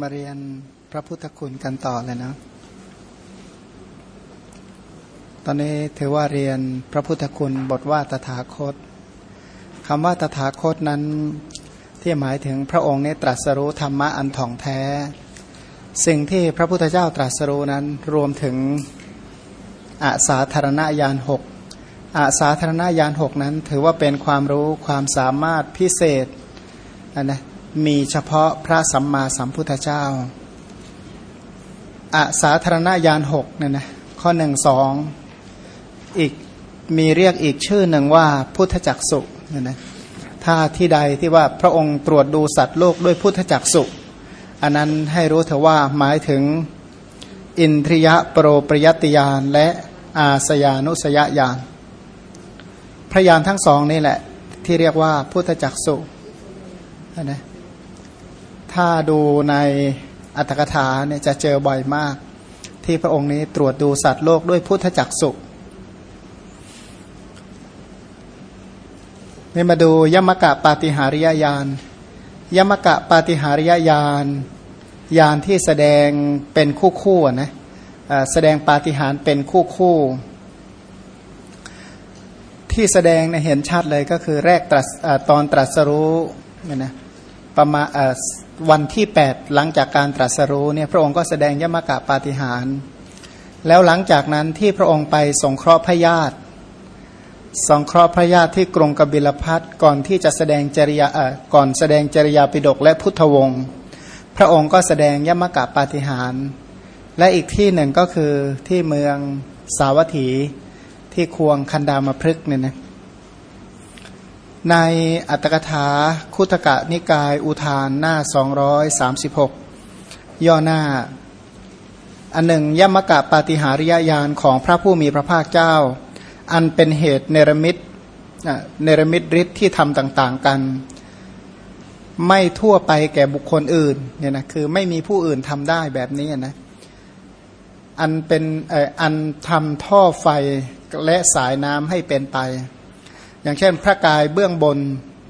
มาเรียนพระพุทธคุณกันต่อเลยนะ ตอนนี้ถือว่าเรียนพระพุทธคุณบทว่าตถาคตคำว่าตถาคตนั้นที่หมายถึงพระองค์นี้ตรัสรู้ธรรมะอันถ่องแท้ สิ่งที่พระพุทธเจ้าตรัสรู้นั้นรวมถึงอาสาธารณญาณหกอาสาธารณญาณหกนั้นถือว่าเป็นความรู้ความสามารถพิเศษนะ มีเฉพาะพระสัมมาสัมพุทธเจ้าอาสาธารณญาณหกเนี่ยนะข้อหนึ่งสองอีกมีเรียกอีกชื่อหนึ่งว่าพุทธจักสุเนี่ยนะถ้าที่ใดที่ว่าพระองค์ตรวจดูสัตว์โลกด้วยพุทธจักสุอันนั้นให้รู้เถอะว่าหมายถึงอินทริยะโปรปริยติยานและอาสยานุสยญาณพระยานทั้งสองนี่แหละ ที่เรียกว่าพุทธจักสุนะ ถ้าดูในอัตถกถาเนี่ยจะเจอบ่อยมาก ที่พระองค์นี้ตรวจดูสัตว์โลกด้วยพุทธจักสุนี่มาดูยมกะปาติหาริยญาณยมกะปาติหาริยญาณญาณที่แสดงเป็นคู่คู่นะแสดงปาฏิหาริย์เป็นคู่คู่ ที่แสดงเห็นชัดเลยก็คือแรกตรัสตอนตรัสรู้เนี่ยนะประมาณ วันที่ 8 หลังจากการตรัสรู้เนี่ยพระองค์ก็แสดงยมกะปาฏิหาร แล้วหลังจากนั้นที่พระองค์ไปสงเคราะห์พญาติสงเคราะห์พระญาติที่กรุงกบิลพัทก่อนที่จะแสดงจริยาก่อนแสดงจริยาปิฎกและพุทธวงศ์พระองค์ก็แสดงยมกะปาฏิหาร และอีกที่หนึ่งก็คือที่เมืองสาวัตถีที่ควงคันดามพฤกเนี่ยนะ ในอัตถกถาคุตกะนิกายอุทานหน้า 236 ย่อหน้า อันหนึ่งยมกะปาติหาริยญาณของพระผู้มีพระภาคเจ้า อันเป็นเหตุเนรมิตเนรมิตฤทธิ์ที่ทำต่างๆกัน ไม่ทั่วไปแก่บุคคลอื่นเนี่ยนะคือไม่มีผู้อื่นทำได้แบบนี้นะอันเป็นอันทำท่อไฟและสายน้ำให้เป็นไป อย่างเช่นพระกายเบื้องบน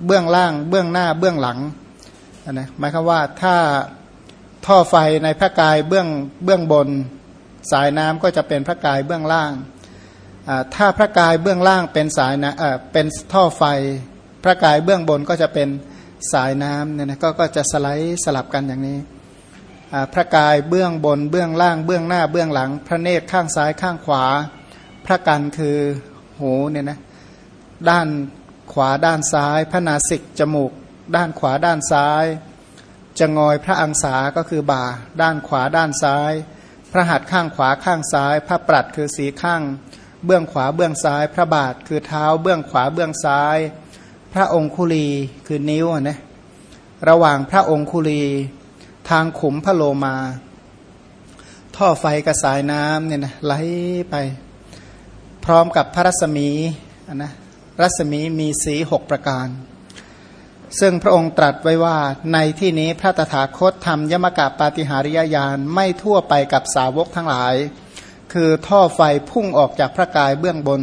เบื้องล่าง เบื้องหน้าเบื้องหลังนะหมายความว่าถ้าท่อไฟในพระกายเบื้องเบื้องบน สายน้ำก็จะเป็นพระกายเบื้องล่าง ถ้าพระกายเบื้องล่างเป็นสายนะเป็นท่อไฟ พระกายเบื้องบนก็จะเป็นสายน้ำเนี่ยนะกก็จะสไลด์สลับกันอย่างนี้พระกายเบื้องบน เบื้องล่าง เบื้องหน้า เบื้องหลัง พระเนตรข้างซ้ายข้างขวา พระกันคือหูเนี่ยนะ ด้านขวาด้านซ้าย พระนาสิกจมูก ด้านขวาด้านซ้าย จะงอยพระอังสาก็คือบ่า ด้านขวาด้านซ้าย พระหัตถ์ข้างขวาข้างซ้าย พระปรัดคือสีข้าง เบื้องขวาเบื้องซ้าย พระบาทคือเท้าเบื้องขวาเบื้องซ้าย พระองคุลีคือนิ้วนะระหว่างพระองคุลีทางขุมพระโลมา ท่อไฟกระสายน้ำเนี่ยนะไหลไป พร้อมกับพระรัศมีนะ รัศมีมีสีหกประการ ซึ่งพระองค์ตรัสไว้ว่าในที่นี้พระตถาคตทำยมกะปาฏิหาริยญาณไม่ทั่วไปกับสาวกทั้งหลาย คือท่อไฟพุ่งออกจากพระกายเบื้องบน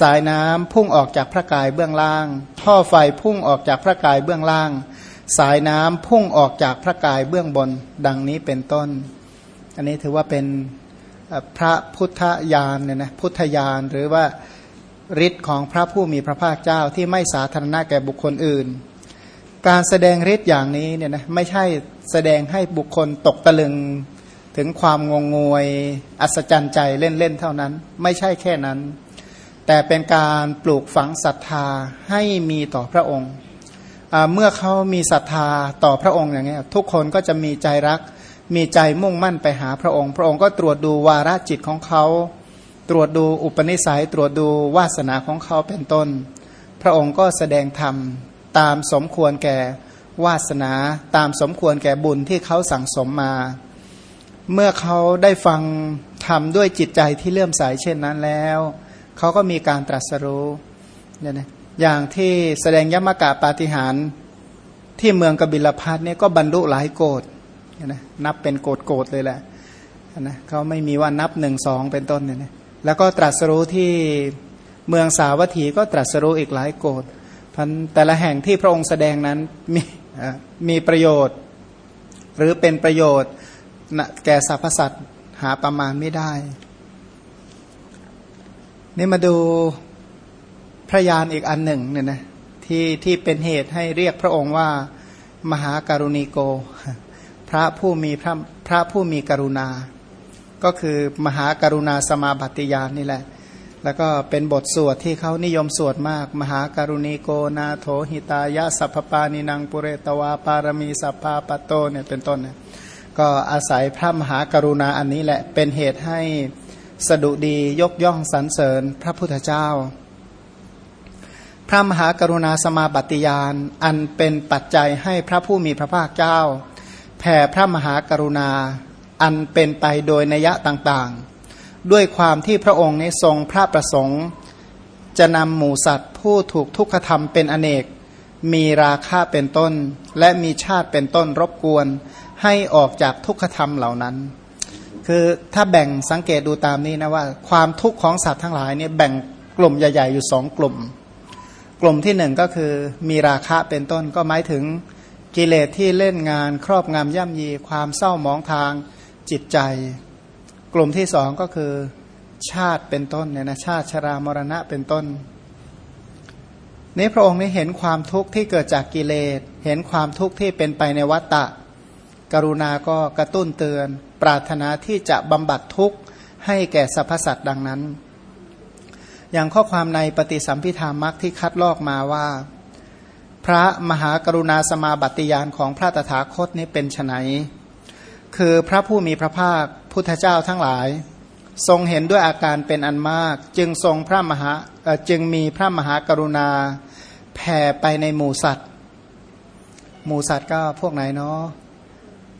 สายน้ำพุ่งออกจากพระกายเบื้องล่าง ท่อไฟพุ่งออกจากพระกายเบื้องล่าง สายน้ำพุ่งออกจากพระกายเบื้องบน ดังนี้เป็นต้น อันนี้ถือว่าเป็นพระพุทธญาณเนี่ยนะพุทธญาณหรือว่า ฤทธิ์ของพระผู้มีพระภาคเจ้าที่ไม่สาธารณะแก่บุคคลอื่น การแสดงฤทธิ์อย่างนี้เนี่ยนะไม่ใช่แสดงให้บุคคลตกตะลึงถึงความงงงวย อัศจรรย์ใจเล่นๆเท่านั้น ไม่ใช่แค่นั้น แต่เป็นการปลูกฝังศรัทธาให้มีต่อพระองค์เมื่อเขามีศรัทธาต่อพระองค์อย่างนี้ทุกคนก็จะมีใจรัก มีใจมุ่งมั่นไปหาพระองค์ พระองค์ก็ตรวจดูวาระจิตของเขา ตรวจดูอุปนิสัยตรวจดูวาสนาของเขาเป็นต้น พระองค์ก็แสดงธรรมตามสมควรแก่วาสนาตามสมควรแก่บุญที่เขาสั่งสมมา เมื่อเขาได้ฟังธรรมด้วยจิตใจที่เลื่อมใสเช่นนั้นแล้ว เขาก็มีการตรัสรู้เนี่ยนะอย่างที่แสดงยมกะปาฏิหารที่เมืองกบิลพัทเนี่ยก็บรรลุหลายโกดนะนับเป็นโกดโกดเลยแหละนะเขาไม่มีว่านับหนึ่งสองเป็นต้นเนี่ยนะ แล้วก็ตรัสรู้ที่เมืองสาวัตถีก็ตรัสรู้อีกหลายโกดพันแต่ละแห่งที่พระองค์แสดงนั้นมีมีประโยชน์ หรือเป็นประโยชน์แก่สรรพสัตว์หาประมาณไม่ได้ นี่มาดูพระยานอีกอันหนึ่งเนี่ยนะที่ที่เป็นเหตุให้เรียกพระองค์ว่ามหาการุณีโก พระผู้มีพระพระผู้มีกรุณา ก็คือมหากรุณาสมาบัติยานนี่แหละ แล้วก็เป็นบทสวดที่เขานิยมสวดมาก มหาการุณีโกนาโถหิตายะสัพพปานินางปุเรตวาปารมีสัพพาปโตเนี่ยเป็นต้นนะก็อาศัยพระมหากรุณาอันนี้แหละเป็นเหตุให้สดุดียกย่องสรรเสริญพระพุทธเจ้า พระมหากรุณาสมาบัติยานอันเป็นปัจจัยให้พระผู้มีพระภาคเจ้าแผ่พระมหากรุณา อันเป็นไปโดยนัยะต่างๆ ด้วยความที่พระองค์ในทรงพระประสงค์ จะนำหมูสัตว์ผู้ถูกทุกขธรรมเป็นอเนก มีราคาเป็นต้น และมีชาติเป็นต้นรบกวน ให้ออกจากทุกขธรรมเหล่านั้น คือถ้าแบ่งสังเกตดูตามนี้นะว่า ความทุกข์ของสัตว์ทั้งหลายเนี่ยแบ่งกลุ่มใหญ่ๆ อยู่สองกลุ่ม กลุ่มที่หนึ่งก็คือมีราคะเป็นต้นก็หมายถึงกิเลสที่เล่นงาน ครอบงำย่ำยีความเศร้าหมองทาง จิตใจ กลุ่มที่สองก็คือชาติเป็นต้นเนี่ยนะชาติชรามรณะเป็นต้นนี้พระองค์นี้เห็นความทุกข์ที่เกิดจากกิเลส เห็นความทุกข์ที่เป็นไปในวัฏฏะกรุณาก็กระตุ้นเตือน ปรารถนาที่จะบำบัดทุกข์ให้แก่สรรพสัตว์ดังนั้น อย่างข้อความในปฏิสัมพิธามักที่คัดลอกมาว่า พระมหากรุณาสมาบัติยานของพระตถาคตนี้เป็นไฉน คือพระผู้มีพระภาคพุทธเจ้าทั้งหลาย ทรงเห็นด้วยอาการเป็นอันมาก จึงทรงพระมหาจึงมีพระมหากรุณาแผ่ไปในหมู่สัตว์ หมู่สัตว์ก็พวกไหนเนาะ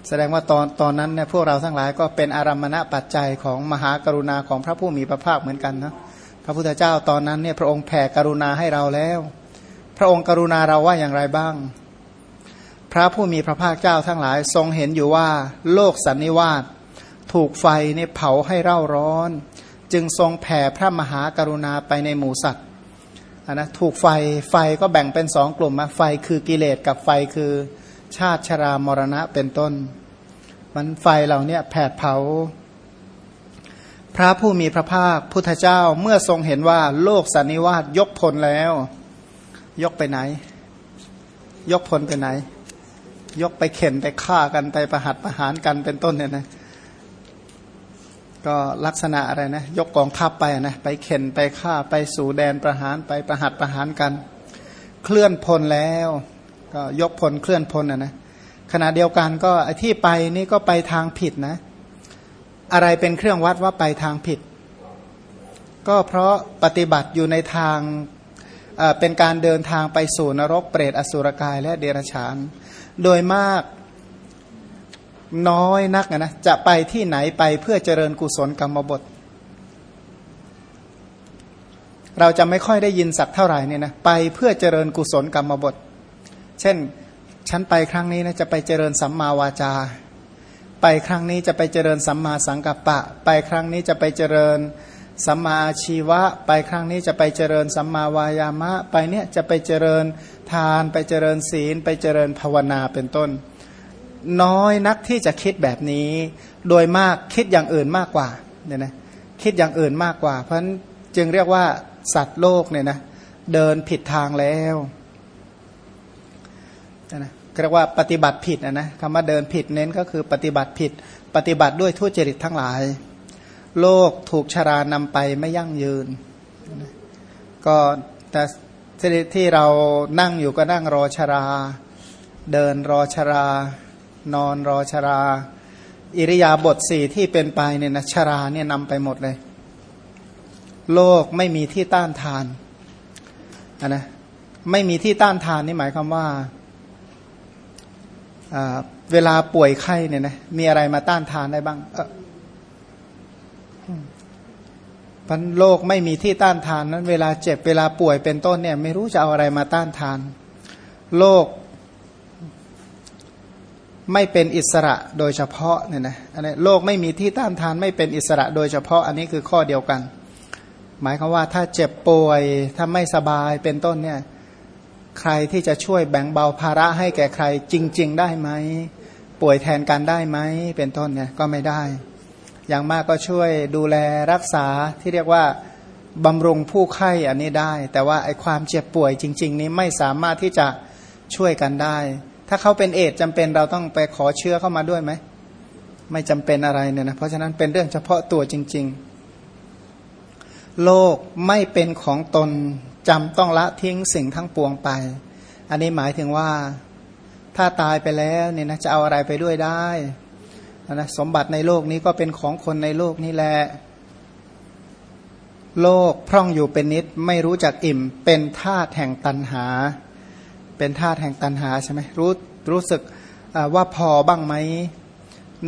แสดงว่าตอนตอนนั้นเนี่ยพวกเราทั้งหลายก็เป็นอารมณะปัจจัยของมหากรุณาของพระผู้มีพระภาคเหมือนกันนะพระพุทธเจ้าตอนนั้นเนี่ยพระองค์แผ่กรุณาให้เราแล้ว พระองค์กรุณาเราว่าอย่างไรบ้าง ระผู้มีพระภาคเจ้าทั้งหลายทรงเห็นอยู่ว่าโลกสันนิวาสถูกไฟเนี่ยเผาให้เร่าร้อน จึงทรงแผ่พระมหากรุณาไปในหมู่สัตว์นะถูกไฟไฟก็แบ่งเป็นสองกลุ่มนะไฟคือกิเลสกับไฟคือชาติชรามรณะเป็นต้น มันไฟเหล่านี้แผดเผา พระผู้มีพระภาคพุทธเจ้าเมื่อทรงเห็นว่าโลกสันนิวาสยกพลแล้ว ยกไปไหน ยกพลไปไหน ยกไปเข็นไปฆ่ากันไปประหัตประหารกันเป็นต้นเนี่ยนะก็ลักษณะอะไรนะยกกองทัพไปนะไปเข็นไปฆ่าไปสู่แดนประหารไปประหัตประหารกัน เคลื่อนพลแล้ว ก็ยกพลเคลื่อนพลนะนะขณะเดียวกันก็ที่ไปนี่ก็ไปทางผิดนะ อะไรเป็นเครื่องวัดว่าไปทางผิด ก็เพราะปฏิบัติอยู่ในทางเป็นการเดินทางไปสู่นรกเปรตอสุรกายและเดรัจฉาน โดยมากน้อยนักนะจะไปที่ไหนไปเพื่อเจริญกุศลกรรมบท เราจะไม่ค่อยได้ยินสักเท่าไหร่เนี่ยนะไปเพื่อเจริญกุศลกรรมบท เช่นฉันไปครั้งนี้นะจะไปเจริญสัมมาวาจา ไปครั้งนี้จะไปเจริญสัมมาสังกัปปะ ไปครั้งนี้จะไปเจริญสัมมาอาชีวะ ไปครั้งนี้จะไปเจริญสัมมาวายามะ ไปเนี่ยจะไปเจริญ ทานไปเจริญศีล ไปเจริญภาวนาเป็นต้น น้อยนักที่จะคิดแบบนี้ โดยมากคิดอย่างอื่นมากกว่าเนี่ยนะคิดอย่างอื่นมากกว่า เพราะฉะนั้นจึงเรียกว่าสัตว์โลกเนี่ยนะเดินผิดทางแล้วนะเรียกว่าปฏิบัติผิดนะนะคำว่าเดินผิดเน้นก็คือปฏิบัติผิด ปฏิบัติด้วยทุจริตทั้งหลาย โลกถูกชรานำไปไม่ยั่งยืน ก็แต่ ที่เรานั่งอยู่ก็นั่งรอชรา เดินรอชรา นอนรอชรา อิริยาบถสี่ที่เป็นไปเนี่ยนะชราเนี่ยนำไปหมดเลย โลกไม่มีที่ต้านทานนนะไม่มีที่ต้านทานนี่หมายความว่าเวลาป่วยไข้เนี่ยนะมีอะไรมาต้านทานได้บ้าง พันโลกไม่มีที่ต้านทานนั้น เวลาเจ็บเวลาป่วยเป็นต้นเนี่ยไม่รู้จะเอาอะไรมาต้านทาน โลกไม่เป็นอิสระโดยเฉพาะเนี่ยนะอันนี้โลกไม่มีที่ต้านทานไม่เป็นอิสระโดยเฉพาะอันนี้คือข้อเดียวกัน หมายความว่าถ้าเจ็บป่วยถ้าไม่สบายเป็นต้นเนี่ยใครที่จะช่วยแบ่งเบาภาระให้แก่ใครจริง ๆ ได้ไหมป่วยแทนกันได้ไหมเป็นต้นเนี่ยก็ไม่ได้ อย่างมากก็ช่วยดูแลรักษาที่เรียกว่าบำรุงผู้ไข้อันนี้ได้ แต่ว่าไอความเจ็บป่วยจริง ๆ นี้ไม่สามารถที่จะช่วยกันได้ ถ้าเขาเป็นเอดจำเป็นเราต้องไปขอเชื้อเข้ามาด้วยไหมไม่จำเป็นอะไรเนี่ยนะเพราะฉะนั้นเป็นเรื่องเฉพาะตัวจริง ๆ โลกไม่เป็นของตนจำต้องละทิ้งสิ่งทั้งปวงไป อันนี้หมายถึงว่าถ้าตายไปแล้วเนี่ยนะจะเอาอะไรไปด้วยได้ นะสมบัติในโลกนี้ก็เป็นของคนในโลกนี้แหละโลกพร่องอยู่เป็นนิดไม่รู้จักอิ่ม เป็นธาตุแห่งตันหา เป็นธาตุแห่งตันหาใช่ไหมรู้รู้สึกว่าพอบ้างไหม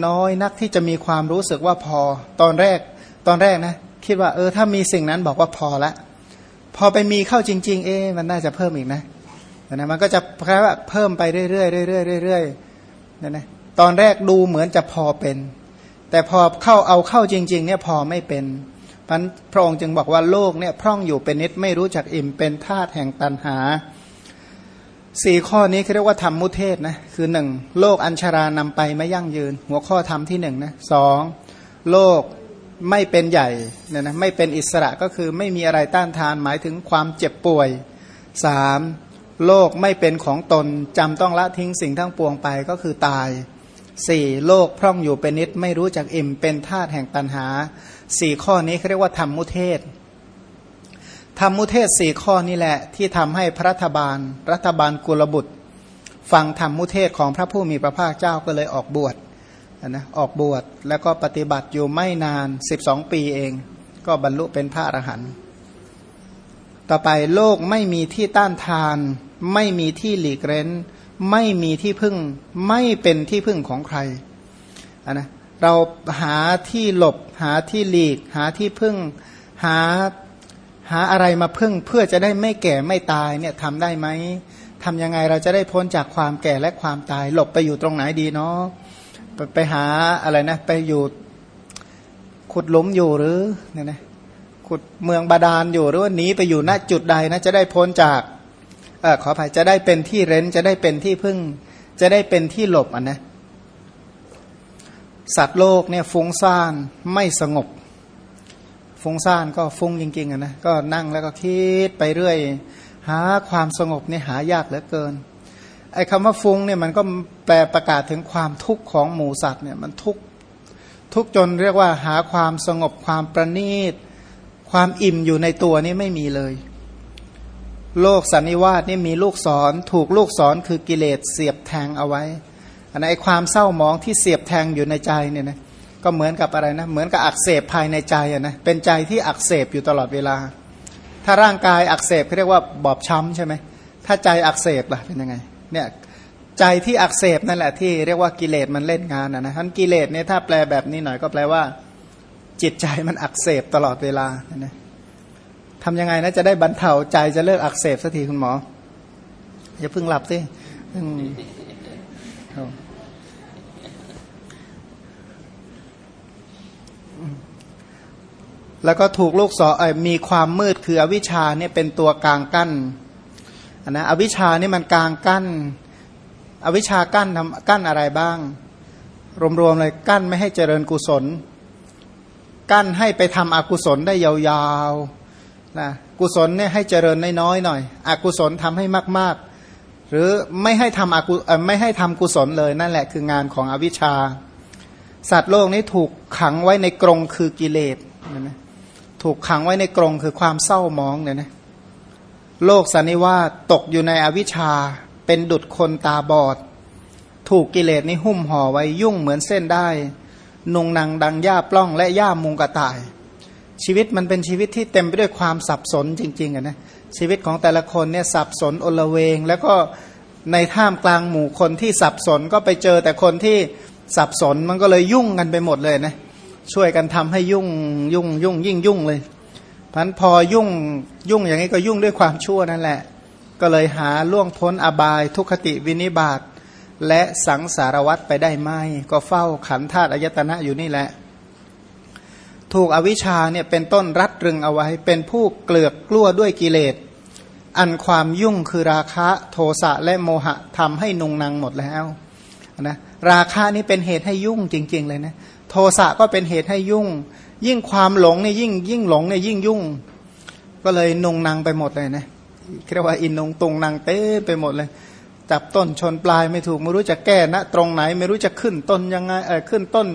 น้อยนักที่จะมีความรู้สึกว่าพอ ตอนแรกตอนแรกนะ คิดว่าเออถ้ามีสิ่งนั้นบอกว่าพอละ พอไปมีเข้าจริง ๆ เอ๊มันน่าจะเพิ่มอีกนะนะมันก็จะแค่ว่าเพิ่มไปเรื่อยๆเรื่อยๆเรื่อยๆนะนะ ตอนแรกดูเหมือนจะพอเป็น แต่พอเข้าเอาเข้าจริง ๆ เนี่ยพอไม่เป็นพันพระองค์จึงบอกว่าโลกเนี่ยพร่องอยู่เป็นนิดไม่รู้จักอิ่มเป็นธาตุแห่งตันหาสี่ข้อนี้เขาเรียกว่าธรรมมุเทศนะคือหนึ่งโลกอัญชารานำไปไม่ยั่งยืน หัวข้อธรรมที่หนึ่งนะสองโลกไม่เป็นใหญ่เนี่ยนะไม่เป็นอิสระก็คือไม่มีอะไรต้านทานหมายถึงความเจ็บป่วยสามโลกไม่เป็นของตนจำต้องละทิ้งสิ่งทั้งปวงไปก็คือตาย สี่โลกพร่องอยู่เป็นนิดไม่รู้จักอิ่มเป็นธาตุแห่งตันหาสี่ข้อนี้เขาเรียกว่าธรรมมุเทศธรรมมุเทศสี่ข้อนี้แหละ ที่ทำให้พระรัฐบาล รัฐบาลกุลบุตร ฟังธรรมมุเทศของพระผู้มีพระภาคเจ้าก็เลยออกบวชนะออกบวชแล้วก็ปฏิบัติอยู่ไม่นาน 12 ปีเอง ก็บรรลุเป็นพระอรหันต์ต่อไปโลกไม่มีที่ต้านทาน ไม่มีที่หลีกเร้น ไม่มีที่พึ่งไม่เป็นที่พึ่งของใครนะเราหาที่หลบ หาที่หลีก หาที่พึ่ง หาหาอะไรมาพึ่งเพื่อจะได้ไม่แก่ไม่ตายเนี่ยทำได้ไหมทำยังไงเราจะได้พ้นจากความแก่และความตาย หลบไปอยู่ตรงไหนดีเนาะไปไปหาอะไรนะ ไปอยู่ขุดหลุมอยู่หรือเนี่ยนะขุดเมืองบาดาลอยู่หรือว่าหนีไปอยู่ณจุดใดนะจะได้พ้นจาก เออขออภัยจะได้เป็นที่เร้นจะได้เป็นที่พึ่ง จะได้เป็นที่หลบอะนะสัตว์โลกเนี่ยฟุ้งซ่านไม่สงบ ฟุ้งซ่านก็ฟุ้งจริงๆนะก็นั่งแล้วก็คิดไปเรื่อย หาความสงบเนี่ยหายากเหลือเกินไอ้คำว่าฟุ้งเนี่ยมันก็แปลประกาศถึงความทุกข์ของหมูสัตว์เนี่ยมันทุกทุกจนเรียกว่าหาความสงบความประณีต ความอิ่มอยู่ในตัวนี่ไม่มีเลย โลกสันนิวาสนี่มีลูกศร ถูกลูกศรคือกิเลสเสียบแทงเอาไว้อันไอความเศร้ามองที่เสียบแทงอยู่ในใจเนี่ยนะก็เหมือนกับอะไรนะเหมือนกับอักเสบภายในใจอะนะเป็นใจที่อักเสบอยู่ตลอดเวลา ถ้าร่างกายอักเสบเขาเรียกว่าบอบช้ำใช่ไหมถ้าใจอักเสบล่ะเป็นยังไงเนี่ยใจที่อักเสบนั่นแหละที่เรียกว่ากิเลสมันเล่นงานนะนะท่านกิเลสเนี่ยถ้าแปลแบบนี้หน่อยก็แปลว่า จิตใจมันอักเสบตลอดเวลานะ ทำยังไงนะจะได้บรรเทาใจจะเลิกอักเสบสักทีคุณหมอ อย่าเพิ่งหลับสิแล้วก็ถูกลูกศรมีความมืดคืออวิชชาเนี่ยเป็นตัวกลางกั้นนนะอวิชชานี่มันกลางกั้น อวิชชากั้นทำกั้นอะไรบ้าง รวมๆเลยกั้นไม่ให้เจริญกุศล กั้นให้ไปทำอกุศลได้ยาวๆ นะกุศลเนี่ยให้เจริญน้อยๆหน่อย อกุศลทำให้มาก ๆ หรือไม่ให้ทำอกุไม่ให้ทำกุศลเลยนั่นแหละคืองานของอวิชชา สัตว์โลกนี้ถูกขังไว้ในกรงคือกิเลสนะถูกขังไว้ในกรงคือความเศร้ามองเนี่ยนะโลกสันนิวาตกอยู่ในอวิชชา เป็นดุดคนตาบอด ถูกกิเลสนี้หุ้มห่อไว้ยุ่งเหมือนเส้นได้ นุงนางดังหญ้าปล้องและหญ้ามุงกระต่าย ชีวิตมันเป็นชีวิตที่เต็มไปด้วยความสับสนจริงๆอะนะชีวิตของแต่ละคนเนี่ยสับสนอลเวง แล้วก็ในท่ามกลางหมู่คนที่สับสนก็ไปเจอแต่คนที่สับสนมันก็เลยยุ่งกันไปหมดเลยนะช่วยกันทำให้ยุ่งยุ่งยุ่งยิ่งยุ่งเลยพันพอยุ่งยุ่งอย่างนี้ก็ยุ่งด้วยความชั่วนั่นแหละ ก็เลยหาล่วงพ้นอบายทุกขติวินิบาตและสังสารวัตรไปได้ไหมก็เฝ้าขันธาตุอายตนะอยู่นี่แหละ ถูกอวิชชาเนี่ยเป็นต้นรัดรึงเอาไว้ เป็นผู้เกลือกกลั้วด้วยกิเลส อันความยุ่งคือราคะโทสะและโมหะทำให้นุงนางหมดแล้วนะราคะนี่เป็นเหตุให้ยุ่งจริง ๆ เลยนะโทสะก็เป็นเหตุให้ยุ่ง ยิ่งความหลงเนี่ยยิ่งยิ่งหลงเนี่ยยิ่งยุ่ง ก็เลยนุงนางไปหมดเลยนะเรียกว่าอินนงตุงนางเต้ไปหมดเลยจับต้นชนปลายไม่ถูกไม่รู้จะแก้นะตรงไหน ไม่รู้จะขึ้นต้นยังไงเออขึ้นต้น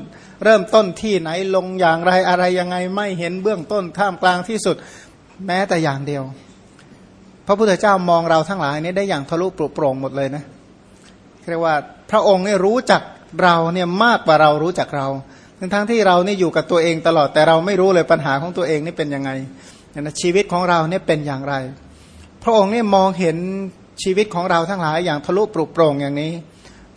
เริ่มต้นที่ไหนลงอย่างไรอะไรยังไงไม่เห็นเบื้องต้นท่ามกลางที่สุดแม้แต่อย่างเดียว พระพุทธเจ้ามองเราทั้งหลายนี่ได้อย่างทะลุปลุโปร่งหมดเลยนะเรียกว่าพระองค์เนี่ยรู้จักเราเนี่ยมากกว่าเรารู้จักเราทั้งทั้งที่เราเนี่ยอยู่กับตัวเองตลอดแต่เราไม่รู้เลยปัญหาของตัวเองนี่เป็นยังไงนะชีวิตของเราเนี่ยเป็นอย่างไร พระองค์เนี่ยมองเห็นชีวิตของเราทั้งหลายอย่างทะลุปลุโปร่งอย่างนี้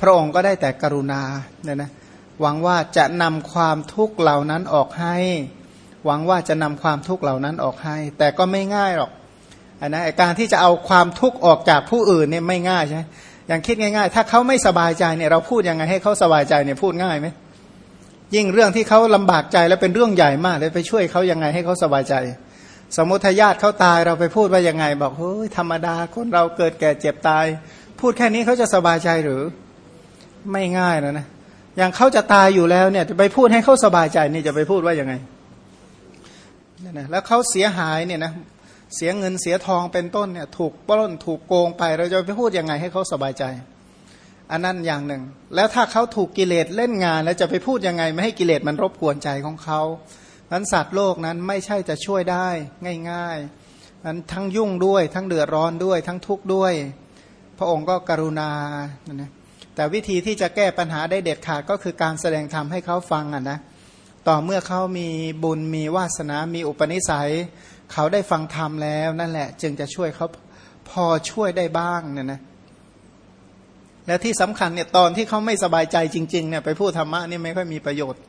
พระองค์ก็ได้แต่กรุณาเนี่ยนะ หวังว่าจะนำความทุกข์เหล่านั้นออกให้ หวังว่าจะนำความทุกข์เหล่านั้นออกให้ แต่ก็ไม่ง่ายหรอกอันนะการที่จะเอาความทุกข์ออกจากผู้อื่นเนี่ยไม่ง่ายใช่อย่างคิดง่ายๆ ถ้าเขาไม่สบายใจเนี่ยเราพูดยังไงให้เขาสบายใจเนี่ยพูดง่ายไหมยิ่งเรื่องที่เขาลำบากใจแล้วเป็นเรื่องใหญ่มากเลยไปช่วยเขายังไงให้เขาสบายใจ สมมติญาติเขาตายเราไปพูดว่ายังไง บอกเฮ้ยธรรมดาคนเราเกิดแก่เจ็บตาย พูดแค่นี้เขาจะสบายใจหรือ ไม่ง่ายนะนะ อย่างเขาจะตายอยู่แล้วเนี่ยจะไปพูดให้เขาสบายใจนี่จะไปพูดว่ายังไงนะแล้วเขาเสียหายเนี่ยนะเสียเงินเสียทองเป็นต้นเนี่ยถูกปล้นถูกโกงไป เราจะไปพูดยังไงให้เขาสบายใจ อันนั้นอย่างหนึ่ง แล้วถ้าเขาถูกกิเลสเล่นงาน แล้วจะไปพูดยังไง ไม่ให้กิเลสมันรบกวนใจของเขานั้นสัตว์โลกนั้นไม่ใช่จะช่วยได้ง่ายๆนั้นทั้งยุ่งด้วย ทั้งเดือดร้อนด้วย ทั้งทุกข์ด้วย พระองค์ก็กรุณานะ แต่วิธีที่จะแก้ปัญหาได้เด็ดขาดก็คือการแสดงธรรมให้เขาฟังอะนะต่อเมื่อเขามีบุญมีวาสนามีอุปนิสัย เขาได้ฟังธรรมแล้วนั่นแหละ จึงจะช่วยเขาพอช่วยได้บ้างเนี่ยนะและที่สำคัญเนี่ยตอนที่เขาไม่สบายใจจริงๆเนี่ยไปพูดธรรมะนี่ไม่ค่อยมีประโยชน์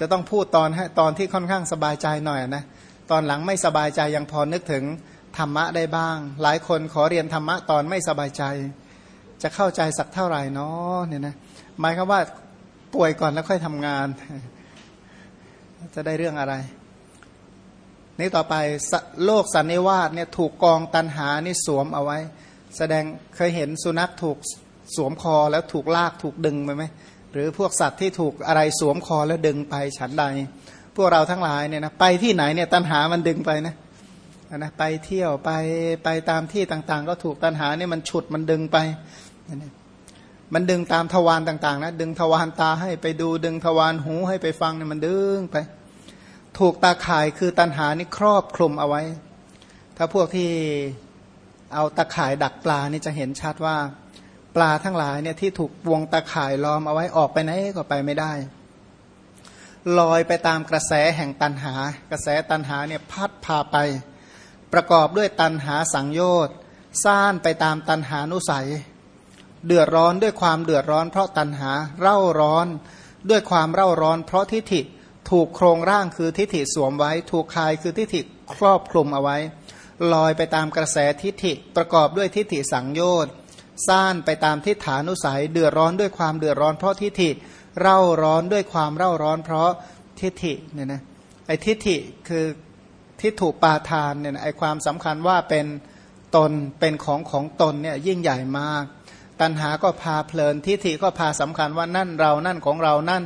จะต้องพูดตอนตอนที่ค่อนข้างสบายใจหน่อยนะตอนหลังไม่สบายใจยังพอนึกถึงธรรมะได้บ้าง หลายคนขอเรียนธรรมะตอนไม่สบายใจ จะเข้าใจสักเท่าไหร่เนาะเนี่ยนะหมายคือว่าป่วยก่อนแล้วค่อยทำงาน จะได้เรื่องอะไร นี่ต่อไปโลกสันนิวาสเนี่ยถูกกองตันหานี่สวมเอาไว้ แสดงเคยเห็นสุนัขถูกสวมคอแล้วถูกลากถูกดึงไปไหมหรือพวกสัตว์ที่ถูกอะไรสวมคอแล้วดึงไปฉันใด พวกเราทั้งหลายเนี่ยนะไปที่ไหนเนี่ยตันหามันดึงไปนะนะไปเที่ยวไปไปตามที่ต่างๆ ก็ถูกตันหาเนี่ยมันฉุดมันดึงไป มันดึงตามทวารต่าง ๆ นะ ดึงทวารตาให้ไปดูดึงทวารหูให้ไปฟังเนี่ยมันดึงไป ถูกตาข่ายคือตันหานี่ครอบคลุมเอาไว้ ถ้าพวกที่เอาตาข่ายดักปลานี่จะเห็นชัดว่า ปลาทั้งหลายเนี่ยที่ถูกวงตาข่ายล้อมเอาไว้ออกไปไหนก็ไปไม่ได้ลอยไปตามกระแสแห่งตันหา กระแสตันหาเนี่ยพัดพาไป ประกอบด้วยตันหาสังโยชน์ซ่านไปตามตันหานุสัย เดือดร้อนด้วยความเดือดร้อน เพราะตันหาเร่าร้อนด้วยความเร่าร้อน เพราะทิฏฐิถูกโครงร่างคือทิฏฐิสวมไว้ ถูกคายคือทิฏฐิครอบคลุมเอาไว้ ลอยไปตามกระแสทิฏฐิประกอบด้วยทิฏฐิสังโยชน์ซ่านไปตามทิฏฐานุสัย เดือดร้อนด้วยความเดือดร้อน เพราะทิฏฐิเร่าร้อนด้วยความเร่าร้อน เพราะทิฏฐิเนี่ยนะไอ้ทิฏฐิคือทิฏฐุปาทานเนี่ยไอ้ความสำคัญว่าเป็นตนเป็นของของตนเนี่ยยิ่งใหญ่มาก ตัณหาก็พาเพลินทิฏฐิก็พาสำคัญว่านั่นเรานั่นของเรานั่น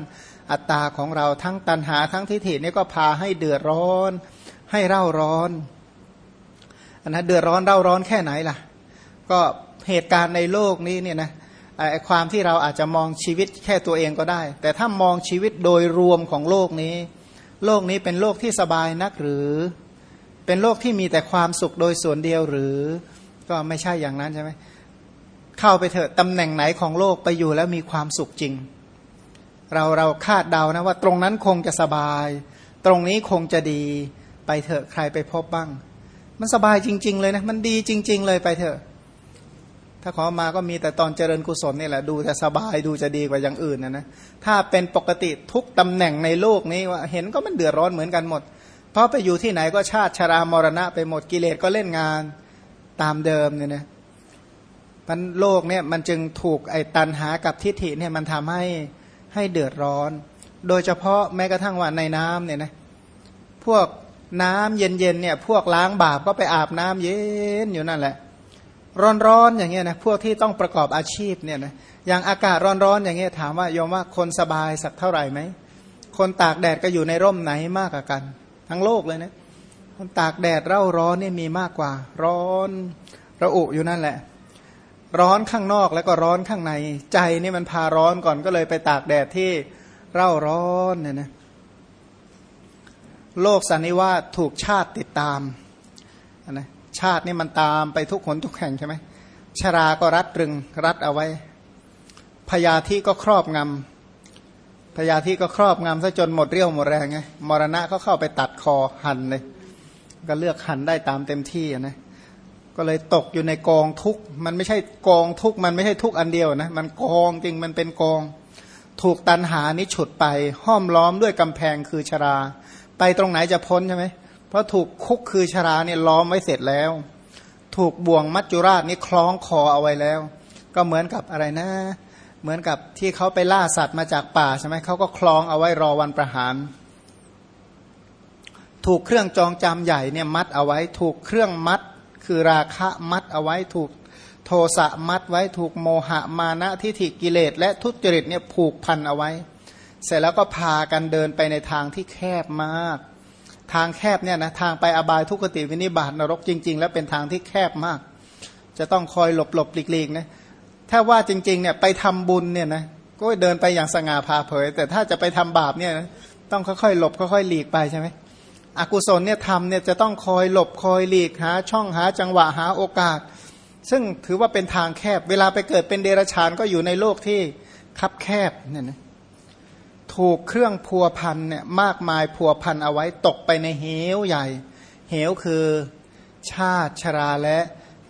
อัตตาของเราทั้งตันหาทั้งทิฏฐินี่ก็พาให้เดือดร้อน ให้เร่าร้อนอันนั้นเดือดร้อนเร่าร้อนแค่ไหนล่ะ ก็เหตุการณ์ในโลกนี้เนี่ยนะไอความที่เราอาจจะมองชีวิตแค่ตัวเองก็ได้ แต่ถ้ามองชีวิตโดยรวมของโลกนี้ โลกนี้เป็นโลกที่สบายนักหรือ เป็นโลกที่มีแต่ความสุขโดยส่วนเดียวหรือ ก็ไม่ใช่อย่างนั้นใช่ไหม เข้าไปเถอะตำแหน่งไหนของโลกไปอยู่แล้วมีความสุขจริง เราเราคาดเดานะว่าตรงนั้นคงจะสบาย ตรงนี้คงจะดีไปเถอะใครไปพบบ้าง มันสบายจริง ๆ เลยนะ มันดีจริง ๆ เลยไปเถอะ ถ้าขอมาก็มีแต่ตอนเจริญกุศลนี่แหละดูจะสบายดูจะดีกว่าอย่างอื่นนะนะถ้าเป็นปกติทุกตำแหน่งในโลกนี้ว่าเห็นก็มันเดือดร้อนเหมือนกันหมด เพราะไปอยู่ที่ไหนก็ชาติชรามรณะไปหมดกิเลสก็เล่นงานตามเดิมเนี่ยนะ มันโลกเนี่ยมันจึงถูกไอ้ตันหากับทิฏฐิเนี่ยมันทำให้ให้เดือดร้อน โดยเฉพาะแม้กระทั่งว่าในน้ำเนี่ยนะพวกน้ำเย็นๆเนี่ยพวกล้างบาปก็ไปอาบน้ำเย็นอยู่นั่นแหละ ร้อนๆอย่างเงี้ยนะพวกที่ต้องประกอบอาชีพเนี่ยนะอย่างอากาศร้อนๆอย่างเงี้ยถามว่าโยมว่าคนสบายสักเท่าไหร่ไหมคนตากแดดก็อยู่ในร่มไหนมากกว่ากัน ทั้งโลกเลยนะคนตากแดดเร่าร้อนนี่มีมากกว่า ร้อนระอุอยู่นั่นแหละ ร้อนข้างนอกแล้วก็ร้อนข้างใน ใจนี่มันพาร้อนก่อนก็เลยไปตากแดดที่เร่าร้อนเนี่ยนะโลกสันนิวาสถูกชาติติดตามนะชาตินี่มันตามไปทุกคนทุกแห่งใช่ไหมชราก็รัดรึงรัดเอาไว้พยาธิก็ครอบงำพยาธิก็ครอบงำซะจนหมดเรี่ยวหมดแรงไงมรณะก็เข้าไปตัดคอหั่นเลย ก็เลือกหั่นได้ตามเต็มที่นะ ก็เลยตกอยู่ในกองทุกมันไม่ใช่กองทุกมันไม่ใช่ทุกอันเดียวนะมันกองจริงมันเป็นกอง ถูกตันหานิฉุดไป ห้อมล้อมด้วยกำแพงคือชรา ไปตรงไหนจะพ้นใช่ไหมเพราะถูกคุกคือชราเนี่ยล้อมไว้เสร็จแล้ว ถูกบ่วงมัจจุราชนี่คล้องคอเอาไว้แล้ว ก็เหมือนกับอะไรนะ เหมือนกับที่เขาไปล่าสัตว์มาจากป่าใช่ไหมเขาก็คล้องเอาไว้รอวันประหารถูกเครื่องจองจำใหญ่เนี่ยมัดเอาไว้ ถูกเครื่องมัด คือราคะมัดเอาไว้ถูกโทสะมัดไว้ถูกโมหะมานะทิฏฐิกิเลส และทุจริตเนี่ยผูกพันเอาไว้ เสร็จแล้วก็พากันเดินไปในทางที่แคบมาก ทางแคบเนี่ยนะทางไปอบายทุกขติวินิบาตนรกจริง ๆ แล้วเป็นทางที่แคบมาก จะต้องคอยหลบหลบหลีกๆนะถ้าว่าจริงๆเนี่ยไปทำบุญเนี่ยนะก็เดินไปอย่างสง่าผ่าเผย แต่ถ้าจะไปทำบาปเนี่ยต้องค่อยๆหลบค่อยๆหลีกไปใช่ไหม อกุศลเนี่ยทำเนี่ยจะต้องคอยหลบคอยหลีกหาช่องหาจังหวะหาโอกาส ซึ่งถือว่าเป็นทางแคบ เวลาไปเกิดเป็นเดรัจฉานก็อยู่ในโลกที่คับแคบเนี่ยนะถูกเครื่องพัวพันเนี่ยมากมายพัวพันเอาไว้ตกไปในเหวใหญ่ เหวคือชาติชราและ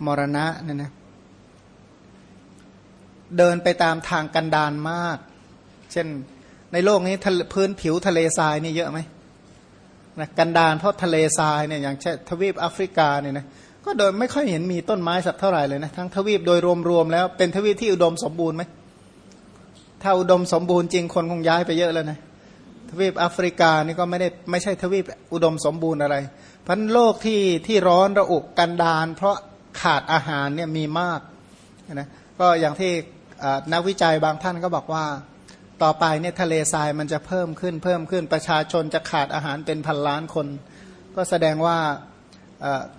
มรณะเนี่ยนะเดินไปตามทางกันดานมาก เช่นในโลกนี้พื้นผิวทะเลทรายนี่เยอะไหม นะกันดานเพราะทะเลทรายเนี่ยอย่างเช่นทวีปแอฟริกาเนี่ยนะก็โดยไม่ค่อยเห็นมีต้นไม้สักเท่าไหร่เลยนะทั้งทวีปโดยรวมๆแล้วเป็นทวีปที่อุดมสมบูรณ์ไหมถ้าอุดมสมบูรณ์จริงคนคงย้ายไปเยอะแล้วนะทวีปแอฟริกานี่ก็ไม่ได้ไม่ใช่ทวีปอุดมสมบูรณ์อะไรพราะโลกที่ที่ร้อนระอุกันดาน เพราะขาดอาหารเนี่ยมีมากนะก็อย่างที่นักวิจัยบางท่านก็บอกว่า ต่อไปเนี่ยทะเลทรายมันจะเพิ่มขึ้นเพิ่มขึ้นประชาชนจะขาดอาหารเป็นพันล้านคน ก็แสดงว่า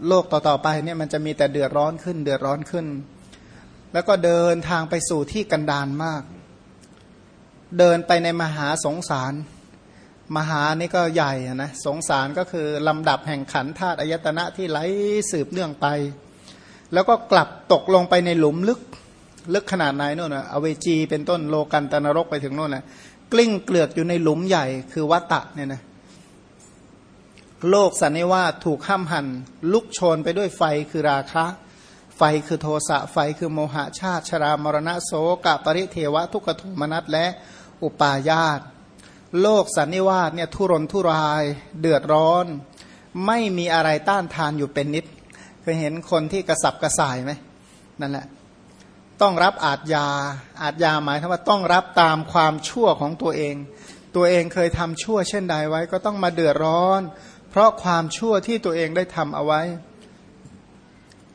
โลกต่อๆไปเนี่ยมันจะมีแต่เดือดร้อนขึ้น เดือดร้อนขึ้น แล้วก็เดินทางไปสู่ที่กันดานมาก เดินไปในมหาสงสาร มหานี่ก็ใหญ่นะสงสารก็คือลำดับแห่งขันธาตุอายตนะที่ไหลสืบเนื่องไป แล้วก็กลับตกลงไปในหลุมลึก ลึกขนาดไหนโน่นนะอเวจีเป็นต้นโลกันตนรกไปถึงโน่นนะกลิ้งเกลือกอยู่ในหลุมใหญ่คือวัตตะเนี่ยนะโลกสันนิวาสถูกห้ามหัน ลุกโชนไปด้วยไฟคือราคะ ไฟคือโทสะไฟคือโมหะชาติ ชรามรณะโสกปริเทวะ ทุกขโทมนัสและอุปาญาตโลกสันนิวาสเนี่ยทุรนทุรายเดือดร้อน ไม่มีอะไรต้านทานอยู่เป็นนิดเคยเห็นคนที่กระสับกระส่ายไหมนั่นแหละ ต้องรับอาทยา อาทยาหมายถึงว่าต้องรับตามความชั่วของตัวเอง ตัวเองเคยทำชั่วเช่นใดไว้ก็ต้องมาเดือดร้อน เพราะความชั่วที่ตัวเองได้ทำเอาไว้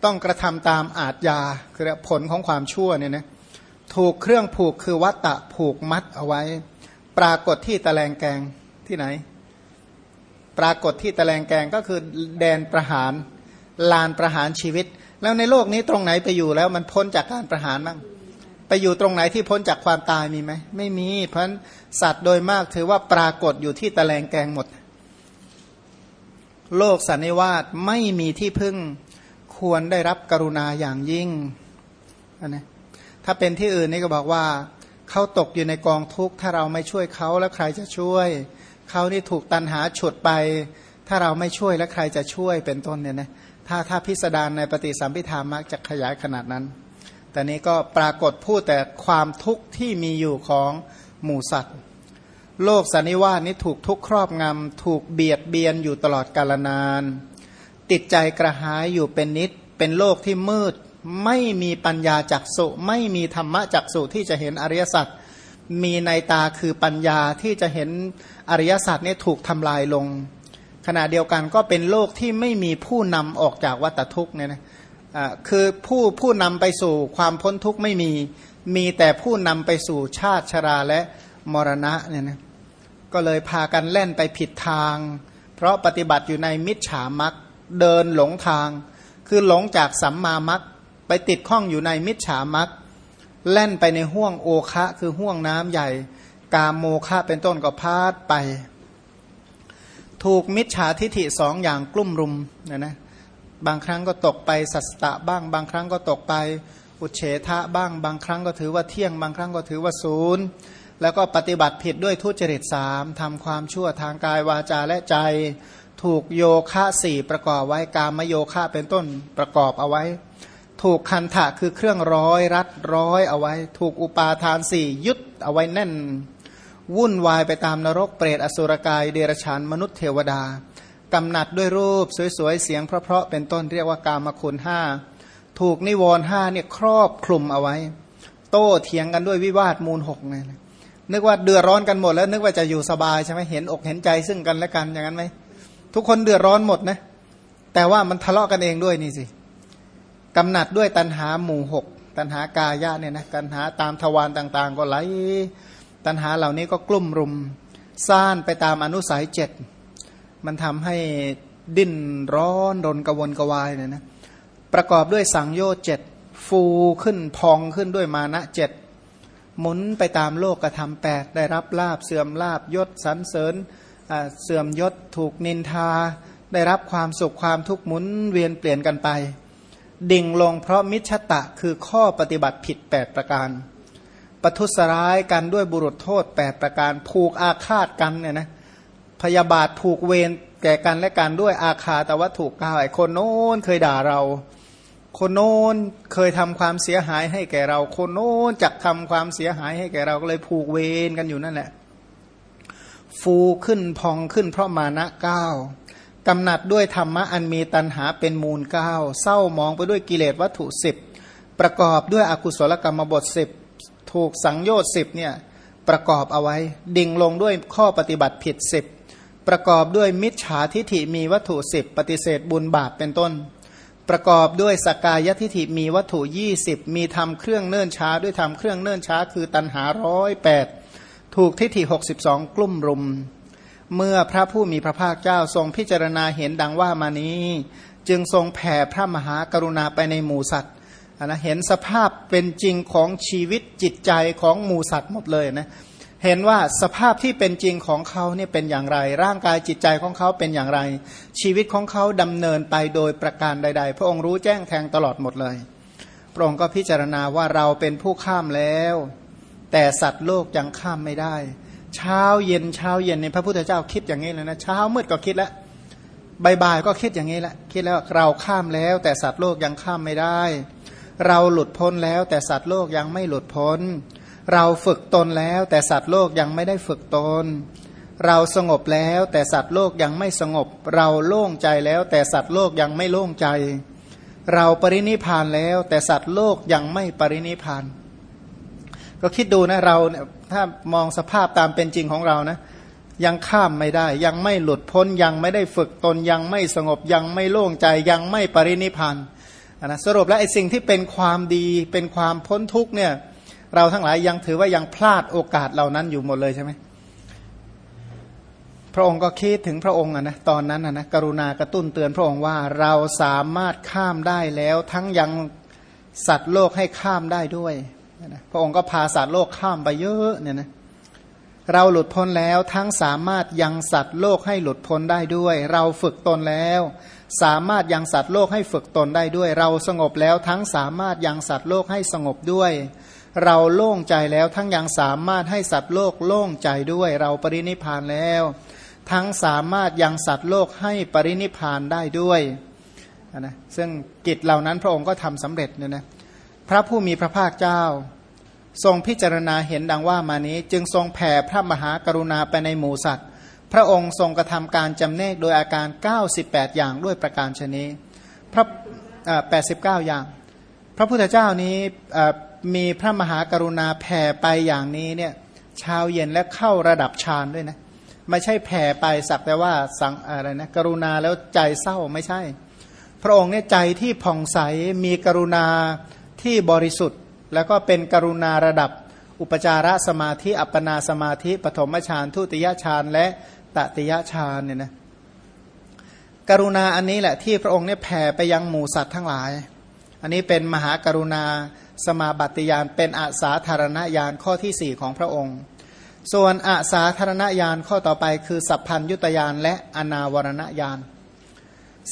ต้องกระทำตามอาทยาคือผลของความชั่วเนี่ยนะถูกเครื่องผูกคือวัตตะผูกมัดเอาไว้ ปรากฏที่ตะแลงแกงที่ไหน ปรากฏที่ตะแลงแกงก็คือแดนประหารลานประหารชีวิต แล้วในโลกนี้ตรงไหนไปอยู่แล้วมันพ้นจากการประหารบ้างไปอยู่ตรงไหนที่พ้นจากความตายมีไหมไม่มี เพราะสัตว์โดยมากถือว่าปรากฏอยู่ที่ตะแลงแกงหมด โลกสันนิวาสไม่มีที่พึ่งควรได้รับกรุณาอย่างยิ่งนะถ้าเป็นที่อื่นนี่ก็บอกว่าเขาตกอยู่ในกองทุกข์ถ้าเราไม่ช่วยเขาแล้วใครจะช่วย เขานี่ถูกตันหาฉุดไป ถ้าเราไม่ช่วยแล้วใครจะช่วยเป็นต้นเนี่ยนะ ถ้าถ้าพิสดารในปฏิสัมพิธามักจะขยายขนาดนั้น แต่นี้ก็ปรากฏพูดแต่ความทุกข์ที่มีอยู่ของหมู่สัตว์ โลกสันนิวาสนี้ถูกทุกครอบงำถูกเบียดเบียนอยู่ตลอดกาลนาน ติดใจกระหายอยู่เป็นนิด เป็นโลกที่มืด ไม่มีปัญญาจักสุไม่มีธรรมะจักสุที่จะเห็นอริยสัจมีในตาคือปัญญาที่จะเห็นอริยสัจนี่ถูกทำลายลง ขณะเดียวกันก็เป็นโลกที่ไม่มีผู้นำออกจากวัฏทุกข์เนี่ยนะคือผู้ผู้นำไปสู่ความพ้นทุกข์ไม่มี มีแต่ผู้นำไปสู่ชาติชราและมรณะเนี่ยนะก็เลยพากันเล่นไปผิดทาง เพราะปฏิบัติอยู่ในมิจฉามักเดินหลงทาง คือหลงจากสัมมามักไปติดข้องอยู่ในมิจฉามักเล่นไปในห่วงโอคะ คือห่วงน้ำใหญ่ กามโมคะเป็นต้นก็พาดไป ถูกมิจฉาทิฐิสองอย่างกลุ่มรุมนะนะบางครั้งก็ตกไปสัสตะบ้าง บางครั้งก็ตกไปอุเฉทะบ้าง บางครั้งก็ถือว่าเที่ยง บางครั้งก็ถือว่าศูนย์แล้วก็ปฏิบัติผิดด้วยทุจริตสามทำความชั่วทางกายวาจาและใจ ถูกโยคะสี่ประกอบไว้กามโยคะเป็นต้นประกอบเอาไว้ ถูกคันถะคือเครื่องร้อยรัดร้อยเอาไว้ ถูกอุปาทานสี่ยึดเอาไว้แน่น วุ่นวายไปตามนรกเปรตอสุรกาย เดรชานมนุษย์เทวดากำหนัดด้วยรูปสวยๆ เสียงเพราะๆเป็นต้นเรียกว่ากามคุณห้าถูกนิวรณ์ห้าเนี่ยครอบคลุมเอาไว้ โต้เถียงกันด้วยวิวาทมูลหกไงนึกว่าเดือดร้อนกันหมดแล้ว นึกว่าจะอยู่สบายใช่ไหมเห็นอกเห็นใจซึ่งกันและกันอย่างนั้นไหมทุกคนเดือดร้อนหมดนะแต่ว่ามันทะเลาะกันเองด้วยนี่สิกำหนัดด้วยตันหาหมู่หกตันหากายะเนี่ยนะตันหาตามทวารต่าง ๆ ก็ไหล ตันหาเหล่านี้ก็กลุ่มรุมซ่านไปตามอนุสัยเจ็ดมันทำให้ดิ้นร้อนรนกระวนกระวายเนี่ยนะประกอบด้วยสังโยชน์เจ็ดฟูขึ้นพองขึ้นด้วยมานะเจ็ดหมุนไปตามโลกกระทำแปดได้รับลาบเสื่อมลาบยศสันเสริญเสื่อมยศถูกนินทา ได้รับความสุขความทุกข์หมุนเวียนเปลี่ยนกันไป ดิ่งลงเพราะมิชตะคือข้อปฏิบัติผิด 8 ประการ ประทุสร้ายกันด้วยบุรุษโทษ 8 ประการผูกอาฆาตกันเนี่ยนะพยาบาทผูกเวรแก่กันและกันด้วยอาคาแต่ว่าถูกกาวไอ้คนโน้นเคยด่าเรา คนโน้นเคยทำความเสียหายให้แก่เรา คนโน้นจักทำความเสียหายให้แก่เราก็เลยผูกเวรกันอยู่นั่นแหละ ฟูขึ้นพองขึ้นเพราะมานะก้าวกำหนัดด้วยธรรมะอันมีตันหาเป็นมูลเก้าเศร้ามองไปด้วยกิเลสวัตถุสิบประกอบด้วยอกุศลกรรมบทสิบ ถูกสังโยชน์สิบเนี่ยประกอบเอาไว้ ดิ่งลงด้วยข้อปฏิบัติผิดสิบประกอบด้วยมิจฉาทิฐิมีวัตถุสิบปฏิเสธบุญบาปเป็นต้น ประกอบด้วยสกายทิฐิมีวัตถุยี่สิบมีทำเครื่องเนื่นช้าด้วยทำเครื่องเนื่นช้าคือตันหาร้อยแปดถูกทิฐิหกสิบสองกลุ่มรุม เมื่อพระผู้มีพระภาคเจ้าทรงพิจารณาเห็นดังว่ามานี้ จึงทรงแผ่พระมหากรุณาไปในหมู่สัตว์ นะเห็นสภาพเป็นจริงของชีวิตจิตใจของหมูสัตว์หมดเลยนะเห็นว่าสภาพที่เป็นจริงของเขาเนี่ยเป็นอย่างไร ร่างกายจิตใจของเขาเป็นอย่างไร ชีวิตของเขาดำเนินไปโดยประการใด ๆ พระองค์รู้แจ้งแทงตลอดหมดเลย พระองค์ก็พิจารณาว่าเราเป็นผู้ข้ามแล้ว แต่สัตว์โลกยังข้ามไม่ได้ เช้าเย็นเช้าเย็นในพระพุทธเจ้าคิดอย่างนี้เลยนะเช้ามืดก็คิดแล้วบ่ายๆก็คิดอย่างนี้แหละคิดแล้วเราข้ามแล้ว แต่สัตว์โลกยังข้ามไม่ได้ เราหลุดพ้นแล้ว แต่สัตว์โลกยังไม่หลุดพ้น เราฝึกตนแล้ว แต่สัตว์โลกยังไม่ได้ฝึกตน เราสงบแล้วแต่สัตว์โลกยังไม่สงบ เราโล่งใจแล้ว แต่สัตว์โลกยังไม่โล่งใจ เราปรินิพานแล้ว แต่สัตว์โลกยังไม่ปรินิพาน ก็คิดดูนะเราเนี่ยถ้ามองสภาพตามเป็นจริงของเรานะยังข้ามไม่ได้ ยังไม่หลุดพ้นยังไม่ได้ฝึกตนยังไม่สงบยังไม่โล่งใจยังไม่ปรินิพาน นะสรุปแล้วไอ้สิ่งที่เป็นความดีเป็นความพ้นทุกเนี่ยเราทั้งหลายยังถือว่ายังพลาดโอกาสเหล่านั้นอยู่หมดเลยใช่ไหมพระองค์ก็คิดถึงพระองค์นะตอนนั้นนะกรุณากระตุ้นเตือนพระองค์ว่าเราสามารถข้ามได้แล้วทั้งยังสัตว์โลกให้ข้ามได้ด้วยพระองค์ก็พาสัตว์โลกข้ามไปเยอะเนี่ยนะเราหลุดพ้นแล้วทั้งสามารถยังสัตว์โลกให้หลุดพ้นได้ด้วย เราฝึกตนแล้ว สามารถยังสัตว์โลกให้ฝึกตนได้ด้วย เราสงบแล้วทั้งสามารถยังสัตว์โลกให้สงบด้วย เราโล่งใจแล้วทั้งยังสามารถให้สัตว์โลกโล่งใจด้วย เราปรินิพานแล้ว ทั้งสามารถยังสัตว์โลกให้ปรินิพานได้ด้วยนะซึ่งกิจเหล่านั้นพระองค์ก็ทำสำเร็จเนี่ยนะพระผู้มีพระภาคเจ้า ทรงพิจารณาเห็นดังว่ามานี้ จึงทรงแผ่พระมหากรุณาไปในหมู่สัตว์ พระองค์ทรงกระทำการจำแนกโดยอาการ 98 อย่างด้วยประการชนีพระ89 อย่าง พระพุทธเจ้านี้มีพระมหากรุณาแผ่ไปอย่างนี้เนี่ยเช้าเย็นและเข้าระดับฌานด้วยนะไม่ใช่แผ่ไปสักแต่ว่าสังอะไรนะกรุณาแล้วใจเศร้าไม่ใช่ พระองค์เนี่ยใจที่ผ่องใสมีกรุณาที่บริสุทธิ์ แล้วก็เป็นกรุณาระดับอุปจารสมาธิอัปปนาสมาธิปฐมฌานทุติยฌานและ ตติยฌานเนี่ยนะกรุณาอันนี้แหละที่พระองค์เนี่ยแผ่ไปยังหมู่สัตว์ทั้งหลาย อันนี้เป็นมหากรุณาสมาบัติยานเป็นอาสาธารณญาณข้อที่สี่ของพระองค์ ส่วนอาสาธารณญาณข้อต่อไปคือสัพพัญยุตยานและอนาวรณญาณ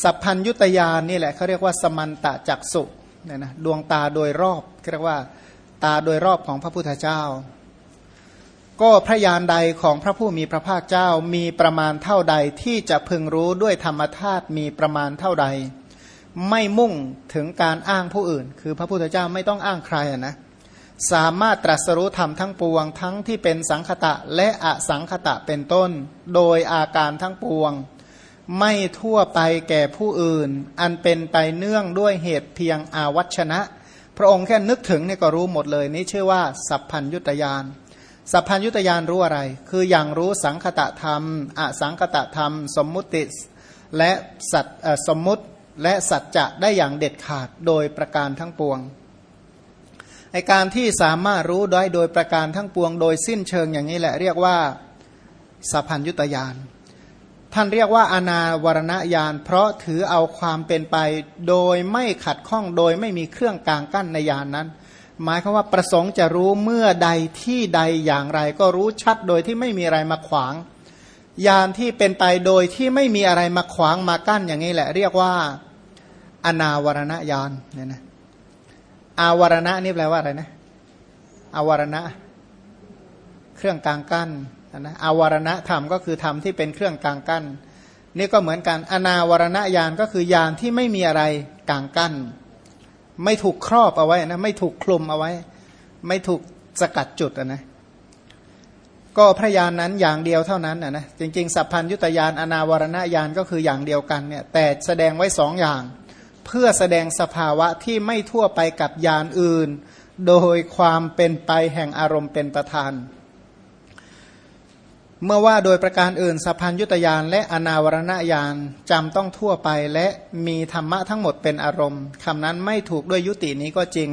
สัพพัญยุตยานนี่แหละเขาเรียกว่าสมันตะจักสุเนี่ยนะดวงตาโดยรอบเรียกว่าตาโดยรอบของพระพุทธเจ้า ก็พระยานใดของพระผู้มีพระภาคเจ้ามีประมาณเท่าใดที่จะพึงรู้ด้วยธรรมธาตุมีประมาณเท่าใด ไม่มุ่งถึงการอ้างผู้อื่น คือพระพุทธเจ้าไม่ต้องอ้างใครนะสามารถตรัสรู้ธรรมทั้งปวง ทั้งที่เป็นสังคตะและอสังคตะเป็นต้น โดยอาการทั้งปวง ไม่ทั่วไปแก่ผู้อื่น อันเป็นไปเนื่องด้วยเหตุเพียงอาวัชนะ พระองค์แค่นึกถึงเนี่ยก็รู้หมดเลย นี่ชื่อว่า สัพพัญยุตยาน สัพพัญยุตยานรู้อะไร คืออย่างรู้สังคตะธรรม อสังคตะธรรม สมมุติและสัตสมมุติและสัจจะได้อย่างเด็ดขาดโดยประการทั้งปวงไอการที่สามารถรู้ได้โดยประการทั้งปวง โดยสิ้นเชิงอย่างนี้แหละเรียกว่าสัพพัญยุตยานท่านเรียกว่า อนาวรณญาณเพราะถือเอาความเป็นไป โดยไม่ขัดข้องโดยไม่มีเครื่องกลางกั้นในญาณนนั้น หมายคือว่าประสงค์จะรู้เมื่อใดที่ใดอย่างไร ก็รู้ชัดโดยที่ไม่มีอะไรมาขวางญาณที่เป็นไปโดยที่ไม่มีอะไรมาขวางมากั้นอย่างนี้แหละ เรียกว่า อนาวรณญาณเนี่ยนะอาวรณะนี่แปลว่าอะไรนะอาวรณะ เครื่องกลางกั้นนะอาวรณะธรรมก็คือธรรมที่เป็นเครื่องกลางกั้น นี่ก็เหมือนกัน อนาวรณญาณก็คือยานที่ไม่มีอะไรกลางกั้น ไม่ถูกครอบเอาไว้นะไม่ถูกคลุมเอาไว้ ไม่ถูกสกัดจุดนะก็พระยานนั้นอย่างเดียวเท่านั้นนะจริงๆสัพพัญยุตยานอนาวรณญาณก็คืออย่างเดียวกันเนี่ยแต่แสดงไว้สองอย่าง เพื่อแสดงสภาวะที่ไม่ทั่วไปกับยานอื่น โดยความเป็นไปแห่งอารมณ์เป็นประธาน เมื่อว่าโดยประการอื่นสัพพัญยุตยานและอนาวรณญาณจำต้องทั่วไปและมีธรรมะทั้งหมดเป็นอารมณ์คำนั้นไม่ถูกด้วยยุตินี้ก็จริง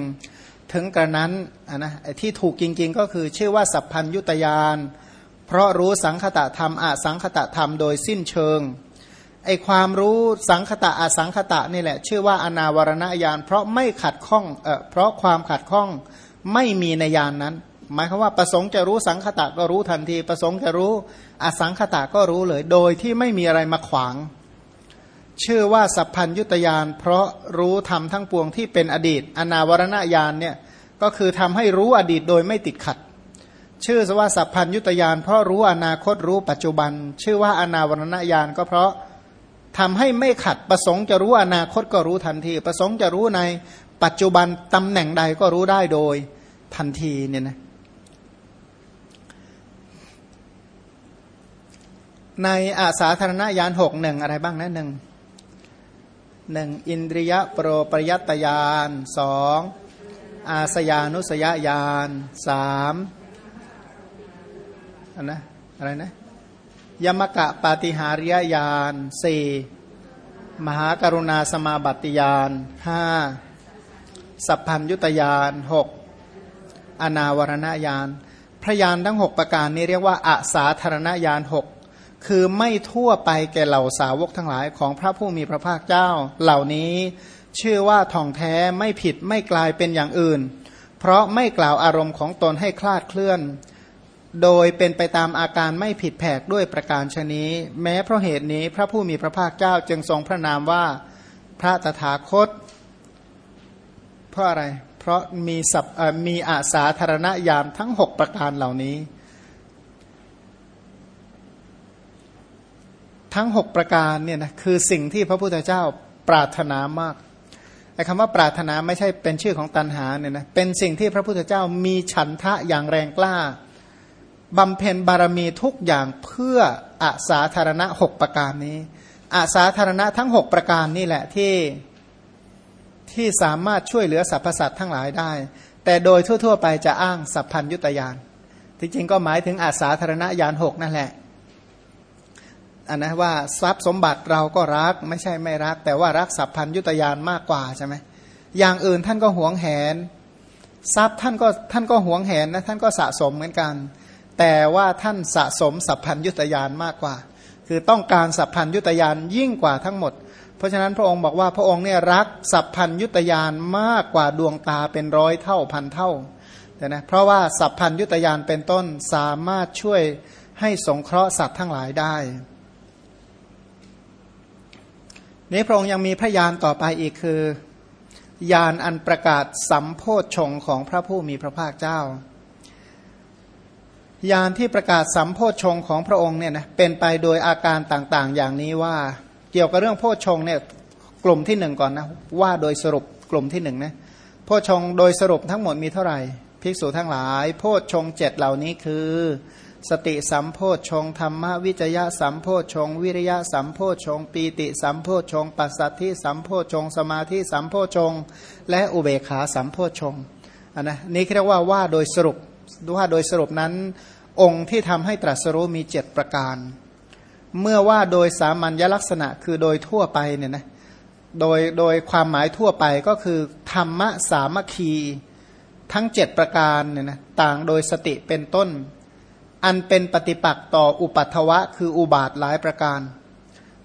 ถึงกระนั้นนะที่ถูกจริงๆ ก็คือชื่อว่าสัพพัญยุตยานเพราะรู้สังคตะธรรมอสังคตะธรรมโดยสิ้นเชิงไอความรู้สังคตะอสังคตะนี่แหละ ชื่อว่าอนาวรณญาณเพราะไม่ขัดข้องเออเพราะความขัดข้องไม่มีในญาณนนั้น หมายความว่าประสงค์จะรู้สังคตะก็รู้ทันที ประสงค์จะรู้อสังคตะก็รู้เลย โดยที่ไม่มีอะไรมาขวาง ชื่อว่าสัพพัญยุตยานเพราะรู้ทำทั้งปวงที่เป็นอดีต อนาวรณญาณเนี่ยก็คือทำให้รู้อดีตโดยไม่ติดขัด ชื่อว่าสัพพัญยุตยานเพราะรู้อนาคตรู้ปัจจุบัน ชื่อว่าอนาวรณญาณก็เพราะทำให้ไม่ขัดประสงค์จะรู้อนาคตก็รู้ทันที ประสงค์จะรู้ในปัจจุบันตำแหน่งใดก็รู้ได้โดยทันทีเนี่ยนะ ในอาสาธารณญาณหกหนึ่งอะไรบ้างนะหนึ่งหนึ่งอินทรียโปรปริยัตยานสองอาสยานุสยญาณสามอันนะอะไรนะยมกะปาติหาริยญาณสี่มหากรุณาสมาบัติญาณห้าสัพพัญยุตยานหกอนาวรณญาณพระยานทั้งหกประการนี้เรียกว่าอาสาธารณญาณหก คือไม่ทั่วไปแก่เหล่าสาวกทั้งหลายของพระผู้มีพระภาคเจ้า เหล่านี้ชื่อว่าทองแท้ไม่ผิดไม่กลายเป็นอย่างอื่น เพราะไม่กล่าวอารมณ์ของตนให้คลาดเคลื่อน โดยเป็นไปตามอาการไม่ผิดแผกด้วยประการชนี้ แม้เพราะเหตุนี้พระผู้มีพระภาคเจ้าจึงทรงพระนามว่าพระตถาคต เพราะอะไร เพราะมีสับมีอาสาธารณญาณทั้งหกประการเหล่านี้ ทั้ง 6 ประการเนี่ยนะคือสิ่งที่พระพุทธเจ้าปรารถนามากไอ้คำว่าปรารถนาไม่ใช่เป็นชื่อของตันหาเนี่ยนะเป็นสิ่งที่พระพุทธเจ้ามีฉันทะอย่างแรงกล้าบำเพ็ญบารมีทุกอย่างเพื่ออาสาธารณะหกประการนี้อาสาธารณะทั้ง 6 ประการนี่แหละที่ที่สามารถช่วยเหลือสรรพสัตว์ทั้งหลายได้ แต่โดยทั่ว ๆ ไปจะอ้างสัพพัญยุตยานที่จริงก็หมายถึงอาสาธารณญาณหกนั่นแหละ อันนะว่าทรัพย์สมบัติเราก็รักไม่ใช่ไม่รัก แต่ว่ารักสัพพัญยุตยานมากกว่าใช่ไหมอย่างอื่นท่านก็หวงแหน ทรัพย์ท่านก็ท่านก็หวงแหนนะท่านก็สะสมเหมือนกัน แต่ว่าท่านสะสมสัพพัญยุตยานมากกว่า คือต้องการสัพพัญยุตยานยิ่งกว่าทั้งหมด เพราะฉะนั้นพระองค์บอกว่าพระองค์เนี่ยรักสัพพัญยุตยานมากกว่าดวงตาเป็นร้อยเท่าพันเท่านะเพราะว่าสัพพัญยุตยานเป็นต้นสามารถช่วยให้สงเคราะห์สัตว์ทั้งหลายได้ นี้พระองค์ยังมีพระยานต่อไปอีกคือยานอันประกาศสัมโพธชงของพระผู้มีพระภาคเจ้ายานที่ประกาศสัมโพธชงของพระองค์เนี่ยนะเป็นไปโดยอาการต่างๆ อย่างนี้ว่าเกี่ยวกับเรื่องโพธชงเนี่ยกลุ่มที่หนึ่งก่อนนะว่าโดยสรุปกลุ่มที่หนึ่งนะโพชงโดยสรุปทั้งหมดมีเท่าไหร่ ภิกษุทั้งหลาย โพชงเจ็ดเหล่านี้คือ สติสัมโพชฌงธรรมวิจยะสัมโพชฌงวิริยะสัมโพชฌงปีติสัมโพชฌงปัสสัทธิสัมโพชฌงสมาธิสัมโพชฌงและอุเบขาสัมโพชฌงนนะนี้เรียกว่าว่าโดยสรุปว่าโดยสรุปนั้น องค์ที่ทำให้ตรัสรู้มีเจ็ดประการ เมื่อว่าโดยสามัญลักษณะคือโดยทั่วไปเนี่ยนะโดยโดยความหมายทั่วไปก็คือธรรมะสามัคคีทั้งเจ็ดประการเนี่ยนะต่างโดยสติเป็นต้น อันเป็นปฏิปักษ์ต่ออุปัตถวะ คืออุบาทหลายประการ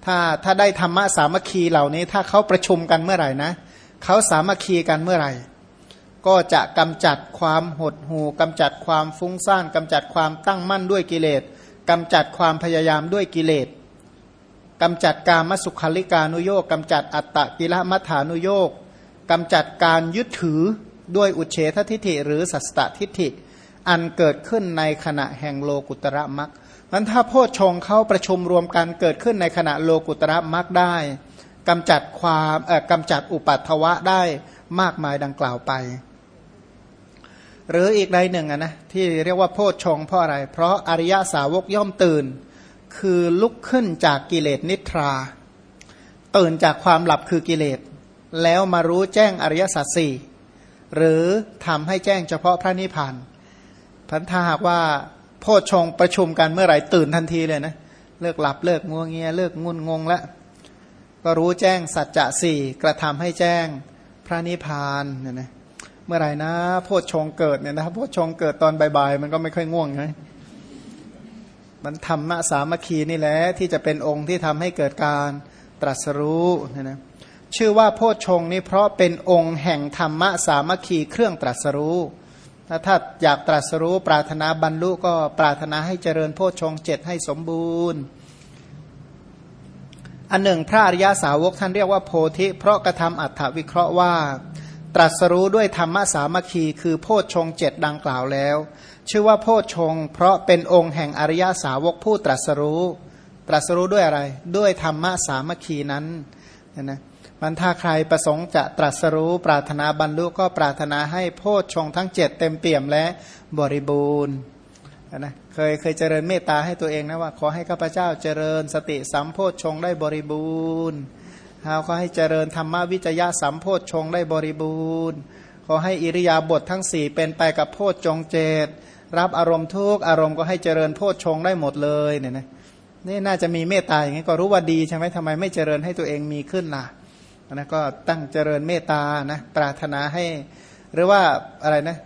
ถ้าถ้าได้ธรรมะสามัคคีเหล่านี้ ถ้าเขาประชุมกันเมื่อไหร่นะเขาสามัคคีกันเมื่อไหร่ ก็จะกำจัดความหดหู่กำจัดความฟุ้งซ่านกำจัดความตั้งมั่นด้วยกิเลสกำจัดความพยายามด้วยกิเลสกำจัดการมสุขลิกานุโยกกำจัดอัตตกิลมัฐานุโยกกำจัดการยึดถือด้วยอุเฉททิฏฐิหรือสัสตทิฏฐิ อันเกิดขึ้นในขณะแห่งโลกุตระมักนั้นถ้าโพชฌงเขาประชุมรวมกันเกิดขึ้นในขณะโลกุตระมักได้กำจัดความเอ่อกำจัดอุปัตถวะได้มากมายดังกล่าวไป หรืออีกในหนึ่งนะที่เรียกว่าโพชฌงเพราะอะไร เพราะอริยสาวกย่อมตื่น คือลุกขึ้นจากกิเลสนิทรา ตื่นจากความหลับคือกิเลส แล้วมารู้แจ้งอริยสัจสี่หรือทำให้แจ้งเฉพาะพระนิพพาน พันธาหากว่าโพชฌงประชุมกันเมื่อไหร่ตื่นทันทีเลยนะเลิกหลับเลิกงัวงเงียเลิกงุนงงแล้วก็รู้แจ้งสัจจะสี่กระทำให้แจ้งพระนิพพานเนี่ยนะเมื่อไหร่นะโพชฌงเกิดเนี่ยนะโพชฌงเกิดตอนบ่ายๆมันก็ไม่ค่อยง่วงไงมันธรรมะสามัคคีนี่แหละที่จะเป็นองค์ที่ทำให้เกิดการตรัสรู้เนี่ยนะชื่อว่าโพชฌงนี้เพราะเป็นองค์แห่งธรรมะสามัคคีเครื่องตรัสรู้ ถ้าอยากตรัสรู้ปรารถนาบรรลุก็ปรารถนาให้เจริญโพชฌงเจ็ดให้สมบูรณ์ อันหนึ่งพระอริยาสาวกท่านเรียกว่าโพธิ เพราะกระทำอัฏฐวิเคราะห์ว่า ตรัสรู้ด้วยธรรมสามัคคีคือโพชฌงเจ็ดดังกล่าวแล้ว ชื่อว่าโพชฌงเพราะเป็นองค์แห่งอริยาสาวกผู้ตรัสรู้ ตรัสรู้ด้วยอะไร ด้วยธรรมสามัคคีนั้นนะ มันถ้าใครประสงค์จะตรัสรู้ปรารถนาบรรลุก็ปรารถนาให้โพชฌงทั้งเจ็ดเต็มเปี่ยมและบริบูรณ์นะเคยเคยเจริญเมตตาให้ตัวเองนะว่า ขอให้ข้าพเจ้าเจริญสติสัมโพชฌงได้บริบูรณ์เขาขอให้เจริญธรรมวิจยะสัมโพชฌงได้บริบูรณ์ ขอให้อิริยาบถททั้งสี่เป็นไปกับโพชฌงเจตรับอารมณ์ทุกอารมณ์ก็ให้เจริญโพชฌงได้หมดเลยเนี่ยนะนี่น่าจะมีเมตตาอย่างนี้ก็รู้ว่าดีใช่ไหมทำไมไม่เจริญให้ตัวเองมีขึ้นล่ะ นะก็ตั้งเจริญเมตตานะปรารถนาให้ หรือว่าอะไรนะ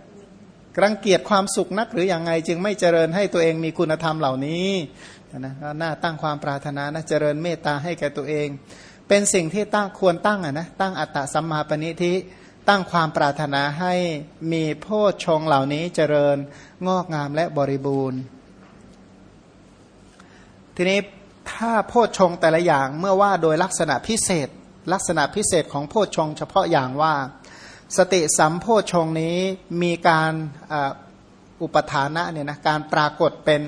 รังเกียจความสุขนักหรืออยังไงจึงไม่เจริญให้ตัวเองมีคุณธรรมเหล่านี้นะก็น่าตั้งความปรารถนานะเจริญเมตตาให้แก่ตัวเอง เป็นสิ่งที่ตั้งควรตั้งอะนะตั้งอัตตะสัมมาปณิทิตั้งความปรารถนาให้มีโพชฌงเหล่านี้เจริญงอกงามและบริบูรณ์ ทีนี้ถ้าโพชฌงแต่ละอย่างเมื่อว่าโดยลักษณะพิเศษ ลักษณะพิเศษของโพชฌงเฉพาะอย่างว่า สติสัมโพชฌงนี้มีการอุปทานะเนี่ยนะการปรากฏเป็น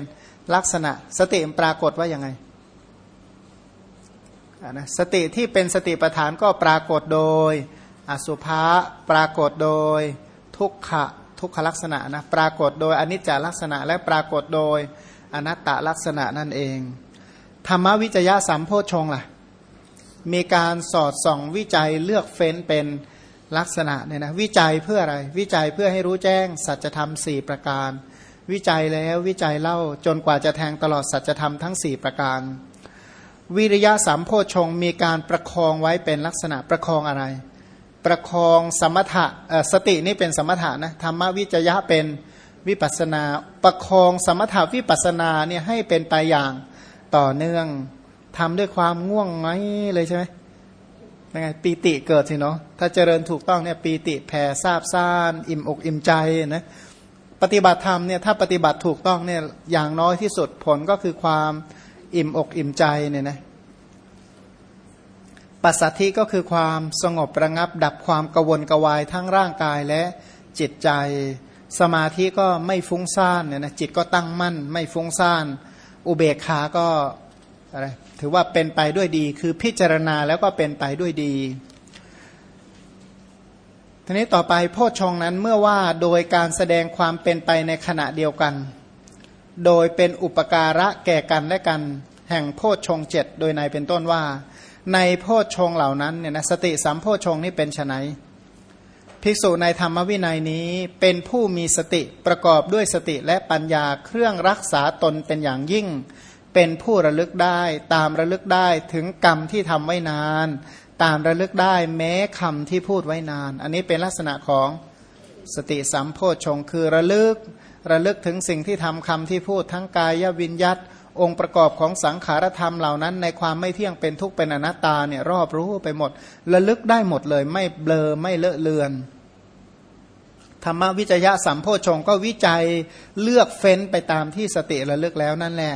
ลักษณะสติปรากฏว่ายังไงนะสติที่เป็นสติปัฏฐานก็ปรากฏโดยอสุภะปรากฏโดยทุกขะทุกขลักษณะนะปรากฏโดยอนิจจลักษณะ และปรากฏโดยอนัตตลักษณะนั่นเอง ธรรมวิจยะสัมโพชงล่ะ มีการสอดส่องวิจัยเลือกเฟ้นเป็นลักษณะเนี่ยนะวิจัยเพื่ออะไร วิจัยเพื่อให้รู้แจ้งสัจธรรมสี่ประการ วิจัยแล้ววิจัยเล่าจนกว่าจะแทงตลอดสัจธรรมทั้งสี่ประการ วิริยะสัมโพชงมีการประคองไว้เป็นลักษณะประคองอะไร ประคองสมถะสตินี่เป็นสมถะนะธรรมวิจยะเป็นวิปัสนา ประคองสมถะวิปัสนาเนี่ยให้เป็นไปอย่างต่อเนื่อง ทำด้วยความง่วงไงเลยใช่ไหมยังไงปีติเกิดสิเนาะถ้าเจริญถูกต้องเนี่ยปีติแผ่ซาบซ่านอิ่มอกอิ่มใจนะปฏิบัติธรรมเนี่ยถ้าปฏิบัติถูกต้องเนี่ยอย่างน้อยที่สุดผลก็คือความอิ่มอกอิ่มใจเนี่ยนะปัสสัทธิก็คือความสงบระงับ ดับความกวนกวายทั้งร่างกายและจิตใจ สมาธิก็ไม่ฟุ้งซ่านเนี่ยนะจิตก็ตั้งมั่น ไม่ฟุ้งซ่าน อุเบกขาก็ อะไรถือว่าเป็นไปด้วยดี คือพิจารณาแล้วก็เป็นไปด้วยดีทีนี้ต่อไปโพชฌงนั้นเมื่อว่าโดยการแสดงความเป็นไปในขณะเดียวกัน โดยเป็นอุปการะแก่กันและกัน แห่งโพชฌงเจ็ดโดยในเป็นต้นว่า ในโพชฌงเหล่านั้นเนี่ยนะสติสัมโพชฌงนี้เป็นไฉนภิกษุในธรรมวินัยนี้เป็นผู้มีสติประกอบด้วยสติและปัญญาเครื่องรักษาตนเป็นอย่างยิ่ง เป็นผู้ระลึกได้ ตามระลึกได้ถึงกรรมที่ทำไว้นาน ตามระลึกได้แม้คำที่พูดไว้นาน อันนี้เป็นลักษณะของสติสัมโพชงคือระลึก ระลึกถึงสิ่งที่ทำคำที่พูดทั้งกายวิญยัตองค์ประกอบของสังขารธรรมเหล่านั้น ในความไม่เที่ยงเป็นทุกข์เป็นอนัตตาเนี่ยรอบรู้ไปหมด ระลึกได้หมดเลย ไม่เบลอไม่เลอะเลือนธรรมวิจยะสัมโพชงก็วิจัยเลือกเฟ้นไปตามที่สติระลึกแล้วนั่นแหละ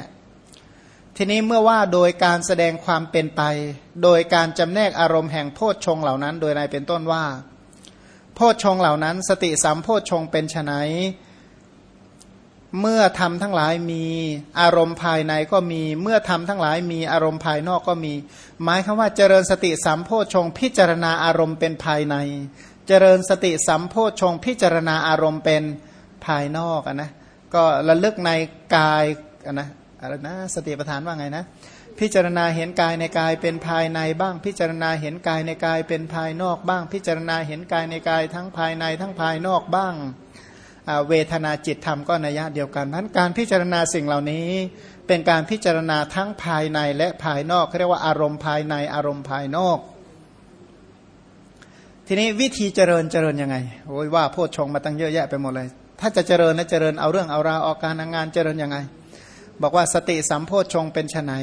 ทีนี้เมื่อว่าโดยการแสดงความเป็นไป โดยการจำแนกอารมณ์แห่งโพชฌงเหล่านั้น โดยในเป็นต้นว่า โพชฌงเหล่านั้น สติสัมโพชฌงเป็นไนเมื่อทำทั้งหลายมีอารมณ์ภายในก็มี เมื่อทำทั้งหลายมีอารมณ์ภายนอกก็มี หมายคือว่าเจริญสติสัมโพชงพิจารณาอารมณ์เป็นภายใน เจริญสติสัมโพชงพิจารณาอารมณ์เป็นภายนอกนะก็ระลึกในกายนะ อะไรนะสติปัฏฐานว่าไงนะ พิจารณาเห็นกายในกายเป็นภายในบ้าง พิจารณาเห็นกายในกายเป็นภายนอกบ้าง พิจารณาเห็นกายในกายทั้งภายในทั้งภายนอกบ้างเวทนาจิตธรรมก็นัยะเดียวกันนั้นการพิจารณาสิ่งเหล่านี้ เป็นการพิจารณาทั้งภายในและภายนอกเขาเรียกว่าอารมณ์ภายในอารมณ์ภายนอก ทีนี้วิธีเจริญเจริญยังไงโอ้ยว่าโพชฌงมาตั้งเยอะแยะไปหมดเลย ถ้าจะเจริญนะเจริญเอาเรื่องเอาราวออกการงานเจริญยังไง บอกว่าสติสัมโพชฌงเป็นไน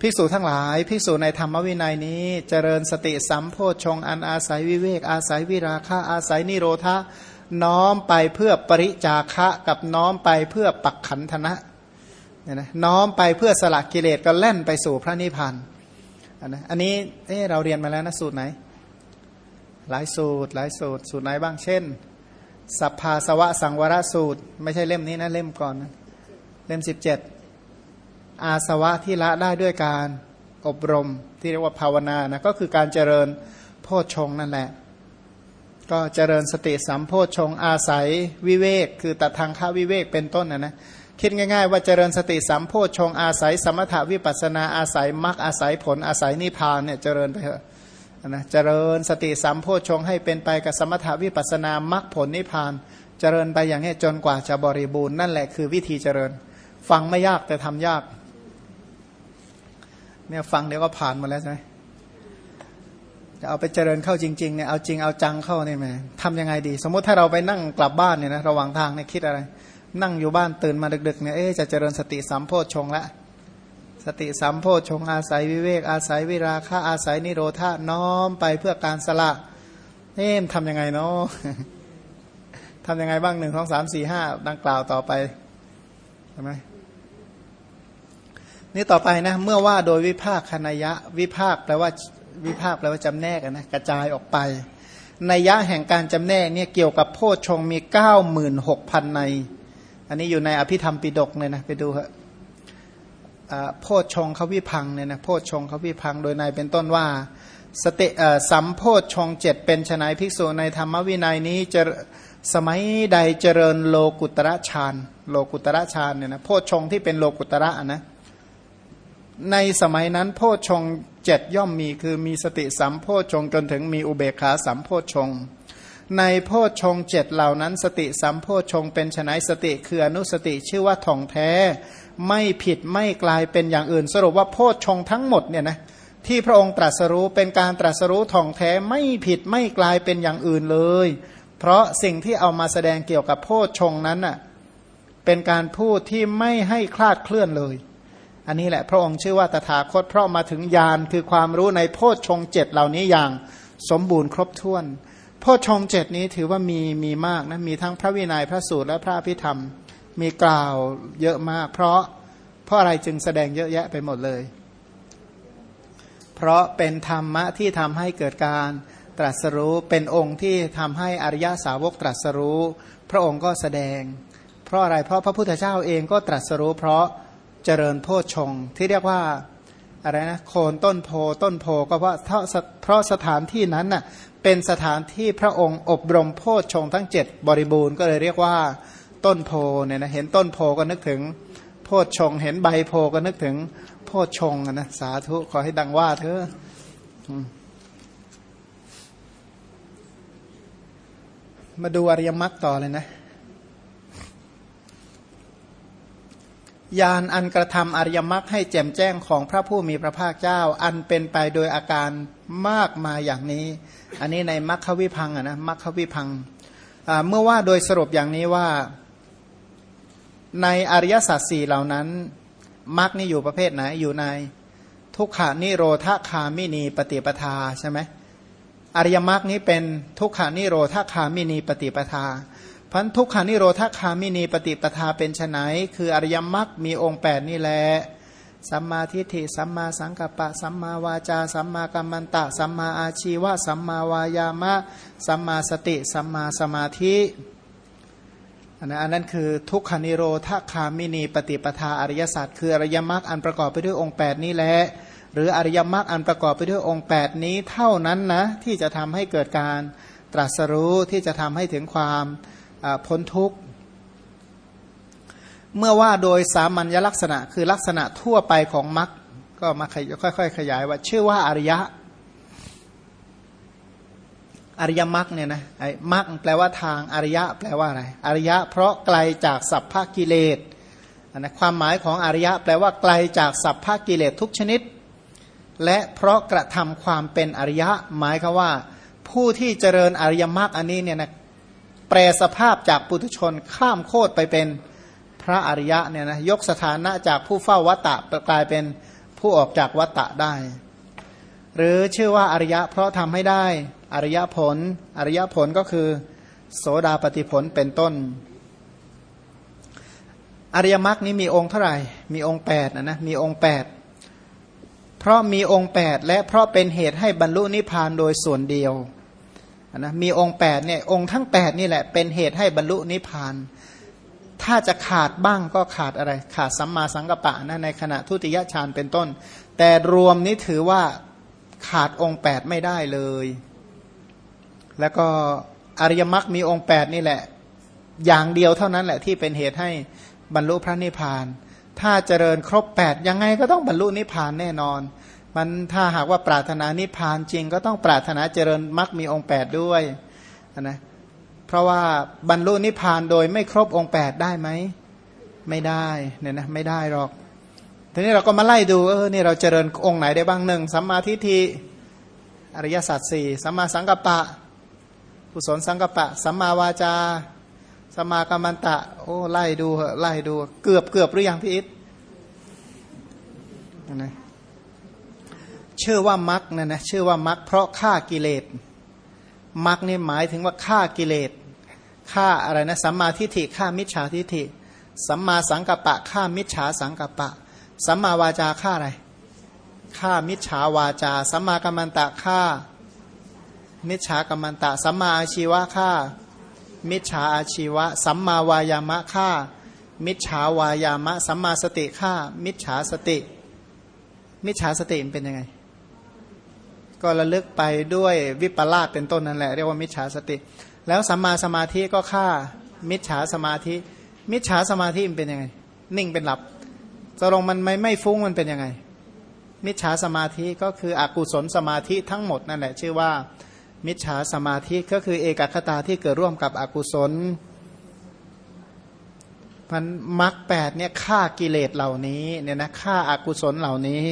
ภิกษุทั้งหลายภิกษุในธรรมวินัยนี้ เจริญสติสัมโพชฌงอันอาศัยวิเวกอาศัยวิราคะอาศัยนิโรธาน้อมไปเพื่อปริจาคะกับน้อมไปเพื่อปักขันธนะเนี่ยนะน้อมไปเพื่อสละกิเลสก็แล่นไปสู่พระนิพพานอันนะอันนี้เออเราเรียนมาแล้วนะสูตรไหน หลายสูตร หลายสูตร สูตรไหนบ้างเช่น สัพพาสวะสังวรสูตร ไม่ใช่เล่มนี้นะเล่มก่อนนะ เล่มสิบเจ็ดอาสวะที่ละได้ด้วยการอบรมที่เรียกว่าภาวนานะก็คือการเจริญโพชฌงนั่นแหละ ก็เจริญสติสัมโพชฌงอาศัยวิเวก คือตัดทางข้าวิเวกเป็นต้นนะนะคิดง่าย ๆ ว่าเจริญสติสัมโพชฌงอาศัย สมถาวิปัสนาอาศัยมรรคอาศัยผลอาศัยนิพพานเนี่ยเจริญไปเถอะนะเจริญสติสัมโพชฌงให้เป็นไปกับสมถาวิปัสนามรรคผลนิพพาน เจริญไปอย่างนี้จนกว่าจะบริบูรณ์นั่นแหละคือวิธีเจริญ ฟังไม่ยากแต่ทำยาก เนี่ยฟังเดี๋ยวก็ผ่านมาแล้วใช่ไหมจะเอาไปเจริญเข้าจริงๆเนี่ยเอาจริงเอาจังเข้าเนี่ยไหมทำยังไงดี สมมติถ้าเราไปนั่งกลับบ้านเนี่ยนะระหว่างทางเนี่ยคิดอะไร นั่งอยู่บ้านตื่นมาดึกๆเนี่ยเอ๊จะเจริญสติสัมโพชงละสติสัมโพชงอาศัยวิเวกอาศัยวิราคะอาศัยนิโรธาน้อมไปเพื่อการสละเอ๊ะทำยังไงเนาะทำยังไงบ้างหนึ่งสองสามสี่ห้าดังกล่าวต่อไปใช่ไหม นี่ต่อไปนะเมื่อว่าโดยวิภาคคณยะวิภาคแปลว่าวิภาคแปลว่าจำแนกนะกระจายออกไปนัยยะแห่งการจำแนกเนี่ยเกี่ยวกับโพชฌงมีเก้าหมื่นหกพันใน อันนี้อยู่ในอภิธรรมปิดกเลยนะไปดูฮะโพชฌงเขาวิพังเนี่ยนะโพชฌงเขาวิพังโดยในเป็นต้นว่าสติสัมโพชฌงเจ็ดเป็นชนายภิกษุในธรรมวินัยนี้จะสมัยใดเจริญโลกุตระฌานโลกุตระฌานเนี่ยนะโพชฌงที่เป็นโลกุตระนะ ในสมัยนั้นโพชงเจ็ดย่อมมีคือมีสติสัมโพชงจนถึงมีอุเบกขาสัมโพชงในโพชงเจ็ดเหล่านั้น สติสัมโพชงเป็นชนสติคืออนุสติชื่อว่าท่องแท้ ไม่ผิดไม่กลายเป็นอย่างอื่น สรุปว่าโพชงทั้งหมดเนี่ยนะที่พระองค์ตรัสรู้เป็นการตรัสรู้ท่องแท้ไม่ผิดไม่กลายเป็นอย่างอื่นเลย เพราะสิ่งที่เอามาแสดงเกี่ยวกับโพชฌงนั้นน่ะเป็นการพูดที่ไม่ให้คลาดเคลื่อนเลย อันนี้แหละพระองค์ชื่อว่าตถาคตเพราะมาถึงญาณคือความรู้ในโพชฌงเจ็ดเหล่านี้อย่างสมบูรณ์ครบถ้วน โพชฌงเจ็ดนี้ถือว่ามีมีมากนะมีทั้งพระวินัยพระสูตรและพระพิธรรม มีกล่าวเยอะมาก เพราะเพราะอะไรจึงแสดงเยอะแยะไปหมดเลย เพราะเป็นธรรมะที่ทำให้เกิดการตรัสรู้เป็นองค์ที่ทำให้อริยสาวกตรัสรู้ พระองค์ก็แสดง เพราะอะไรเพราะพระพุทธเจ้าเองก็ตรัสรู้ เพราะ เจริญโพชฌงที่เรียกว่าอะไรนะโคนต้นโพต้นโพก็เพราะเพราะสถานที่นั้นน่ะเป็นสถานที่พระองค์อบรมโพชฌงทั้งเจ็ดบริบูรณ์ก็เลยเรียกว่าต้นโพเนี่ยนะเห็นต้นโพก็นึกถึงโพชฌงเห็นใบโพก็นึกถึงโพชฌงนะสาธุขอให้ดังว่าเถอะมาดูอริยมรรคต่อเลยนะ ยานอันกระทำอริยมรรคให้แจ่มแจ้งของพระผู้มีพระภาคเจ้า อันเป็นไปโดยอาการมากมาอย่างนี้ อันนี้ในมรรควิพังนะมรรควิพังเมื่อว่าโดยสรุปอย่างนี้ว่า ในอริยสัจสี่เหล่านั้นมรรคนี่อยู่ประเภทไหนอยู่ในทุกขานิโรธคามินีปฏิปทาใช่ไหมอริยมรรคนี้เป็นทุกขานิโรธคามินีปฏิปทา พันทุกขานิโรธคามินีปฏิปทาเป็นไนคืออริยมรรคมีองค์แปดนี่แหละสัมมาทิฏฐิสัมมาสังกัปปะ สัมมาวาจา สัมมากัมมันตะ สัมมาอาชีวะ สัมมาวายามะ สัมมาสติ สัมมาสมาธิอันนั้นคือทุกขานิโรธคามินีปฏิปทาอริยสัจคืออริยมรรคอันประกอบไปด้วยองค์ 8 นี้แหละหรืออริยมรรคอันประกอบไปด้วยองค์ 8 นี้เท่านั้นนะที่จะทำให้เกิดการตรัสรู้ที่จะทำให้ถึงความ พ้นทุกข์ เมื่อว่าโดยสามัญลักษณะคือลักษณะทั่วไปของมรรคก็มาค่อยๆขยายว่า ชื่อว่าอริยะ อริยมรรคเนี่ยนะไอ้มรรคแปลว่าทางอริยะ แปลว่าอะไร อริยะ เพราะไกลจากสัพพกิเลสนะความหมายของอริยะ แปลว่าไกลจากสัพพกิเลสทุกชนิด และเพราะกระทำความเป็นอริยะ หมายคือว่า ผู้ที่เจริญอริยมรรคอันนี้เนี่ยนะ แปลสภาพจากปุถุชนข้ามโคตรไปเป็นพระอริยะเนี่ยนะยกสถานะจากผู้เฝ้าวัตตะกลายเป็นผู้ออกจากวัตตะได้ หรือชื่อว่าอริยะเพราะทำให้ได้อริยผล อริยผลก็คือ โสดาปฏิผลเป็นต้น อริยมรรคนี้มีองค์เท่าไหร่ มีองค์8นะนะมีองค์ 8 เพราะมีองค์ 8 และเพราะเป็นเหตุให้บรรลุนิพพานโดยส่วนเดียว นะมีองค์8เนี่ยองค์ทั้ง 8 นี่แหละเป็นเหตุให้บรรลุนิพพาน ถ้าจะขาดบ้างก็ขาดอะไร ขาดสัมมาสังกัปปะนะในขณะทุติยฌานเป็นต้น แต่รวมนี้ถือว่าขาดองค์ 8 ไม่ได้เลย แล้วก็อริยมรรคมีองค์ 8 นี่แหละ อย่างเดียวเท่านั้นแหละที่เป็นเหตุให้บรรลุพระนิพพาน ถ้าเจริญครบ 8 ยังไงก็ต้องบรรลุนิพพานแน่นอน มันถ้าหากว่าปรารถนานิพพานจริง ก็ต้องปรารถนาเจริญมรรคมีองค์ 8 ด้วยนะเพราะว่าบรรลุนิพพานโดยไม่ครบองค์ 8 ได้ไหมไม่ได้เนี่ยนะไม่ได้หรอกทีนี้เราก็มาไล่ดูเออนี่เราเจริญองค์ไหนได้บ้างหนึ่งสัมมาทิฏฐิอริยสัจสี่สัมมาสังกัปปะกุศลสังกัปปะสัมมาวาจาสัมมากัมมันตะ โอ้ไล่ดูไล่ดู เกือบเกือบหรือยังพี่อิทนะ ชื่อว่ามักนะนะชื่อว่ามักเพราะฆ่ากิเลสมักนี่หมายถึงว่าฆ่ากิเลสฆ่าอะไรนะสัมมาทิฏฐิฆ่ามิจฉาทิฏฐิสัมมาสังกัปปะฆ่ามิจฉาสังกัปปะสัมมาวาจาฆ่าอะไรฆ่ามิจฉาวาจาสัมมากัมมันตะฆ่ามิจฉากัมมันตะสัมมาอาชีวะฆ่ามิจฉาอาชีวะ สัมมาวายามะฆ่ามิจฉาวายามะ สัมมาสติฆ่ามิจฉาสติ มิจฉาสติเป็นยังไง ก็ระลึกไปด้วยวิปลาสเป็นต้นนั่นแหละเรียกว่ามิจฉาสติ แล้วสัมมาสมาธิก็ฆ่ามิจฉาสมาธิ มิจฉาสมาธิมันเป็นยังไง นิ่งเป็นหลับจะลงมันไม่ไม่ฟุ้งมันเป็นยังไง มิจฉาสมาธิก็คืออกุศลสมาธิทั้งหมดนั่นแหละชื่อว่า มิจฉาสมาธิก็คือเอกคตาที่เกิดร่วมกับอกุศลพันมรรคแปดเนี่ยฆ่ากิเลสเหล่านี้เนี่ยนะฆ่าอากุศลเหล่านี้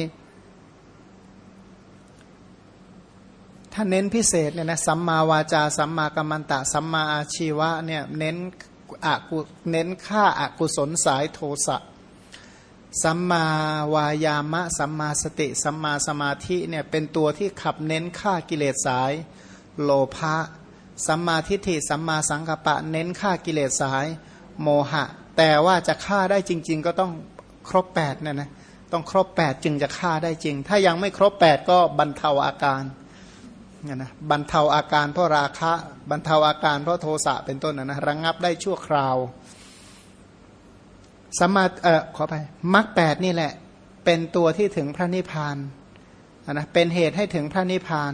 ถ้าเน้นพิเศษเนี่ยนะสัมมาวาจาสัมมากัมมันตะ สัมมาอาชีวะเนี่ยเน้นอากุเน้นฆ่าอากุศลสายโทสะสัมมาวายามะ สัมมาสติ สัมมาสมาธิเนี่ยเป็นตัวที่ขับเน้นฆ่ากิเลสสายโลภะสัมมาทิฏฐิสัมมาสังกัปปะ เน้นฆ่ากิเลสสายโมหะ แต่ว่าจะฆ่าได้จริง ๆ ก็ต้องครบแปดเนี่ยนะต้องครบแปดจึงจะฆ่าได้จริง ถ้ายังไม่ครบแปดก็บรรเทาอาการ นี่ยนะบรรเทาอาการเพราะราคะ บรรเทาอาการเพราะโทสะเป็นต้นนะนะระงงับได้ชั่วคราวสมาเอ่อขอไปมรรคแปดนี่แหละ เป็นตัวที่ถึงพระนิพพานนะเป็นเหตุให้ถึงพระนิพพาน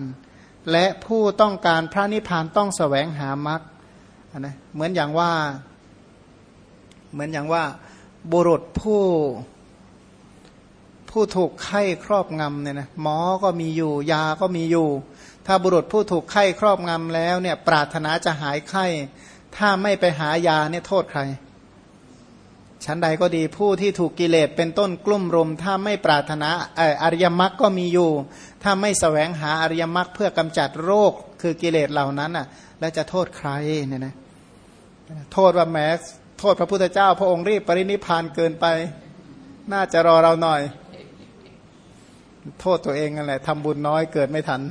และผู้ต้องการพระนิพพานต้องแสวงหามรรคนะเหมือนอย่างว่า เหมือนอย่างว่า บุรุษผู้ผู้ถูกไข้ครอบงำเนี่ยนะหมอก็มีอยู่ ยาก็มีอยู่ ถ้าบุรุษผู้ถูกไข้ครอบงำแล้วเนี่ยปรารถนาจะหายไข้ ถ้าไม่ไปหายาเนี่ยโทษใครชั้นใดก็ดีผู้ที่ถูกกิเลสเป็นต้นกลุ่มรุม ถ้าไม่ปรารถนาอริยมรรคก็มีอยู่ ถ้าไม่สแสวงหาอริยมรรคเพื่อกำจัดโรคคือกิเลสเหล่านั้นอะ แล้วจะโทษใครเนี่ยนะโทษว่าแม้โทษพระพุทธเจ้า พระองค์รีบปรินิพานเกินไป น่าจะรอเราหน่อย โทษตัวเองนั่นแหละทำบุญน้อยเกิดไม่ทัน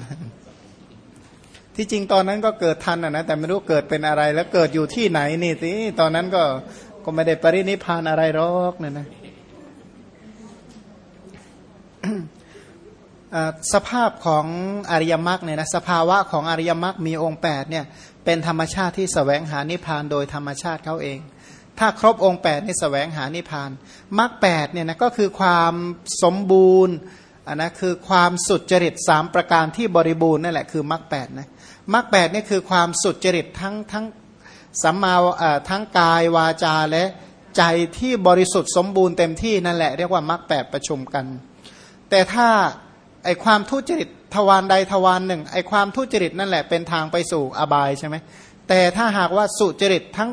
ที่จริงตอนนั้นก็เกิดทันนะแต่ไม่รู้เกิดเป็นอะไร แล้วเกิดอยู่ที่ไหนนี่สิตอนนั้นก็ก็ไม่ได้ปรินิพานอะไรหรอกเนี่ยนะสภาพของอริยมรรคเนี่ยนะสภาวะของอริยมรรคมีองค์8เนี่ยเป็นธรรมชาติที่สแสวงหานิพานโดยธรรมชาติเขาเอง ถ้าครบองค์8นี่สแสวงหานิพานมรรคแเนี่ยนะก็คือความสมบูรณ์อันนะคือความสุดจริตสามประการที่บริบูรณ์นั่นแหละคือมรรคแนะ มรรคแนี่คือความสุดจริตทั้งทั้งสัมมาทั้งกายวาจาและใจที่บริสุทธิ์สมบูรณ์เต็มที่นั่นแหละเรียกว่ามรรคแปดประชุมกัน แต่ถ้าไอความทุจริตทวารใดทวารหนึ่งไอความทุจริตนั่นแหละเป็นทางไปสู่อบายใช่ไหมแต่ถ้าหากว่าสุจริตทั้ง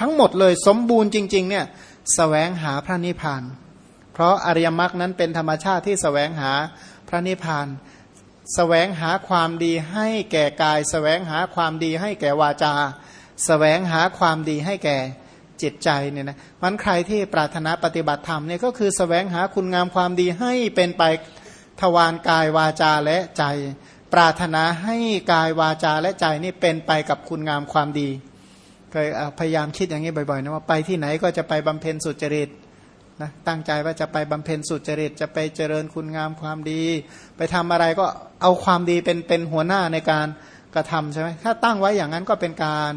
ทั้งหมดเลยสมบูรณ์จริง ๆ เนี่ยสแสวงหาพระนิพพาน เพราะอริยมรรคนั้นเป็นธรรมชาติที่สแสวงหาพระนิพพาน สแสวงหาความดีให้แก่กายสแสวงหาความดีให้แก่วาจาแสวงหาความดีให้แก่จิตใจเนี่ยนะมันใครที่ปรารถนาปฏิบัติธรรมเนี่ยก็คือสแสวงหาคุณงามความดีให้เป็นไปทวารกายวาจาและใจ ปรารถนาให้กายวาจาและใจนี่เป็นไปกับคุณงามความดีเคยพยายามคิดอย่างนี้บ่อยๆนะว่าไปที่ไหนก็จะไปบำเพ็ญสุจริต นะตั้งใจว่าจะไปบำเพ็ญสุจริตจะไปเจริญคุณงามความดี ไปทำอะไรก็เอาความดีเป็นเป็นหัวหน้าในการกระทำใช่ไหมถ้าตั้งไว้อย่างนั้นก็เป็นการ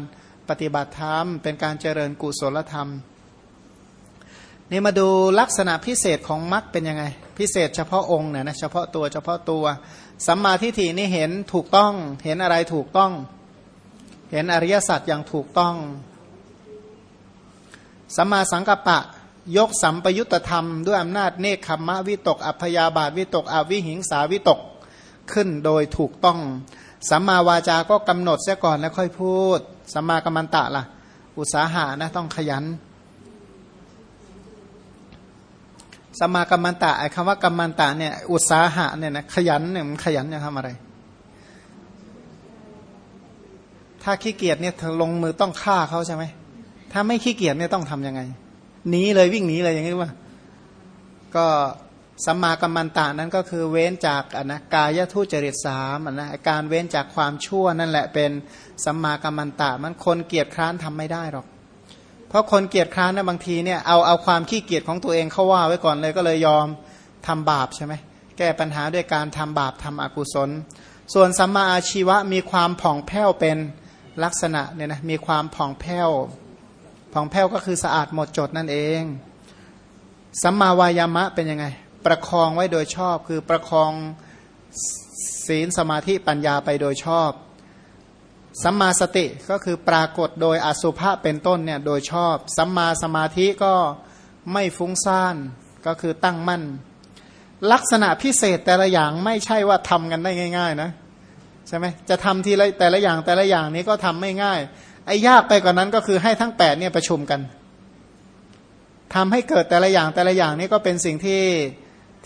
ปฏิบัติธรรม เป็นการเจริญกุศลธรรม นี่มาดูลักษณะพิเศษของมรรคเป็นยังไง พิเศษเฉพาะองค์เนี่ยนะเฉพาะตัวเฉพาะตัวสัมมาทิฏฐินี่เห็นถูกต้องเห็นอะไรถูกต้อง เห็นอริยสัจอย่างถูกต้องสัมมาสังกัปปะ ยกสัมปยุตธรรมด้วยอำนาจเนคขมมะวิตก อัพยาบาทวิตกอวิหิงสาวิตกขึ้นโดยถูกต้องสัมมาวาจาก็กำหนดเสียก่อนแล้วค่อยพูดสัมมากัมมันตะล่ะ อุตสาหะนะต้องขยันสัมมากัมมันตะไอ้คำว่ากัมมันตะเนี่ยอุตสาหะเนี่ยนะขยันเนี่ยมันขยันจะทำอะไร ถ้าขี้เกียจเนี่ยลงมือต้องฆ่าเขาใช่ไหมถ้าไม่ขี้เกียจเนี่ยต้องทํำยังไง หนีเลยวิ่งหนีเลยอย่างนี้ว่า ก็สัมมากัมมันตะนั้นก็คือเว้นจากอนะกายทุจริตสามนะการเว้นจากความชั่วนั่นแหละเป็นสัมมากัมมันตะมันคนเกียจคร้านทำไม่ได้หรอก เพราะคนเกียจคร้านนะบางทีเนี่ยเอาเอาความขี้เกียจของตัวเองเข้าว่าไว้ก่อนเลยก็เลยยอมทำบาปใช่ไหมแก้ปัญหาด้วยการทำบาปทำอกุศล ส่วนสัมมาอาชีวะมีความผ่องแผ้วเป็นลักษณะเนี่ยนะมีความผ่องแผ้ว ผ่องแผ้วก็คือสะอาดหมดจดนั่นเองสัมมาวายามะเป็นยังไง ประคองไว้โดยชอบ คือประคองศีลสมาธิปัญญาไปโดยชอบสัมมาสติก็คือปรากฏโดยอสุภะเป็นต้นเนี่ยโดยชอบสัมมาสมาธิก็ไม่ฟุ้งซ่านก็คือตั้งมั่น ลักษณะพิเศษแต่ละอย่างไม่ใช่ว่าทำกันได้ง่าย ๆ นะใช่ไหมจะทำทีละแต่ละอย่างแต่ละอย่างนี้ก็ทำไม่ง่าย ไอ้ยากไปกว่านั้นก็คือให้ทั้งแปดเนี่ยประชุมกันทำให้เกิดแต่ละอย่างแต่ละอย่างนี้ก็เป็นสิ่งที่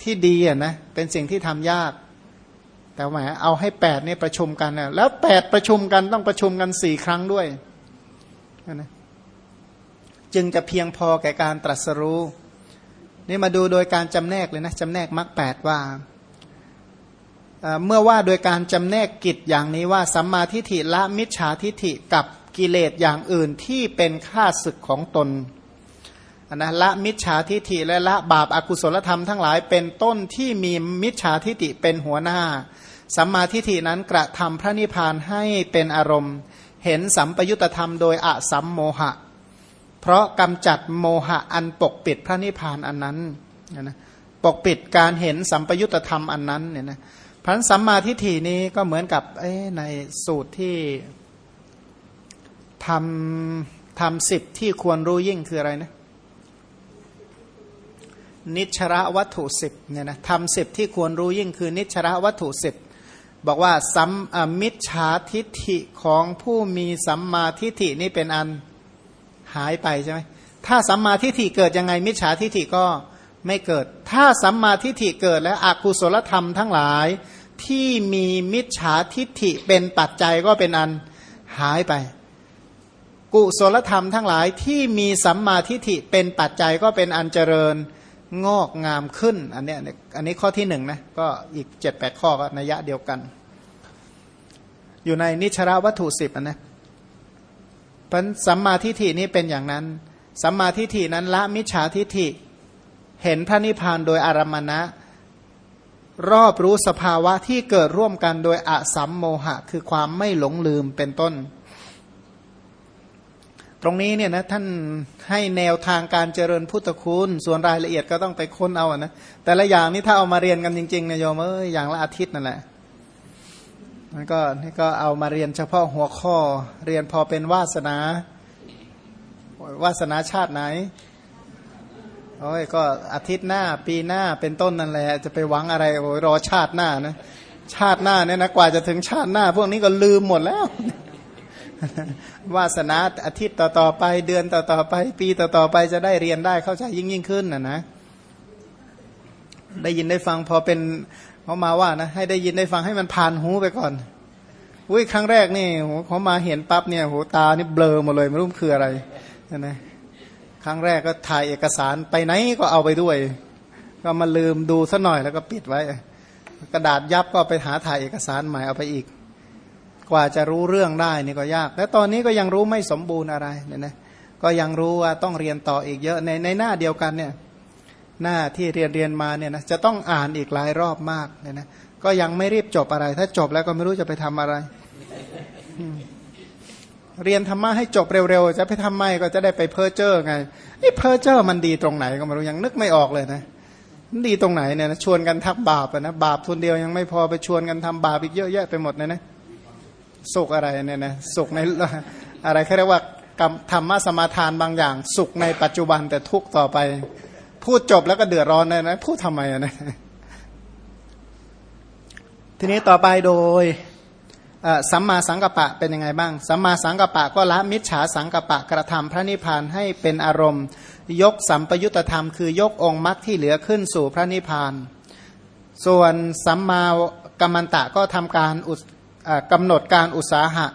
ที่ดีอะนะเป็นสิ่งที่ทำยาก แต่แหมเอาให้แปดนี่ยประชุมกันนะแล้วแปดประชุมกันต้องประชุมกันสี่ครั้งด้วยนะจึงจะเพียงพอแก่การตรัสรู้ นี่มาดูโดยการจำแนกเลยนะจำแนกมรรคแปดว่า เมื่อว่าโดยการจำแนกกิจอย่างนี้ว่าสัมมาทิฏฐิละมิจฉาทิฏฐิกับ กิเลสอย่างอื่นที่เป็นข้าศึกของตนนะละมิจฉาทิฏฐิและละบาปอากุศลธรรมทั้งหลายเป็นต้นที่มีมิจฉาทิฏฐิเป็นหัวหน้า สัมมาทิฏฐินั้นกระทำพระนิพพานให้เป็นอารมณ์ เห็นสัมปยุตธรรมโดยอสัมโมหะ เพราะกำจัดโมหะอันปกปิดพระนิพพานอันนั้นนะปกปิดการเห็นสัมปยุตธรรมอันนั้นเนี่ยนะพันสัมมาทิฏฐินี้ก็เหมือนกับในสูตรที่ ทำทำสิบที่ควรรู้ยิ่งคืออะไรนะ นิชระวัตถุสิบเนี่ยนะทำสิบที่ควรรู้ยิ่งคือ นิชระวัตถุสิบบอกว่าสัมมิจฉาทิฏฐิของผู้มีสัมมาทิฏฐินี่เป็นอันหายไปใช่ไหมถ้าสัมมาทิฏฐิเกิดยังไง มิจฉาทิฏฐิก็ไม่เกิด ถ้าสัมมาทิฏฐิเกิดและอกุศลธรรมทั้งหลายที่มีมิจฉาทิฏฐิเป็นปัจจัยก็เป็นอันหายไป กุศลธรรมทั้งหลายที่มีสัมมาทิฏฐิเป็นปัจจัยก็เป็นอันเจริญงอกงามขึ้น อันนี้อันนี้ข้อที่หนึ่งนะก็อีกเจ็ดแปดข้อก็นัยยะเดียวกัน อยู่ในนิชราวัตถุสิบนะพันสัมมาทิฏฐินี้เป็นอย่างนั้นสัมมาทิฏฐินั้นละมิจฉาทิฏฐิเห็นพระนิพพานโดยอารมณะ รอบรู้สภาวะที่เกิดร่วมกันโดยอสัมโมหะ คือความไม่หลงลืมเป็นต้น ตรงนี้เนี่ยนะท่านให้แนวทางการเจริญพุทธคุณ ส่วนรายละเอียดก็ต้องไปค้นเอาอะนะแต่ละอย่างนี่ถ้าเอามาเรียนกันจริงๆนี่ยโยมเอ้ยอย่างละอาทิตย์นั่นแหละมันก็นี่ก็เอามาเรียนเฉพาะหัวข้อเรียนพอเป็นวาสนาวาสนาชาติไหนโอ้ยก็อาทิตย์หน้าปีหน้าเป็นต้นนั่นแหละ จะไปหวังอะไรโอ้ยรอชาติหน้านะ ชาติหน้าเนี่ยนะกว่าจะถึงชาติหน้า พวกนี้ก็ลืมหมดแล้ว วาสนาอาทิตย์ต่อๆไปเดือนต่อๆไป ปีต่อๆไปจะได้เรียนได้เข้าใจยิ่งยิ่งขึ้นนะนะได้ยินได้ฟังพอเป็นเขามาว่านะให้ได้ยินได้ฟังให้มันผ่านหูไปก่อนอุ้ยครั้งแรกนี่เขามาเห็นปั๊บเนี่ยโหตานี่เบลอหมดเลยไม่รู้คืออะไรนะครั้งแรกก็ถ่ายเอกสารไปไหนก็เอาไปด้วย ก็มาลืมดูซะหน่อยแล้วก็ปิดไว้ กระดาษยับก็ไปหาถ่ายเอกสารใหม่เอาไปอีก กว่าจะรู้เรื่องได้นี่ก็ยาก และตอนนี้ก็ยังรู้ไม่สมบูรณ์อะไรเนี่ยนะก็ยังรู้ว่าต้องเรียนต่ออีกเยอะในในหน้าเดียวกันเนี่ยหน้าที่เรียนเรียนมาเนี่ยนะจะต้องอ่านอีกหลายรอบมากเนี่ยนะก็ยังไม่รีบจบอะไร ถ้าจบแล้วก็ไม่รู้จะไปทำอะไร เรียนธรรมะให้จบเร็วๆ จะไปทำไมก็จะได้ไปเพ้อเจ้อไงไอ้เพ้อเจ้อมันดีตรงไหนก็ไม่รู้ยังนึกไม่ออกเลยนะมันดีตรงไหนเนี่ยนะชวนกันทักบาปนะบาปทุนเดียวยังไม่พอไปชวนกันทำบาปอีกเยอะแยะไปหมดเลยนะ สุขอะไรเนี่ยนะสุขในอะไรเขาเรียกว่ากรรมธรรมะสมาทานบางอย่าง สุขในปัจจุบันแต่ทุกต่อไป พูดจบแล้วก็เดือดร้อนเลยนะพูดทำไมอะนะทีนี้ต่อไปโดยสัมมาสังกัปปะเป็นยังไงบ้าง สัมมาสังกัปปะก็ละมิจฉาสังกัปปะกระทำพระนิพพานให้เป็นอารมณ์ ยกสัมปยุตธรรม คือยกองค์มรรคที่เหลือขึ้นสู่พระนิพพาน ส่วนสัมมากัมมันตะก็ทำการอุ กำหนดการอุตสาหะ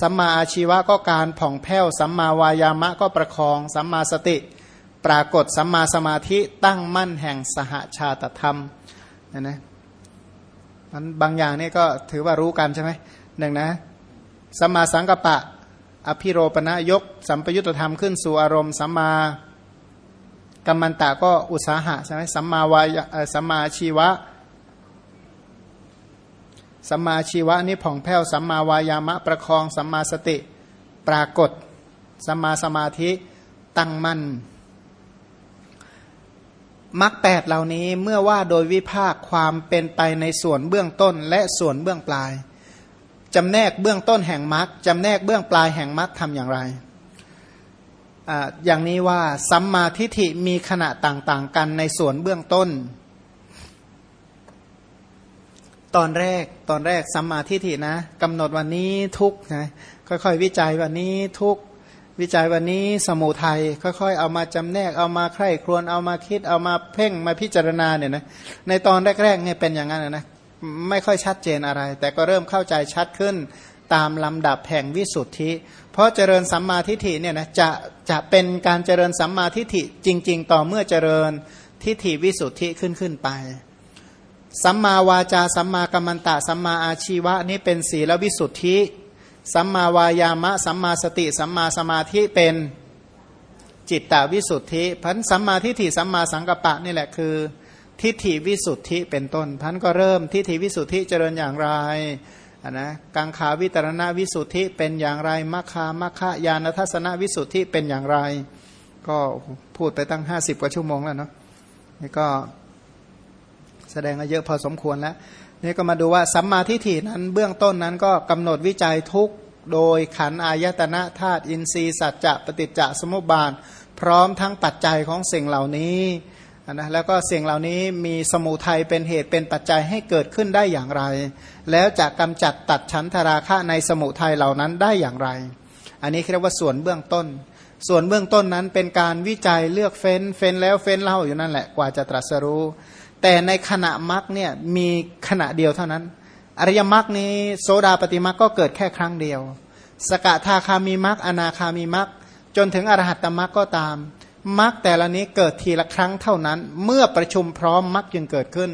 สัมมาอาชีวะก็การผ่องแผ้ว สัมมาวายามะก็ประคอง สัมมาสติ ปรากฏสัมมาสมาธิตั้งมั่นแห่งสหชาตธรรมนะนะมันบางอย่างนี่ก็ถือว่ารู้กันใช่ไหมหนึ่งนะสัมมาสังกปะ อภิโรปณะยก สัมปยุตธรรมขึ้นสู่อารมณ์สัมมากัมมันตะก็อุตสาหะใช่ไหมสัมมาวายสัมมาชีวะ สัมมาชีวะนี่ผ่องแผ้วสัมมาวายามะประคอง สัมมาสติ ปรากฏ สัมมาสมาธิตั้งมั่นมรรคแปดเหล่านี้เมื่อว่าโดยวิภาคความเป็นไปในส่วนเบื้องต้นและส่วนเบื้องปลายจำแนกเบื้องต้นแห่งมรรคจำแนกเบื้องปลายแห่งมรรคทำอย่างไรออย่างนี้ว่าสัมมาทิฏฐิมีขณะต่าง ๆ กันในส่วนเบื้องต้น ตอนแรกตอนแรกสัมมาทิฏฐินะกำหนดวันนี้ทุกนะค่อยๆวิจัยวันนี้ทุกวิจัยวันนี้สมุทัยค่อยๆ เอามาจำแนกเอามาใคร่ครวญเอามาคิดเอามาเพ่งมาพิจารณาเนี่ยนะในตอนแรกๆเนี่ยเป็นอย่างนั้นนะไม่ค่อยชัดเจนอะไร แต่ก็เริ่มเข้าใจชัดขึ้นตามลำดับแห่งวิสุทธิ เพราะเจริญสัมมาทิฏฐิเนี่ยนะจะจะเป็นการเจริญสัมมาทิฏฐิจริง ๆ ต่อเมื่อเจริญทิฏฐิวิสุทธิขึ้นขึ้นไป สัมมาวาจาสัมมากัมมันตะ สัมมาอาชีวะนี่เป็นศีลวิสุทธิ สัมมาวายามะ สัมมาสติ สัมมาสมาธิเป็นจิตตวิสุทธิพันสัมมาทิฏฐิสัมมาสังกัปปะนี่แหละคือ ทิฏฐิวิสุทธิเป็นต้นพันก็เริ่มทิฏฐิวิสุทธิเจริญอย่างไรนะกังขาวิตรณวิสุทธิเป็นอย่างไรมัคคามัคคายานทัศนวิสุทธิเป็นอย่างไร ก็พูดไปตั้งห้าสิบกว่าชั่วโมงแล้วเนาะนี่ก็ แสดงเยอะพอสมควรแล้วนี่ก็มาดูว่าสัมมาทิฏฐินั้นเบื้องต้นนั้นก็กำหนดวิจัยทุกโดยขันอายตนะธาตุอินทรีย์สัจจะปฏิจจสมุปบาท พร้อมทั้งปัจจัยของสิ่งเหล่านี้นะแล้วก็สิ่งเหล่านี้มีสมุทัยเป็นเหตุเป็นปัจจัยให้เกิดขึ้นได้อย่างไร แล้วจะกำจัดตัดชั้นธราคะในสมุทัยเหล่านั้นได้อย่างไร อันนี้เรียกว่าส่วนเบื้องต้น ส่วนเบื้องต้นนั้นเป็นการวิจัยเลือกเฟ้น เฟ้นแล้วเฟ้นเล่าอยู่นั่นแหละกว่าจะตรัสรู้ แต่ในขณะมรรคเนี่ยมีขณะเดียวเท่านั้น อริยมรรคนี้โสดาปฏิมรรคก็เกิดแค่ครั้งเดียว สกทาคามีมรรคอนาคามีมรรคจนถึงอรหัตตมรรคก็ตามมรรคแต่ละนี้เกิดทีละครั้งเท่านั้น เมื่อประชุมพร้อมมรรคจึงเกิดขึ้น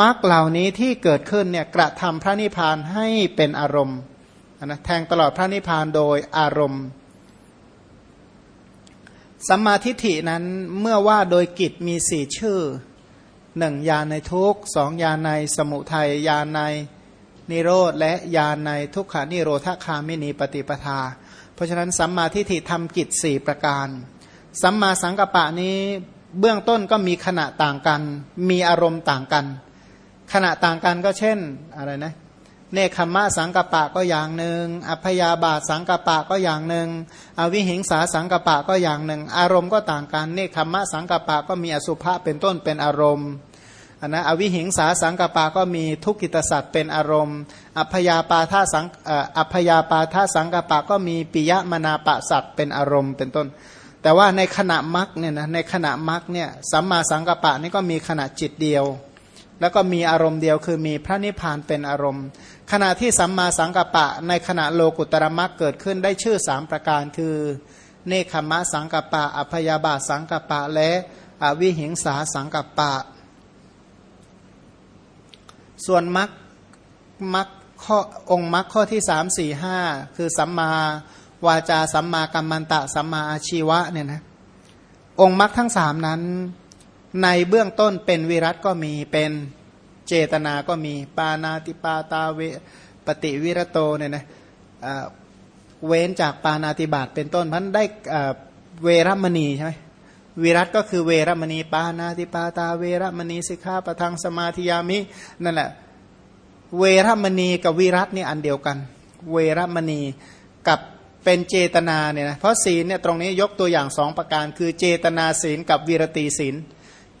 มรรคเหล่านี้ที่เกิดขึ้นเนี่ยกระทำพระนิพพานให้เป็นอารมณ์นะแทงตลอดพระนิพพานโดยอารมณ์สัมมาทิฏฐินั้นเมื่อว่าโดยกิจมีสี่ชื่อ หนึ่งยาในทุกสองยาในสมุทัยยาในนิโรธและยาในทุกขานิโรธคามินีปฏิปทา เพราะฉะนั้นสัมมาทิฏฐิทำกิจสี่ประการ สัมมาสังกัปปะนี้เบื้องต้นก็มีขณะต่างกัน มีอารมณ์ต่างกัน ขณะต่างกันก็เช่นอะไรนะเนคขมะสังกปะก็อย่างหนึ่ง อัพยาบาทสังกปะก็อย่างหนึ่ง อวิหิงสาสังกปะก็อย่างหนึ่ง อารมณ์ก็ต่างกัน เนคขมะสังกปปะก็มีอสุภะเป็นต้นเป็นอารมณ์ อันนะอวิหิงสาสังกปปะก็มีทุกขิตสัตว์เป็นอารมณ์ อัพยาปาทาสังอัพยาปาทาสังกปปะก็มีปิยมนาปะสัตว์เป็นอารมณ์เป็นต้น แต่ว่าในขณะมรรคเนี่ยนะในขณะมรรคเนี่ยสัมมาสังกปะนี่ก็มีขณะจิตเดียว แล้วก็มีอารมณ์เดียวคือมีพระนิพพานเป็นอารมณ์ ขณะที่สัมมาสังกปะ ในขณะโลกุตระมรรคเกิดขึ้นได้ชื่อสามประการคือเนคขมะสังกปะ อัพยาบาสังกปะและอวิหิงสาสังกปะ ส่วนมรรคมรรคข้อองค์มรรคข้อที่สามสี่ห้าคือสัมมาวาจาสัมมากัมมันตะสัมมาอาชีวะเนี่ยนะองค์มรรคทั้งสามนั้น ในเบื้องต้นเป็นวิรัตก็มีเป็นเจตนาก็มีปานาติปาตาเวปฏิวิรโตเนี่ยนะเว้นจากปานาติบาตเป็นต้นพันได้เวรมณีใช่ไหม วิรัตก็คือเวรมณีปานาติปาตาเวรมณีสิกขาปทังสมาธิยามินั่นแหละเวรมณีกับวิรัตนี่อันเดียวกัน เวรมณีกับเป็นเจตนาเนี่ยนะเพราะศีลเนี่ยตรงนี้ยกตัวอย่างสองประการ คือเจตนาศีลกับวีรตีศีล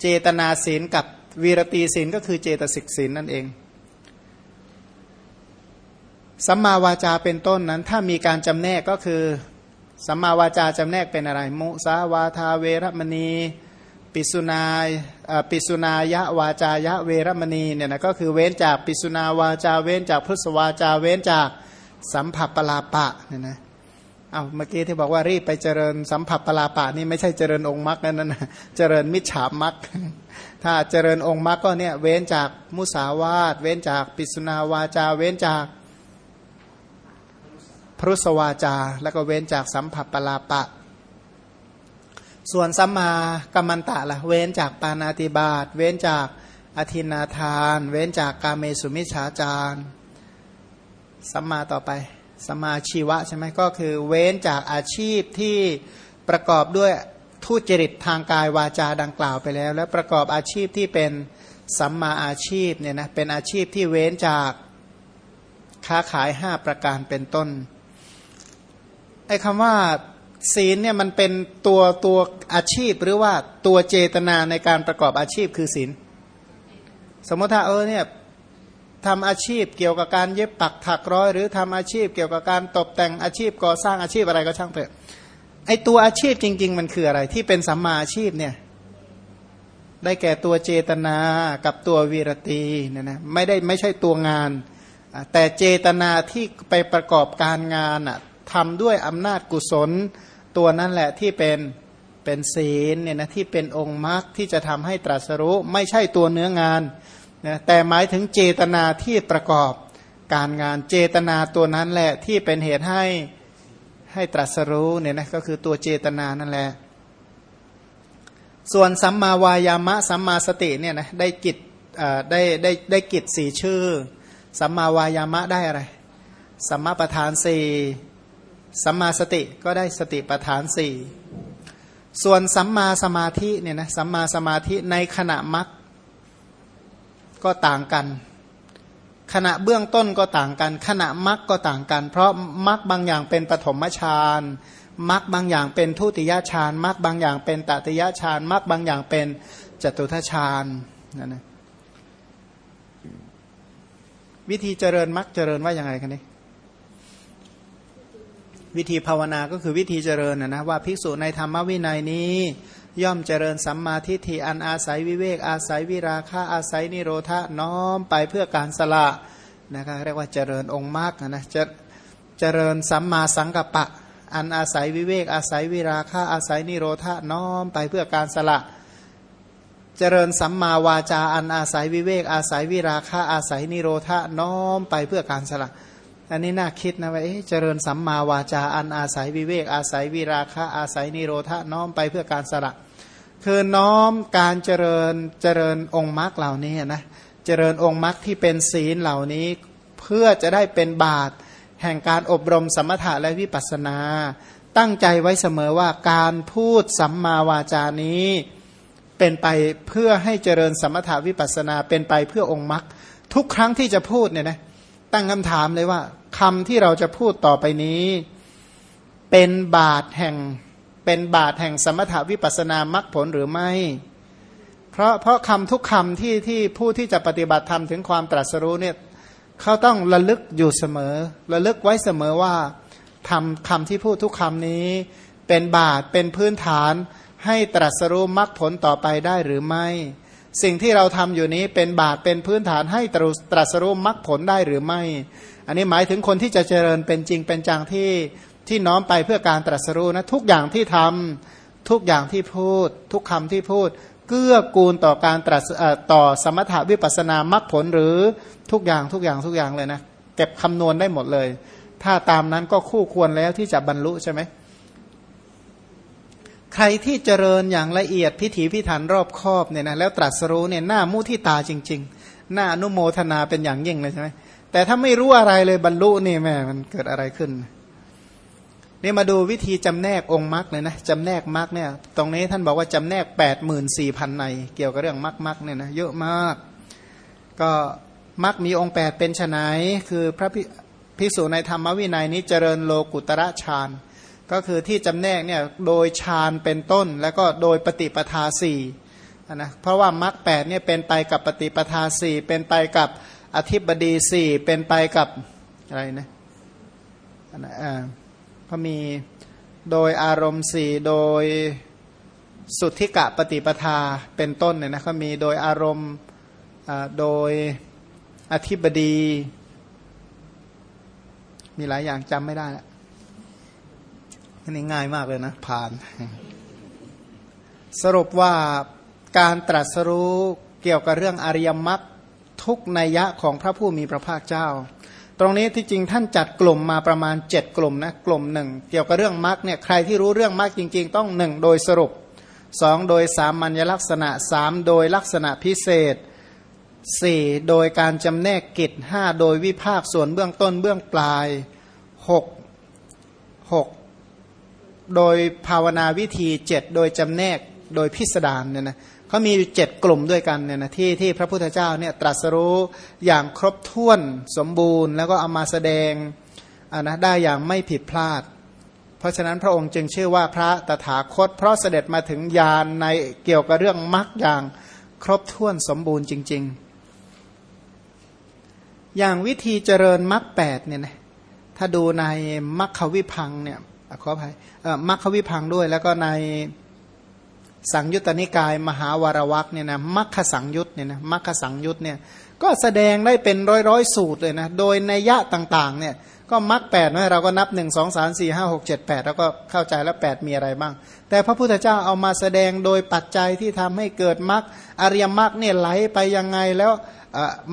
เจตนาศีลกับวีรตีศีลก็คือเจตสิกศีลนั่นเองสัมมาวาจาเป็นต้นนั้นถ้ามีการจำแนกก็คือ สัมมาวาจาจำแนกเป็นอะไร มุสาวาทาเวรมณี ปิสุนายปิสุนายะวาจายะเวรมณีเนี่ยนะก็คือเว้นจากปิสุนาวาจาเว้นจากพุทธวาจาเว้นจากสัมผัสปลาปะเนี่ยนะเอาเมื่อกี้ที่บอกว่ารีบไปเจริญสัมผัสปลาปะนี่ไม่ใช่เจริญองค์มรรคนั่นนะเจริญมิจฉามรรคถ้าเจริญองค์มรรคก็เนี่ยเว้นจากมุสาวาทเว้นจากปิสุนาวาจาเว้นจาก พรุสวาจา แล้วก็เว้นจากสัมผัสปลาปะ ส่วนสัมมากัมมันตะละ่ะเว้นจากปานาติบาตเว้นจากอธินาทาน เว้นจากกาเมสุมิชฌาจารสัมมาต่อไปสัมมาชีวะใช่ไหมก็คือเว้นจากอาชีพที่ประกอบด้วยทุจริตทางกายวาจาดังกล่าวไปแล้ว และประกอบอาชีพที่เป็นสัมมาอาชีพเนี่ยนะเป็นอาชีพที่เว้นจากค้าขายห้าประการเป็นต้น ไอ้คำว่าศีลเนี่ยมันเป็นตัวตัวอาชีพหรือว่าตัวเจตนาในการประกอบอาชีพคือศีลสมมติถ้าเออเนี่ยทำอาชีพเกี่ยวกับการเย็บปักถักร้อย หรือทำอาชีพเกี่ยวกับการตกแต่งอาชีพก่อสร้างอาชีพอะไรก็ช่างเถอะไอตัวอาชีพจริง ๆ มันคืออะไร ที่เป็นสัมมาอาชีพเนี่ยได้แก่ตัวเจตนากับตัววีรตีเนี่ยนะไม่ได้ไม่ใช่ตัวงาน แต่เจตนาที่ไปประกอบการงานอะ ทำด้วยอำนาจกุศล ตัวนั่นแหละที่เป็นเป็นศีลเนี่ยนะที่เป็นองค์มรรคที่จะทำให้ตรัสรู้ไม่ใช่ตัวเนื้องานนะแต่หมายถึงเจตนาที่ประกอบการงานเจตนาตัวนั้นแหละที่เป็นเหตุให้ให้ตรัสรู้เนี่ยนะก็คือตัวเจตนานั่นแหละส่วนสัมมาวายามะสัมมาสติเนี่ยนะได้กิจได้ได้ได้กิจสี่ชื่อ สัมมาวายามะได้อะไร สัมมาประธานสี่ สัมมาสติก็ได้สติประธานสี่ส่วนสัมมาสมาธิเนี่ยนะสัมมาสมาธิในขณะมักก็ต่างกัน ขณะเบื้องต้นก็ต่างกัน ขณะมักก็ต่างกัน เพราะมักบางอย่างเป็นปฐมฌานมักบางอย่างเป็นทุติยฌานมักบางอย่างเป็นตติยฌานมักบางอย่างเป็นจตุทฌานนั่นนะวิธีเจริญมักเจริญว่าอย่างไรกันนี่ วิธีภาวนาก็คือวิธีเจริญนะนะว่าภิกษุในธรรมวินัยนี้ ย่อมเจริญสัมมาทิฏฐิอันอาศัยวิเวกอาศัยวิราคะอาศัยนิโรธาน้อมไปเพื่อการสละนะครับเรียกว่าเจริญองค์มรรคนะจะเจริญสัมมาสังกัปปะ อันอาศัยวิเวกอาศัยวิราคะอาศัยนิโรธาน้อมไปเพื่อการสละ เจริญสัมมาวาจาอันอาศัยวิเวกอาศัยวิราคะอาศัยนิโรธาน้อมไปเพื่อการสละ อันนี้น่าคิดนะว่าเจริญสัมมาวาจาอันอาศัยวิเวก อาศัยวิราคะอาศัยนิโรธาน้อมไปเพื่อการสละคือน้อมการเจริญเจริญองค์มรรคเหล่านี้นะเจริญองค์มรรคที่เป็นศีลเหล่านี้ เพื่อจะได้เป็นบาตแห่งการอบรมสมถะและวิปัสสนา ตั้งใจไว้เสมอว่าการพูดสัมมาวาจานี้เป็นไปเพื่อให้เจริญสมถะวิปัสสนาเป็นไปเพื่อองค์มรรคทุกครั้งที่จะพูดเนี่ยนะตั้งคำถามเลยว่า คำที่เราจะพูดต่อไปนี้ เป็นบาทแห่งเป็นบาทแห่งสมถาวิปัสนามรรคผลหรือไม่ เพราะเพราะคำทุกคำที่ที่ผู้ที่จะปฏิบัติธรรมถึงความตรัสรู้เนี่ยเขาต้องระลึกอยู่เสมอ ระลึกไว้เสมอว่าทำคำที่พูดทุกคำนี้ เป็นบาทเป็นพื้นฐานให้ตรัสรู้มรรคผลต่อไปได้หรือไม่ สิ่งที่เราทำอยู่นี้เป็นบาทเป็นพื้นฐานให้ตรัสรู้มรรคผลได้หรือไม่ อันนี้หมายถึงคนที่จะเจริญเป็นจริงเป็นจังที่ที่น้อมไปเพื่อการตรัสรู้นะทุกอย่างที่ทำทุกอย่างที่พูด ทุกคำที่พูด เกื้อกูลต่อการตรัสต่อสมถาวิปัสนามรรคผลหรือทุกอย่างทุกอย่างทุกอย่างเลยนะเก็บคำนวณได้หมดเลย ถ้าตามนั้นก็คู่ควรแล้วที่จะบรรลุใช่ไหมใครที่เจริญอย่างละเอียดพิถีพิถันรอบคอบเนี่ยนะแล้วตรัสรู้เนี่ยหน้ามุทิตาจริง ๆ หน้าอนุโมทนาเป็นอย่างยิ่งเลยใช่ไหม แต่ถ้าไม่รู้อะไรเลยบรรลุนี่แม่มันเกิดอะไรขึ้น นี่มาดูวิธีจำแนกองค์มรรคเลยนะจำแนกมรรคเนี่ย ตรงนี้ท่านบอกว่าจำแนกแปดหมื่นสี่พันใน เกี่ยวกับเรื่องมรรคมรรคเนี่ยนะเยอะมาก ก็มรรคมีองค์แปดเป็นไนคือพระพิสุในธรรมวินัยนี้เจริญโลกุตระฌานก็คือที่จำแนกเนี่ยโดยฌานเป็นต้น แล้วก็โดยปฏิปทาสี่นะเพราะว่ามรรคแปดเนี่ยเป็นไปกับปฏิปทาสี่เป็นไปกับ อธิบดีสี่เป็นไปกับอะไรนะอ่าพอมีโดยอารมณ์สี่โดยสุทธิกะปฏิปทาเป็นต้นเนี่ยนะเขามีโดยอารมณ์โดยอธิบดี มีหลายอย่างจำไม่ได้แล้วนี่ง่ายมากเลยนะ ผ่าน สรุปว่าการตรัสรู้เกี่ยวกับเรื่องอริยมรรค ทุกนัยยะของพระผู้มีพระภาคเจ้า ตรงนี้ที่จริงท่านจัดกลุ่มมาประมาณเจ็ดกลุ่มนะกลุ่มหนึ่งเกี่ยวกับเรื่องมรรคเนี่ยใครที่รู้เรื่องมรรคจริง ๆ ต้องหนึ่งโดยสรุปสองโดยสามัญลักษณะสามโดยลักษณะพิเศษสี่โดยการจำแนกกิจห้าโดยวิภาคส่วนเบื้องต้นเบื้องปลายหกหกโดยภาวนาวิธีเจ็ดโดยจำแนกโดยพิสดารเนี่ยนะ เขามีเจ็ดกลุ่มด้วยกันเนี่ยนะที่ที่พระพุทธเจ้าเนี่ยตรัสรู้อย่างครบถ้วนสมบูรณ์ แล้วก็เอามาแสดงะนะได้อย่างไม่ผิดพลาด เพราะฉะนั้นพระองค์จึงชื่อว่าพระตถาคต เพราะเสด็จมาถึงญาณในเกี่ยวกับเรื่องมรรคอย่างครบถ้วนสมบูรณ์จริง ๆ อย่างวิธีเจริญมรรคแปดเนี่ยนะถ้าดูในมรรควิพังเนี่ยขออภัยมัคควิพังด้วยแล้วก็ใน สังยุตตนิกายมหาวารวักเนี่ยนะมัคคสังยุตเนี่ยนะมัคคสังยุตเนี่ยก็แสดงได้เป็นร้อยร้อยสูตรเลยนะโดยนัยยะต่างๆเนี่ยก็มักแปดนะเราก็นับหนึ่งสองสามสี่ห้าหกเจ็ดแปดแล้วก็เข้าใจแล้วแปดมีอะไรบ้าง แต่พระพุทธเจ้าเอามาแสดงโดยปัจจัยที่ทำให้เกิดมักอริยมักเนี่ยไหลไปยังไงแล้ว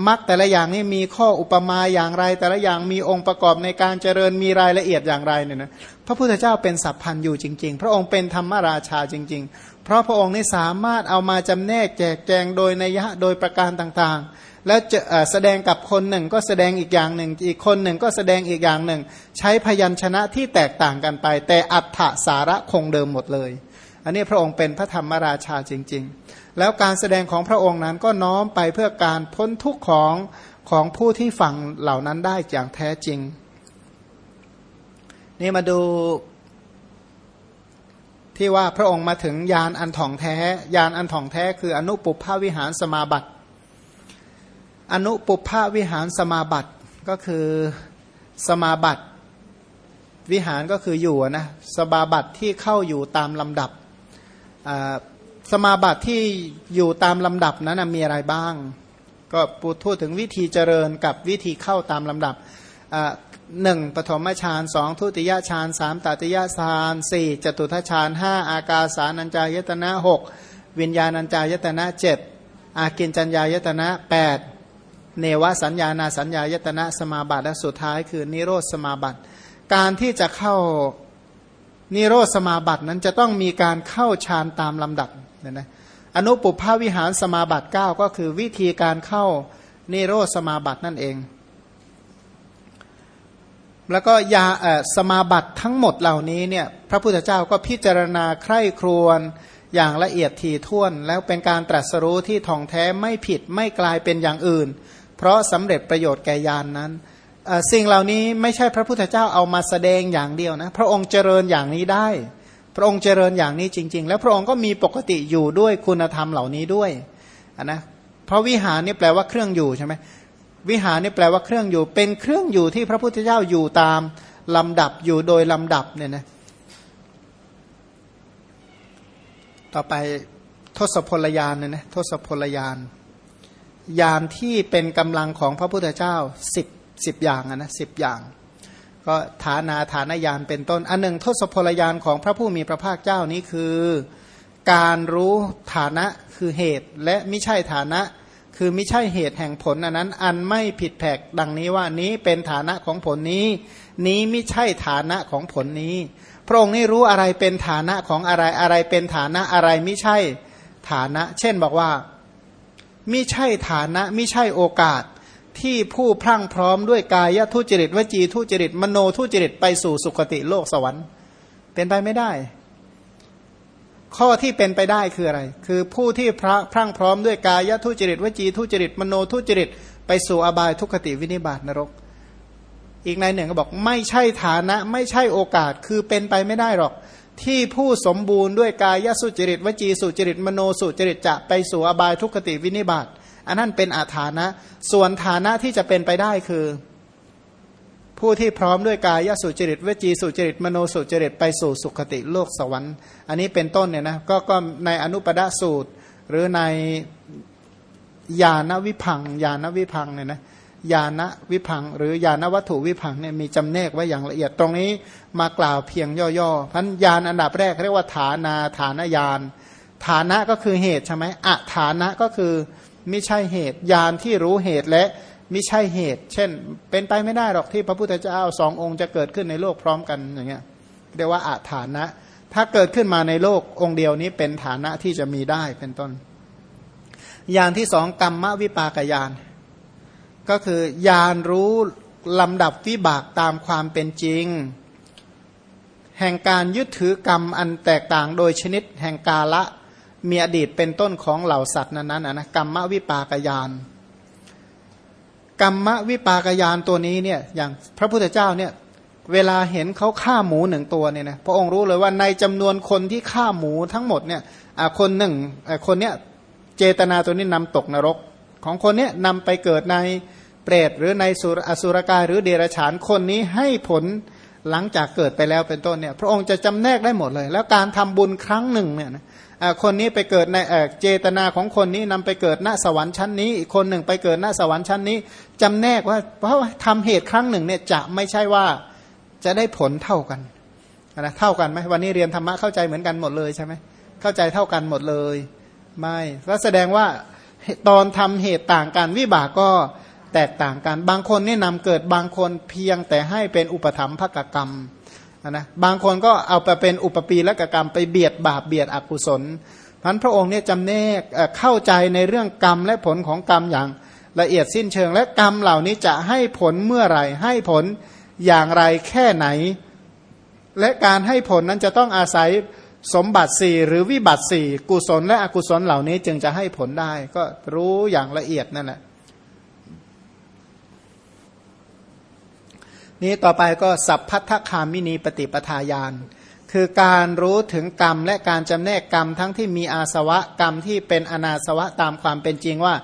มักแต่ละอย่างนี่มีข้ออุปมาอย่างไร แต่ละอย่างมีองค์ประกอบในการเจริญมีรายละเอียดอย่างไรเนี่ยนะพระพุทธเจ้าเป็นสัพพันธ์อยู่จริง ๆ พระองค์เป็นธรรมราชาจริง ๆ เพราะพระองค์นี่สามารถเอามาจำแนกแจกแจงโดยนัยยะโดยประการต่างๆ แล้วจะแสดงกับคนหนึ่งก็แสดงอีกอย่างหนึ่ง อีกคนหนึ่งก็แสดงอีกอย่างหนึ่ง ใช้พยัญชนะที่แตกต่างกันไป แต่อัฏฐสาระคงเดิมหมดเลย อันนี้พระองค์เป็นพระธรรมราชาจริง ๆ แล้วการแสดงของพระองค์นั้นก็น้อมไปเพื่อการพ้นทุกข์ของของผู้ที่ฟังเหล่านั้นได้อย่างแท้จริง นี่มาดู ที่ว่าพระองค์มาถึงยานอันถ่องแท้ยานอันถ่องแท้คืออนุปุพพวิหารสมาบัติ อนุปุพาวิหารสมาบัติก็คือสมาบัติ วิหารก็คืออยู่นะสมาบัติที่เข้าอยู่ตามลำดับสมาบัติที่อยู่ตามลำดับนั้นมีอะไรบ้าง ก็พูดถึงวิธีเจริญกับวิธีเข้าตามลำดับ หนึ่งปฐมฌานสองทุติยฌานสามตติยฌานสี่จตุทัชฌานห้าอากาสานัญจายตนะหกวิญญาณัญจายตนะเจ็ดอากินจัญญายตนะแปดเนวสัญญานาสัญญายตนะสมาบัติและสุดท้ายคือนิโรธสมาบัติ การที่จะเข้านิโรธสมาบัตินั้นจะต้องมีการเข้าฌานตามลำดับนี่ยนะอนุปุพาวิหารสมาบัติ 9 ก็คือวิธีการเข้านิโรธสมาบัตินั่นเอง แล้วก็ยาสมาบัติทั้งหมดเหล่านี้เนี่ยพระพุทธเจ้าก็พิจารณาใคร่ครวญอย่างละเอียดถี่ถ้วน แล้วเป็นการตรัสรู้ที่ท่องแท้ไม่ผิดไม่กลายเป็นอย่างอื่น เพราะสำเร็จประโยชน์แก่ยานนั้น สิ่งเหล่านี้ไม่ใช่พระพุทธเจ้าเอามาแสดงอย่างเดียวนะ พระองค์เจริญอย่างนี้ได้ พระองค์เจริญอย่างนี้จริง ๆ แล้วพระองค์ก็มีปกติอยู่ด้วยคุณธรรมเหล่านี้ด้วยนะเพราะวิหารนี่แปลว่าเครื่องอยู่ใช่ไหม วิหารนี่แปลว่าเครื่องอยู่ เป็นเครื่องอยู่ที่พระพุทธเจ้าอยู่ตามลำดับอยู่โดยลำดับเนี่ยนะต่อไปทศพลยานเนี่ยนะทศพลยาน ยานที่เป็นกำลังของพระพุทธเจ้าสิบสิบอย่างนะสิบอย่าง ก็ฐานาฐานยานเป็นต้น อันหนึ่งทศพลยานของพระผู้มีพระภาคเจ้านี้คือ การรู้ฐานะคือเหตุ และไม่ใช่ฐานะ คือไม่ใช่เหตุแห่งผลอันนั้น อันไม่ผิดแผกดังนี้ว่านี้เป็นฐานะของผลนี้ นี้ไม่ใช่ฐานะของผลนี้ พระองค์นี่รู้อะไรเป็นฐานะของอะไรอะไรเป็นฐานะอะไรไม่ใช่ฐานะ เช่นบอกว่าไมิใช่ฐานะไมิใช่โอกาสที่ผู้พรั่งพร้อมด้วยกายทุจริตวจีทุจริตมโนทุจริตไปสู่สุคติโลกสวรรค์ เป็นไปไม่ได้ ข้อที่เป็นไปได้คืออะไร คือผู้ที่พระพรั่งพร้อมด้วยกายทุจริตวจีทุจริตมโนทุจริต ไปสู่อบายทุกขติวินิบาตนรก อีกในหนึ่งก็บอกไม่ใช่ฐานะ ไม่ใช่โอกาสคือเป็นไปไม่ได้หรอก ที่ผู้สมบูรณ์ด้วยกายสุจริตวจีสุจริตมโนสุจริตจะไปสู่อบายทุกขติวินิบาตอันนั้นเป็นอาฐานะ ส่วนฐานะที่จะเป็นไปได้คือ ผู้ที่พร้อมด้วยกายสุจริตวจีสุจริตมโนสุจริตไปสู่สุขติโลกสวรรค์ อันนี้เป็นต้นเนี่ยนะก็ก็ในอนุปดาสูตร หรือในญาณวิพังญาณวิพังเนี่ยนะญาณวิพัง หรือญาณวัตถุวิพังเนี่ยมีจำแนกไว้อย่างละเอียดตรงนี้มากล่าวเพียงย่อๆพันญาณอันดับแรกเรียกว่าฐานาฐานญาณฐานะก็คือเหตุใช่ไหมอะฐานะก็คือไม่ใช่เหตุญาณที่รู้เหตุและ ไม่ใช่เหตุ เช่น เป็นไปไม่ได้หรอกที่พระพุทธเจ้าสององค์จะเกิดขึ้นในโลกพร้อมกันอย่างเงี้ยเรียกว่าอะฐานะ ถ้าเกิดขึ้นมาในโลกองค์เดียวนี้เป็นฐานะที่จะมีได้เป็นต้นญาณที่สองกรรมวิปากยาน ก็คือญาณรู้ลำดับวิบากตามความเป็นจริง แห่งการยึดถือกรรมอันแตกต่างโดยชนิดแห่งกาละมีอดีตเป็นต้นของเหล่าสัตว์นั้นๆนะกรรมวิปากยาน กรรมวิปากยานตัวนี้เนี่ยอย่างพระพุทธเจ้าเนี่ยเวลาเห็นเขาฆ่าหมูหนึ่งตัวเนี่ยนะพระองค์รู้เลยว่าในจำนวนคนที่ฆ่าหมูทั้งหมดเนี่ยคนหนึ่งคนเนี้ยเจตนาตัวนี้นำตกนรก ของคนเนี้ยนำไปเกิดในเปรตหรือในสุรอสุรกายหรือเดรัจฉานคนนี้ให้ผลหลังจากเกิดไปแล้วเป็นต้นเนี่ยพระองค์จะจำแนกได้หมดเลย แล้วการทำบุญครั้งหนึ่งเนี่ยคนนี้ไปเกิดในเจตนาของคนนี้นำไปเกิดณสวรรค์ชั้นนี้อีกคนหนึ่งไปเกิดณสวรรค์ชั้นนี้ จำแนกว่าเพราะว่าทำเหตุครั้งหนึ่งเนี่ยจะไม่ใช่ว่าจะได้ผลเท่ากันนะเท่ากันไหมวันนี้เรียนธรรมะเข้าใจเหมือนกันหมดเลยใช่ไหมเข้าใจเท่ากันหมดเลยไม่ก็แสดงว่าตอนทำเหตุต่างกันวิบากก็แตกต่างกัน บางคนนี่นำเกิดบางคนเพียงแต่ให้เป็นอุปธรรมภกกรรมนะบางคนก็เอาไปเป็นอุปปีและกรรมไปเบียดบาปเบียดอกุศลพันพระองค์เนี่ยจำแนกเข้าใจในเรื่องกรรมและผลของกรรมอย่าง ละเอียดสิ้นเชิง และกรรมเหล่านี้จะให้ผลเมื่อไหร่ ให้ผลอย่างไรแค่ไหน และการให้ผลนั้นจะต้องอาศัยสมบัติสี่หรือวิบัติสี่กุศลและอกุศลเหล่านี้จึงจะให้ผลได้ ก็รู้อย่างละเอียดนั่นแหละนี้ต่อไปก็สัพพัทธคามินีปฏิปทาญาณคือการรู้ถึงกรรมและการจำแนกกรรมทั้งที่มีอาสวะกรรมที่เป็นอนาสวะตามความเป็นจริงว่า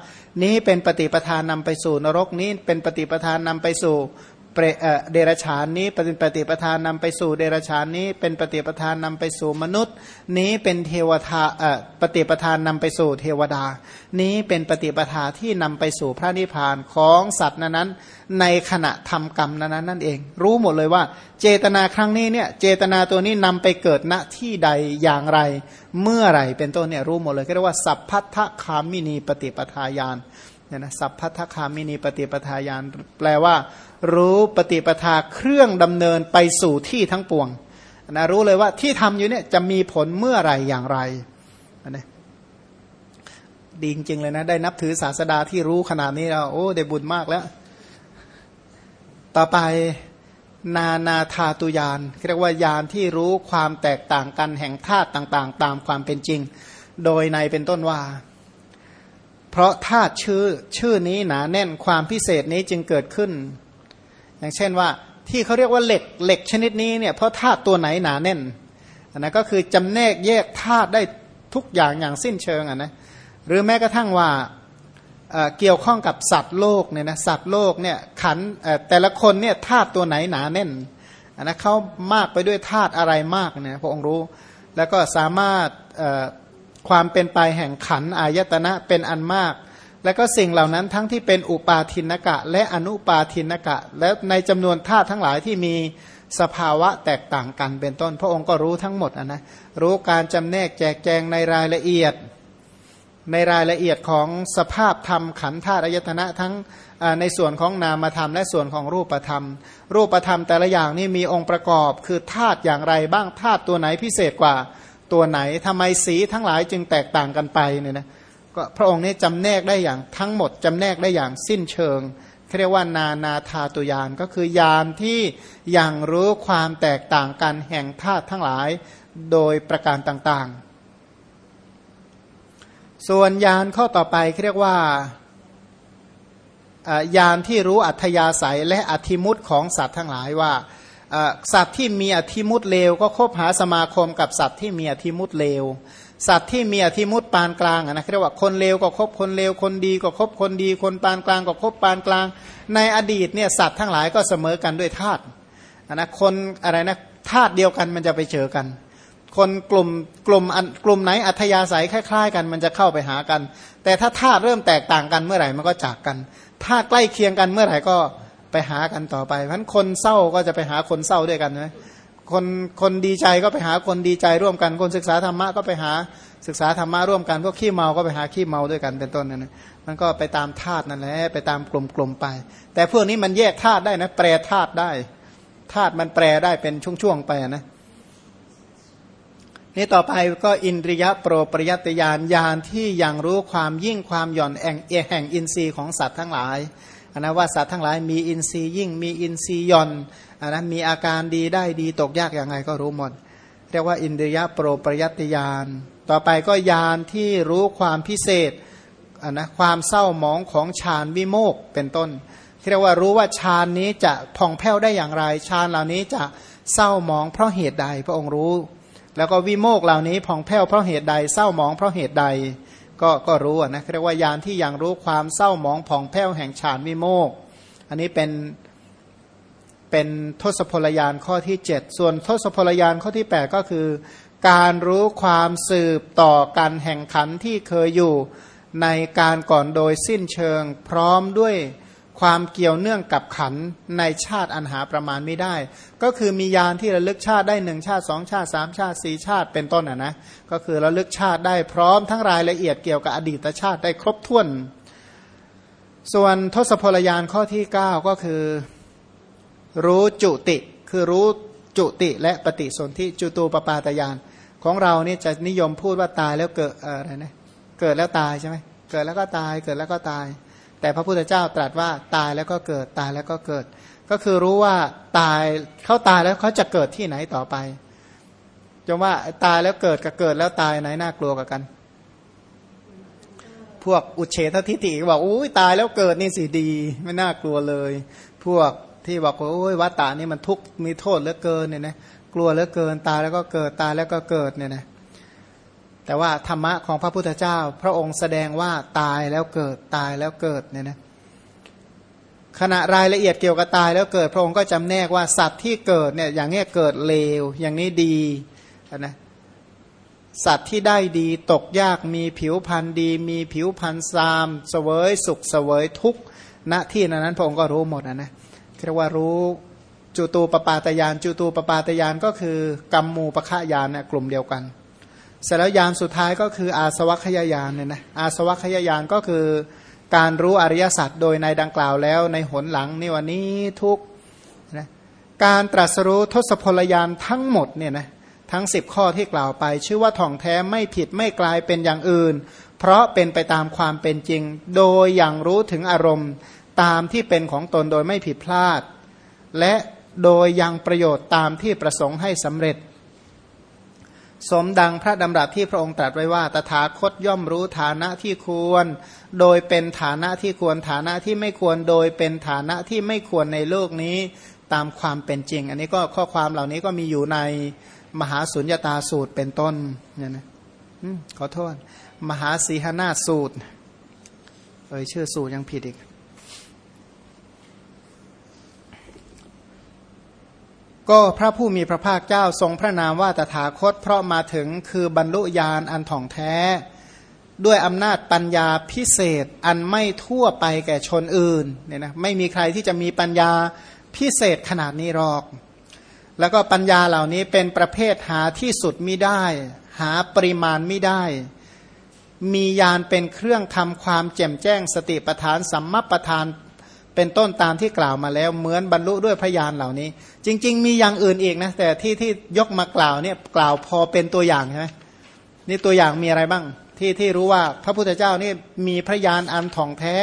นี้เป็นปฏิปทานนำไปสู่นรกนี้เป็นปฏิปทานนำไปสู่ เดรฉานนี้เป็นปฏิปทานนำไปสู่เดรฉานนี้ เป็นปฏิปทานนำไปสู่มนุษย์ นี้เป็นเทวทาปฏิปทานนำไปสู่เทวดา นี้เป็นปฏิปทาที่นำไปสู่พระนิพพานของสัตว์นั้นในขณะทำกรรมนั้นนั่นเอง รู้หมดเลยว่า เจตนาครั้งนี้เนี่ยเจตนาตัวนี้นำไปเกิดณที่ใดอย่างไร เมื่อไรเป็นต้นเนี่ยรู้หมดเลยก็เรียกว่าสัพพัทธคามินีปฏิปทาญาณเนี่ยนะสัพพัทธคามินีปฏิปทาญาณแปลว่า รู้ปฏิปทาเครื่องดำเนินไปสู่ที่ทั้งปวงนะรู้เลยว่าที่ทำอยู่เนี่ยจะมีผลเมื่อไรอย่างไรนะดีจริงๆเลยนะ ได้นับถือศาสดาที่รู้ขนาดนี้เราโอ้ได้บุญมากแล้ว ต่อไปนานาธาตุยานเรียกว่ายานที่รู้ความแตกต่างกันแห่งธาตุต่างๆ ตามความเป็นจริง โดยในเป็นต้นว่า เพราะธาตุชื่อชื่อนี้หนาแน่นความพิเศษนี้จึงเกิดขึ้น อย่างเช่นว่าที่เขาเรียกว่าเหล็กเหล็กชนิดนี้เนี่ยเพราะธาตุตัวไหนหนาแน่นอันนั้นก็คือจำแนกแยกธาตุได้ทุกอย่างอย่างสิ้นเชิงอะนะหรือแม้กระทั่งว่าเกี่ยวข้องกับสัตว์โลกเนี่ยนะสัตว์โลกเนี่ยขันแต่ละคนเนี่ยธาตุตัวไหนหนาแน่นอันนะเขามากไปด้วยธาตุอะไรมากเนี่ยพระองค์รู้ แล้วก็สามารถความเป็นไปแห่งขันอายตนะเป็นอันมาก แล้วก็สิ่งเหล่านั้นทั้งที่เป็นอุปาทินกะ และอนุปาทินกะ และในจำนวนธาตุทั้งหลายที่มีสภาวะแตกต่างกันเป็นต้น พระองค์ก็รู้ทั้งหมดนะ รู้การจำแนกแจกแจงในรายละเอียด ในรายละเอียดของสภาพธรรมขันธาตุอายตนะทั้งในส่วนของนามธรรมและส่วนของรูปธรรม รูปธรรมแต่ละอย่างนี่มีองค์ประกอบ คือธาตุอย่างไรบ้างธาตุตัวไหนพิเศษกว่าตัวไหนทำไมสีทั้งหลายจึงแตกต่างกันไปเนี่ยนะ ก็พระองค์นี้จำแนกได้อย่างทั้งหมดจำแนกได้อย่างสิ้นเชิงเรียกว่านานาธาตุยานก็คือยานที่ยังรู้ความแตกต่างกันแห่งธาตุทั้งหลายโดยประการต่างๆ ส่วนยานข้อต่อไปเรียกว่ายานที่รู้อัธยาศัยและอธิมุตของสัตว์ทั้งหลายว่าสัตว์ที่มีอธิมุตเลว ก็คบหาสมาคมกับสัตว์ที่มีอธิมุตเลว สัตว์ที่มีอธิมุตปานกลางนะเรียกว่าคนเลวก็คบคนเลวคนดีก็คบคนดี คนปานกลางก็คบปานกลาง ในอดีตเนี่ยสัตว์ทั้งหลายก็เสมอกันด้วยธาตุนะคนอะไรนะธาตุเดียวกันมันจะไปเจอกัน คนกลุ่มกลุ่มกลุ่มไหนอัธยาศัยคล้าย ๆ กันมันจะเข้าไปหากัน แต่ถ้าธาตุเริ่มแตกต่างกันเมื่อไหร่มันก็จากกันธาตุใกล้เคียงกันเมื่อไหร่ก็ไปหากันต่อไปเพราะคนเศร้าก็จะไปหาคนเศร้าด้วยกันนะ คนคนดีใจก็ไปหาคนดีใจร่วมกัน คนศึกษาธรรมะก็ไปหาศึกษาธรรมะร่วมกันพวกขี้เมาก็ไปหาขี้เมาด้วยกันเป็นต้นนั่นมันก็ไปตามธาตุนั่นแหละไปตามกลุ่มๆไป แต่พวกนี้มันแยกธาตุได้นะ แปรธาตุได้ธาตุมันแปรได้เป็นช่วงๆไปนะนี่ต่อไปก็อินทริยะโปรปริยตยานยานที่ยังรู้ความยิ่งความหย่อนแห่งแห่งอินทรีย์ของสัตว์ทั้งหลายอนนะว่าสัตว์ทั้งหลายมีอินทรีย์ยิ่งมีอินทรีย์หย่อน นนะมีอาการดีได้ดีตกยากอย่างไงก็รู้หมด เรียกว่าอินทรียะโปรปริยติยานต่อไปก็ยานที่รู้ความพิเศษนะความเศร้าหมองของฌานวิโมกเป็นต้นเรียกว่ารู้ว่าฌานนี้จะผ่องแผ้วได้อย่างไรฌานเหล่านี้จะเศร้าหมองเพราะเหตุใดพระองค์รู้ แล้วก็วิโมกเหล่านี้ผ่องแผ้วเพราะเหตุใดเศร้าหมองเพราะเหตุใดก็ก็รู้นะเรียกว่ายานที่ยังรู้ความเศร้าหมองผ่องแผ้วแห่งฌานวิโมก อันนี้เป็น เป็นทศพลยานข้อที่ 7 ส่วนทศพลยานข้อที่ 8 ก็คือ การรู้ความสืบต่อกันแห่งขันที่เคยอยู่ในการก่อนโดยสิ้นเชิง พร้อมด้วยความเกี่ยวเนื่องกับขันในชาติอันหาประมาณไม่ได้ ก็คือมียานที่ระลึกชาติได้หนึ่งชาติสองชาติสามชาติสี่ชาติเป็นต้นอะนะก็คือระลึกชาติได้พร้อมทั้งรายละเอียดเกี่ยวกับอดีตชาติได้ครบถ้วน ส่วนทศพลยานข้อที่ 9 ก็คือ รู้จุติ คือรู้จุติและปฏิสนธิจุตูปปาตยาน ของเรานี่จะนิยมพูดว่าตายแล้วเกิดอะไรนะเกิดแล้วตายใช่ไหมเกิดแล้วก็ตายเกิดแล้วก็ตาย แต่พระพุทธเจ้าตรัสว่าตายแล้วก็เกิดตายแล้วก็เกิด ก็คือรู้ว่าตายเขาตายแล้วเขาจะเกิดที่ไหนต่อไปจงว่าตายแล้วเกิดกับเกิดแล้วตายไหนน่ากลัวกว่ากัน พวกอุเฉททิฏฐิบอกอุ้ยตายแล้วเกิดนี่สิดี ไม่น่ากลัวเลย พวก ที่บอกว่าโอ้ยวัตตานี่มันทุกข์มีโทษเหลือเกินเนี่ยนะกลัวเหลือเกินตายแล้วก็เกิดตายแล้วก็เกิดเนี่ยนะแต่ว่าธรรมะของพระพุทธเจ้า พระองค์แสดงว่าตายแล้วเกิดตายแล้วเกิดเนี่ยนะขณะรายละเอียดเกี่ยวกับตายแล้วเกิด พระองค์ก็จำแนกว่าสัตว์ที่เกิดเนี่ยอย่างนี้เกิดเลว อย่างนี้ดีนะสัตว์ที่ได้ดีตกยากมีผิวพันธ์ดี มีผิวพันธ์ซามเสวยสุขเสวยทุกข์ณที่นั้นพระองค์ก็รู้หมดนะนะ เรียกว่ารู้จุตูปปาตยานจุตูปปาตยานก็คือกรรมมูปะขยานนะกลุ่มเดียวกัน เสร็จแล้วยานสุดท้ายก็คืออาสวัคยายานเนี่ยนะอาสวัคยายานก็คือการรู้อริยสัจโดยในดังกล่าวแล้วในหนหลังนี่วันนี้ทุกนะการตรัสรู้ทศพลยานทั้งหมดเนี่ยนะทั้ง 10 ข้อที่กล่าวไป ชื่อว่าท่องแท้ไม่ผิดไม่กลายเป็นอย่างอื่น เพราะเป็นไปตามความเป็นจริง โดยอย่างรู้ถึงอารมณ์ ตามที่เป็นของตนโดยไม่ผิดพลาด และโดยยังประโยชน์ตามที่ประสงค์ให้สำเร็จ สมดังพระดำรัสที่พระองค์ตรัสไว้ว่า ตถาคตย่อมรู้ฐานะที่ควร โดยเป็นฐานะที่ควรฐานะที่ไม่ควรโดยเป็นฐานะที่ไม่ควรในโลกนี้ตามความเป็นจริง อันนี้ก็ข้อความเหล่านี้ก็มีอยู่ในมหาสุญญตาสูตรเป็นต้นเนี่ยนะขอโทษ มหาสีหนาสูตรเอ้ยชื่อสูตรยังผิดอีก ก็พระผู้มีพระภาคเจ้าทรงพระนามว่าตถาคต เพราะมาถึงคือบรรลุญาณอันถ่องแท้ ด้วยอำนาจปัญญาพิเศษอันไม่ทั่วไปแก่ชนอื่นเนี่ยนะไม่มีใครที่จะมีปัญญาพิเศษขนาดนี้หรอก แล้วก็ปัญญาเหล่านี้เป็นประเภทหาที่สุดมิได้ หาปริมาณม่ได้ มียานเป็นเครื่องทำความแจ่มแจ้งสติปทานสัมมาปทาน เป็นต้นตามที่กล่าวมาแล้วเหมือนบรรลุด้วยพยานเหล่านี้ จริง ๆ มีอย่างอื่นอีกนะแต่ที่ที่ยกมากล่าวเนี่ยกล่าวพอเป็นตัวอย่างใช่ไหมนี่ตัวอย่างมีอะไรบ้าง ที่ที่รู้ว่าพระพุทธเจ้านี่มีพระยานอันถ่องแท้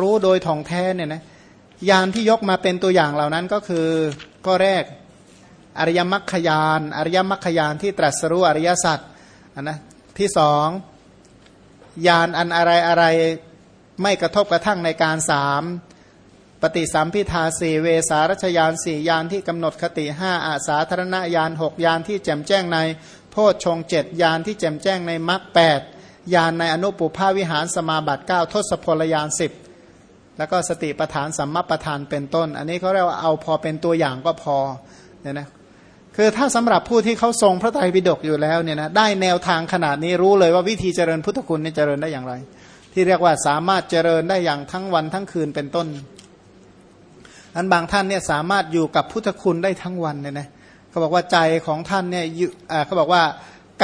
รู้โดยถ่องแท้เนี่ยนะยานที่ยกมาเป็นตัวอย่างเหล่านั้นก็คือข้อแรกอริยมรรคยาน อริยมรรคยานที่ตรัสรู้อริยสัจนนะที่สองยานอันอะไรอะไรไม่กระทบกระทั่งในการสาม ปฏิสัมพิทาสี่เวสารชยานสี่ยานที่กำหนดคติห้าอาสาธารณยานหกยานที่แจ่มแจ้งใน โพชฌงเจ็ดยานที่แจ่มแจ้งในมรรคแปดยานในอนุปุภาวิหารสมาบัติเก้าทศพลยานสิบแล้วก็สติประฐานสัมมาปทานเป็นต้น อันนี้เขาเรียกว่าเอาพอเป็นตัวอย่างก็พอเนี่ยนะคือถ้าสำหรับผู้ที่เขาทรงพระไตรปิฎกอยู่แล้วเนี่ยนะได้แนวทางขนาดนี้รู้เลยว่าวิธีเจริญพุทธคุณนี่เจริญได้อย่างไร ที่เรียกว่าสามารถเจริญได้อย่างทั้งวันทั้งคืนเป็นต้น อันบางท่านเนี่ยสามารถอยู่กับพุทธคุณได้ทั้งวันเนี่ยนะเขาบอกว่าใจของท่านเนี่ยเขาบอกว่า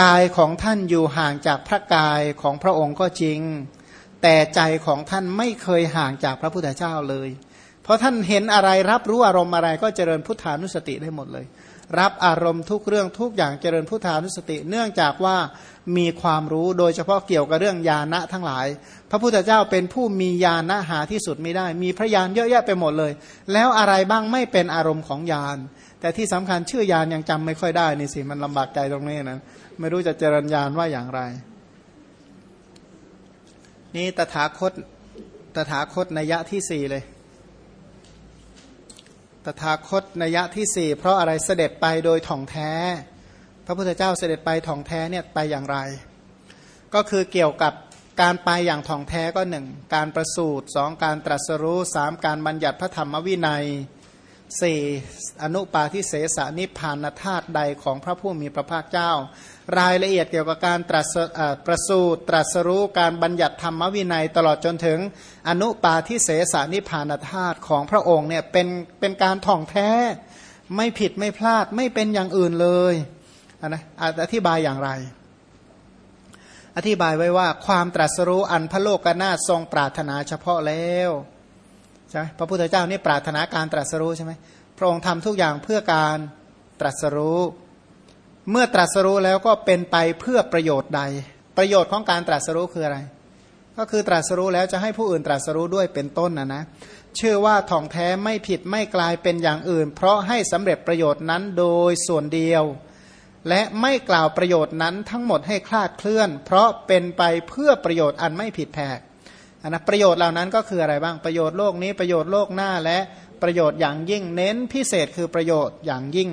กายของท่านอยู่ห่างจากพระกายของพระองค์ก็จริง แต่ใจของท่านไม่เคยห่างจากพระพุทธเจ้าเลย เพราะท่านเห็นอะไรรับรู้อารมณ์อะไรก็เจริญพุทธานุสติได้หมดเลย รับอารมณ์ทุกเรื่องทุกอย่างเจริญพุทธานุสติ เนื่องจากว่ามีความรู้โดยเฉพาะเกี่ยวกับเรื่องญาณะทั้งหลาย พระพุทธเจ้าเป็นผู้มีญาณะหาที่สุดไม่ได้ มีพระญาณเยอะแยะไปหมดเลย แล้วอะไรบ้างไม่เป็นอารมณ์ของญาณแต่ที่สำคัญชื่อญาณยังจำไม่ค่อยได้นี่สิมันลำบากใจตรงนี้นะไม่รู้จะเจริญญาณว่าอย่างไร นี่ตถาคตตถาคตนัยยะที่สี่เลย ถาคตนยะที่สี่เพราะอะไรเสด็จไปโดยถ่องแท้ พระพุทธเจ้าเสด็จไปท่องแท้เนี่ยไปอย่างไร ก็คือเกี่ยวกับการไปอย่างท่องแท้ก็หนึ่งการประสูติสองการตรัสรู้สามการบัญญัติพระธรรมวินัย สี่อนุปาทิเสสนิพานธาตุใดของพระผู้มีพระภาคเจ้า รายละเอียดเกี่ยวกับการตรัสประสูตรตรัสรู้การบัญญัติธรรมวินัยตลอดจนถึง อนุปาทิเสสนิพานธาตุของพระองค์เนี่ยเป็นเป็นการท่องแท้ ไม่ผิดไม่พลาดไม่เป็นอย่างอื่นเลยนะอธิบายอย่างไร อธิบายไว้ว่าความตรัสรู้อันพระโลกนาทรงปรารถนาเฉพาะแล้ว ใช่ไหมพระพุทธเจ้านี่ปรารถนาการตรัสรู้ใช่ไหมพระองค์ทำทุกอย่างเพื่อการตรัสรู้ เมื่อตรัสรู้แล้วก็เป็นไปเพื่อประโยชน์ใด ประโยชน์ของการตรัสรู้คืออะไร ก็คือตรัสรู้แล้วจะให้ผู้อื่นตรัสรู้ด้วยเป็นต้นนะนะชื่อว่าท่องแท้ไม่ผิดไม่กลายเป็นอย่างอื่น เพราะให้สำเร็จประโยชน์นั้นโดยส่วนเดียว และไม่กล่าวประโยชน์นั้นทั้งหมดให้คลาดเคลื่อน เพราะเป็นไปเพื่อประโยชน์อันไม่ผิดแผก นะประโยชน์เหล่านั้นก็คืออะไรบ้างประโยชน์โลกนี้ประโยชน์โลกหน้าและประโยชน์อย่างยิ่ง เน้นพิเศษคือประโยชน์อย่างยิ่ง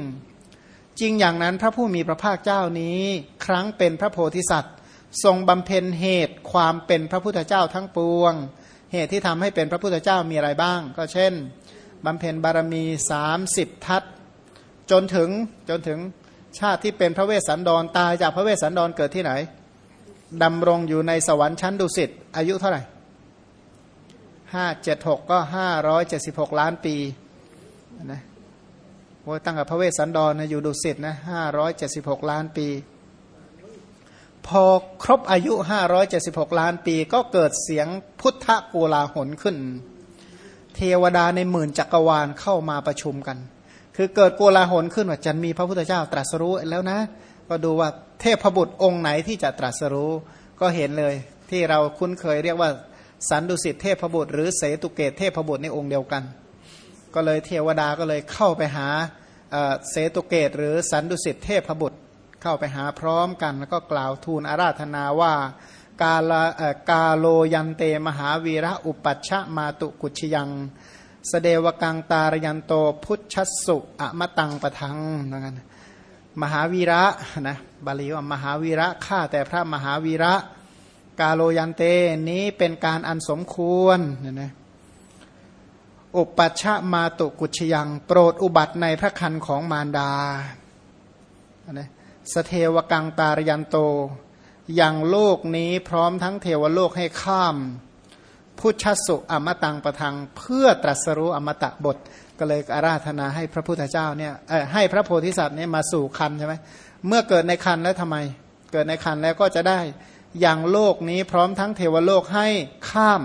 จริงอย่างนั้นพระผู้มีพระภาคเจ้านี้ ครั้งเป็นพระโพธิสัตว์ ทรงบำเพ็ญเหตุความเป็นพระพุทธเจ้าทั้งปวง เหตุที่ทำให้เป็นพระพุทธเจ้ามีอะไรบ้าง ก็เช่นบำเพ็ญบารมี 30 ทัศจนถึงจนถึงชาติที่เป็นพระเวสสันดรตายจากพระเวสสันดรเกิดที่ไหนดำรงอยู่ในสวรรค์ชั้นดุสิตอายุเท่าไหร่ ห้าเจ็ดหกก็ห้าร้อยเจ็ดสิบหกล้านปีนะโอ้ตั้งแต่พระเวสสันดรนะอยู่ดุสิตนะห้าร้อยเจ็ดสิบหกล้านปี พอครบอายุห้าร้อยเจ็ดสิบหกล้านปี ก็เกิดเสียงพุทธกูลาหนขึ้น เทวดาในหมื่นจักรวาลเข้ามาประชุมกัน คือเกิดโกลาหนขึ้นว่าจะมีพระพุทธเจ้าตรัสรู้แล้วนะ ก็ดูว่าเทพบุตรองค์ไหนที่จะตรัสรู้ก็เห็นเลยที่เราคุ้นเคยเรียกว่า สันดุสิตเทพบุตรหรือเสตุเกตเทพบุตรในองค์เดียวกัน ก็เลยเทวดาก็เลยเข้าไปหาเสตุเกตหรือสันดุสิตเทพบุตรเข้าไปหาพร้อมกัน แล้วก็กล่าวทูลอาราธนาว่ากาลกาโลยันเตมหาวีระอุปัชฌมาตุกุชยังสเดวกังตารยันโตพุทธสุอมตังปะทังนั้นมหาวีระนะบาลีว่ามหาวีระข้าแต่พระมหาวีระ กาโลยันเตนี้เป็นการอันสมควรเนี่ยนะอุปัชฌมาตุกุชยัง โปรดอุบัติในพระคันของมารดานะสเทวกังตารยันโตยังโลกนี้พร้อมทั้งเทวโลกให้ข้ามพุทธสุอมตังประทัง เพื่อตรัสรู้อมตะบท ก็เลยอาราธนาให้พระพุทธเจ้าเนี่ยให้พระโพธิสัตว์เนี่ยมาสู่คันใช่ไหมเมื่อเกิดในคันแล้วทำไม เกิดในคันแล้วก็จะได้ ย่างโลกนี้พร้อมทั้งเทวโลกให้ข้าม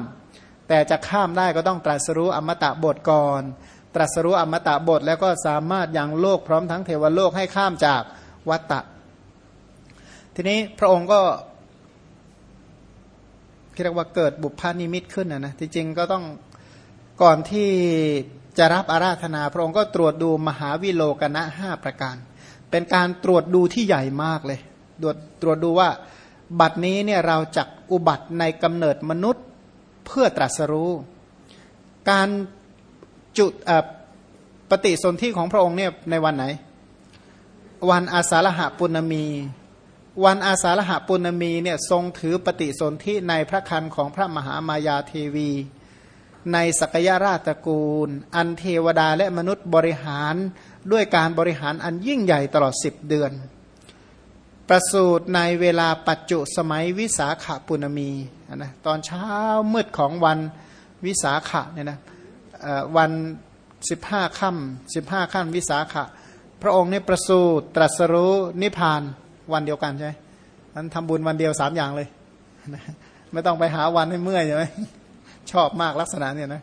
แต่จะข้ามได้ก็ต้องตรัสรู้อมตะบทก่อน ตรัสรู้อมตะบทแล้วก็สามารถอย่างโลกพร้อมทั้งเทวโลกให้ข้ามจากวัตตะ ทีนี้พระองค์ก็เรียกว่าเกิดบุพานิมิตขึ้นนะนะที่จริงก็ต้องก่อนที่จะรับอาราธนา พระองค์ก็ตรวจดูมหาวิโลกนะห้าประการ เป็นการตรวจดูที่ใหญ่มากเลย ตรวจตรวจดูว่า บัดนี้เนี่ยเราจักอุบัติในกำเนิดมนุษย์เพื่อตรัสรู้ การจุดปฏิสนธิของพระองค์เนี่ยในวันไหน วันอาสาฬหะปุณมี วันอาสาฬหะปุณมีเนี่ยทรงถือปฏิสนธิในพระคันของพระมหามายาเทวี ในสกยราชตระกูล อันเทวดาและมนุษย์บริหารด้วยการบริหารอันยิ่งใหญ่ตลอดสิบเดือน ประสูตรในเวลาปัจจุสมัยวิสาขปุณมีนะตอนเช้ามืดของวันวิสาขะเนี่ยนะวันสิบห้าค่ำสิบห้าค่ำวิสาขะ พระองค์นี่ประสูตรตรัสรู้นิพพานวันเดียวกันใช่ไหมนั้นทำบุญวันเดียวสามอย่างเลยไม่ต้องไปหาวันให้เมื่อยใช่ไหมชอบมากลักษณะเนี่ยนะ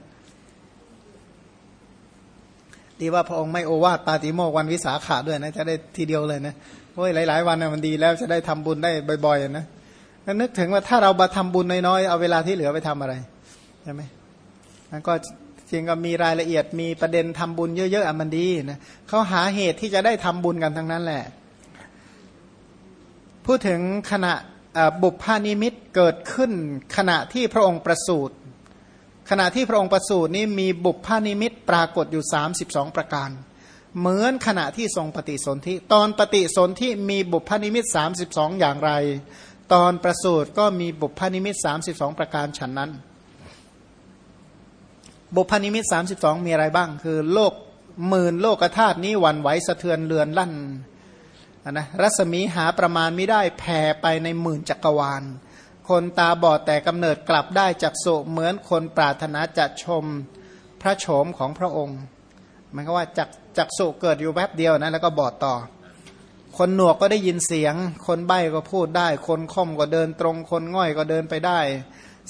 ดีว่าพระองค์ไม่โอวาทปาติโมกวันวิสาขะด้วยนะจะได้ทีเดียวเลยนะ โอ้ยหลาย ๆ วันนะมันดีแล้วจะได้ทำบุญได้บ่อยๆนะนึกถึงว่าถ้าเราบาทำบุญน้อยๆเอาเวลาที่เหลือไปทำอะไรใช่ไหมมันก็จริงก็มีรายละเอียดมีประเด็นทำบุญเยอะๆอะมันดีนะเขาหาเหตุที่จะได้ทำบุญกันทั้งนั้นแหละ พูดถึงขณะบุพพานิมิตเกิดขึ้นขณะที่พระองค์ประสูติขณะที่พระองค์ประสูตินี้มีบุพพานิมิตปรากฏอยู่ 32 ประการ เหมือนขณะที่ทรงปฏิสนธิตอนปฏิสนธิมีบุพนิมิต32 อย่างไร ตอนประสูติก็มีบุพนิมิต32 ประการฉันนั้น บุพนิมิต32 มีอะไรบ้าง คือ โลกหมื่นโลกธาตุนี้วันไหวสะเทือนเรือนลั่นนะรัศมีหาประมาณไม่ได้แผ่ไปในหมื่นจักรวาล คนตาบอดแต่กำเนิดกลับได้จากโศเหมือนคนปรารถนาจะชมพระโฉมของพระองค์หมายความว่าจาก จากโศเกิดอยู่แวบเดียวนะแล้วก็บอดต่อ คนหนวกก็ได้ยินเสียง คนใบ้ก็พูดได้ คนค่อมก็เดินตรง คนง่อยก็เดินไปได้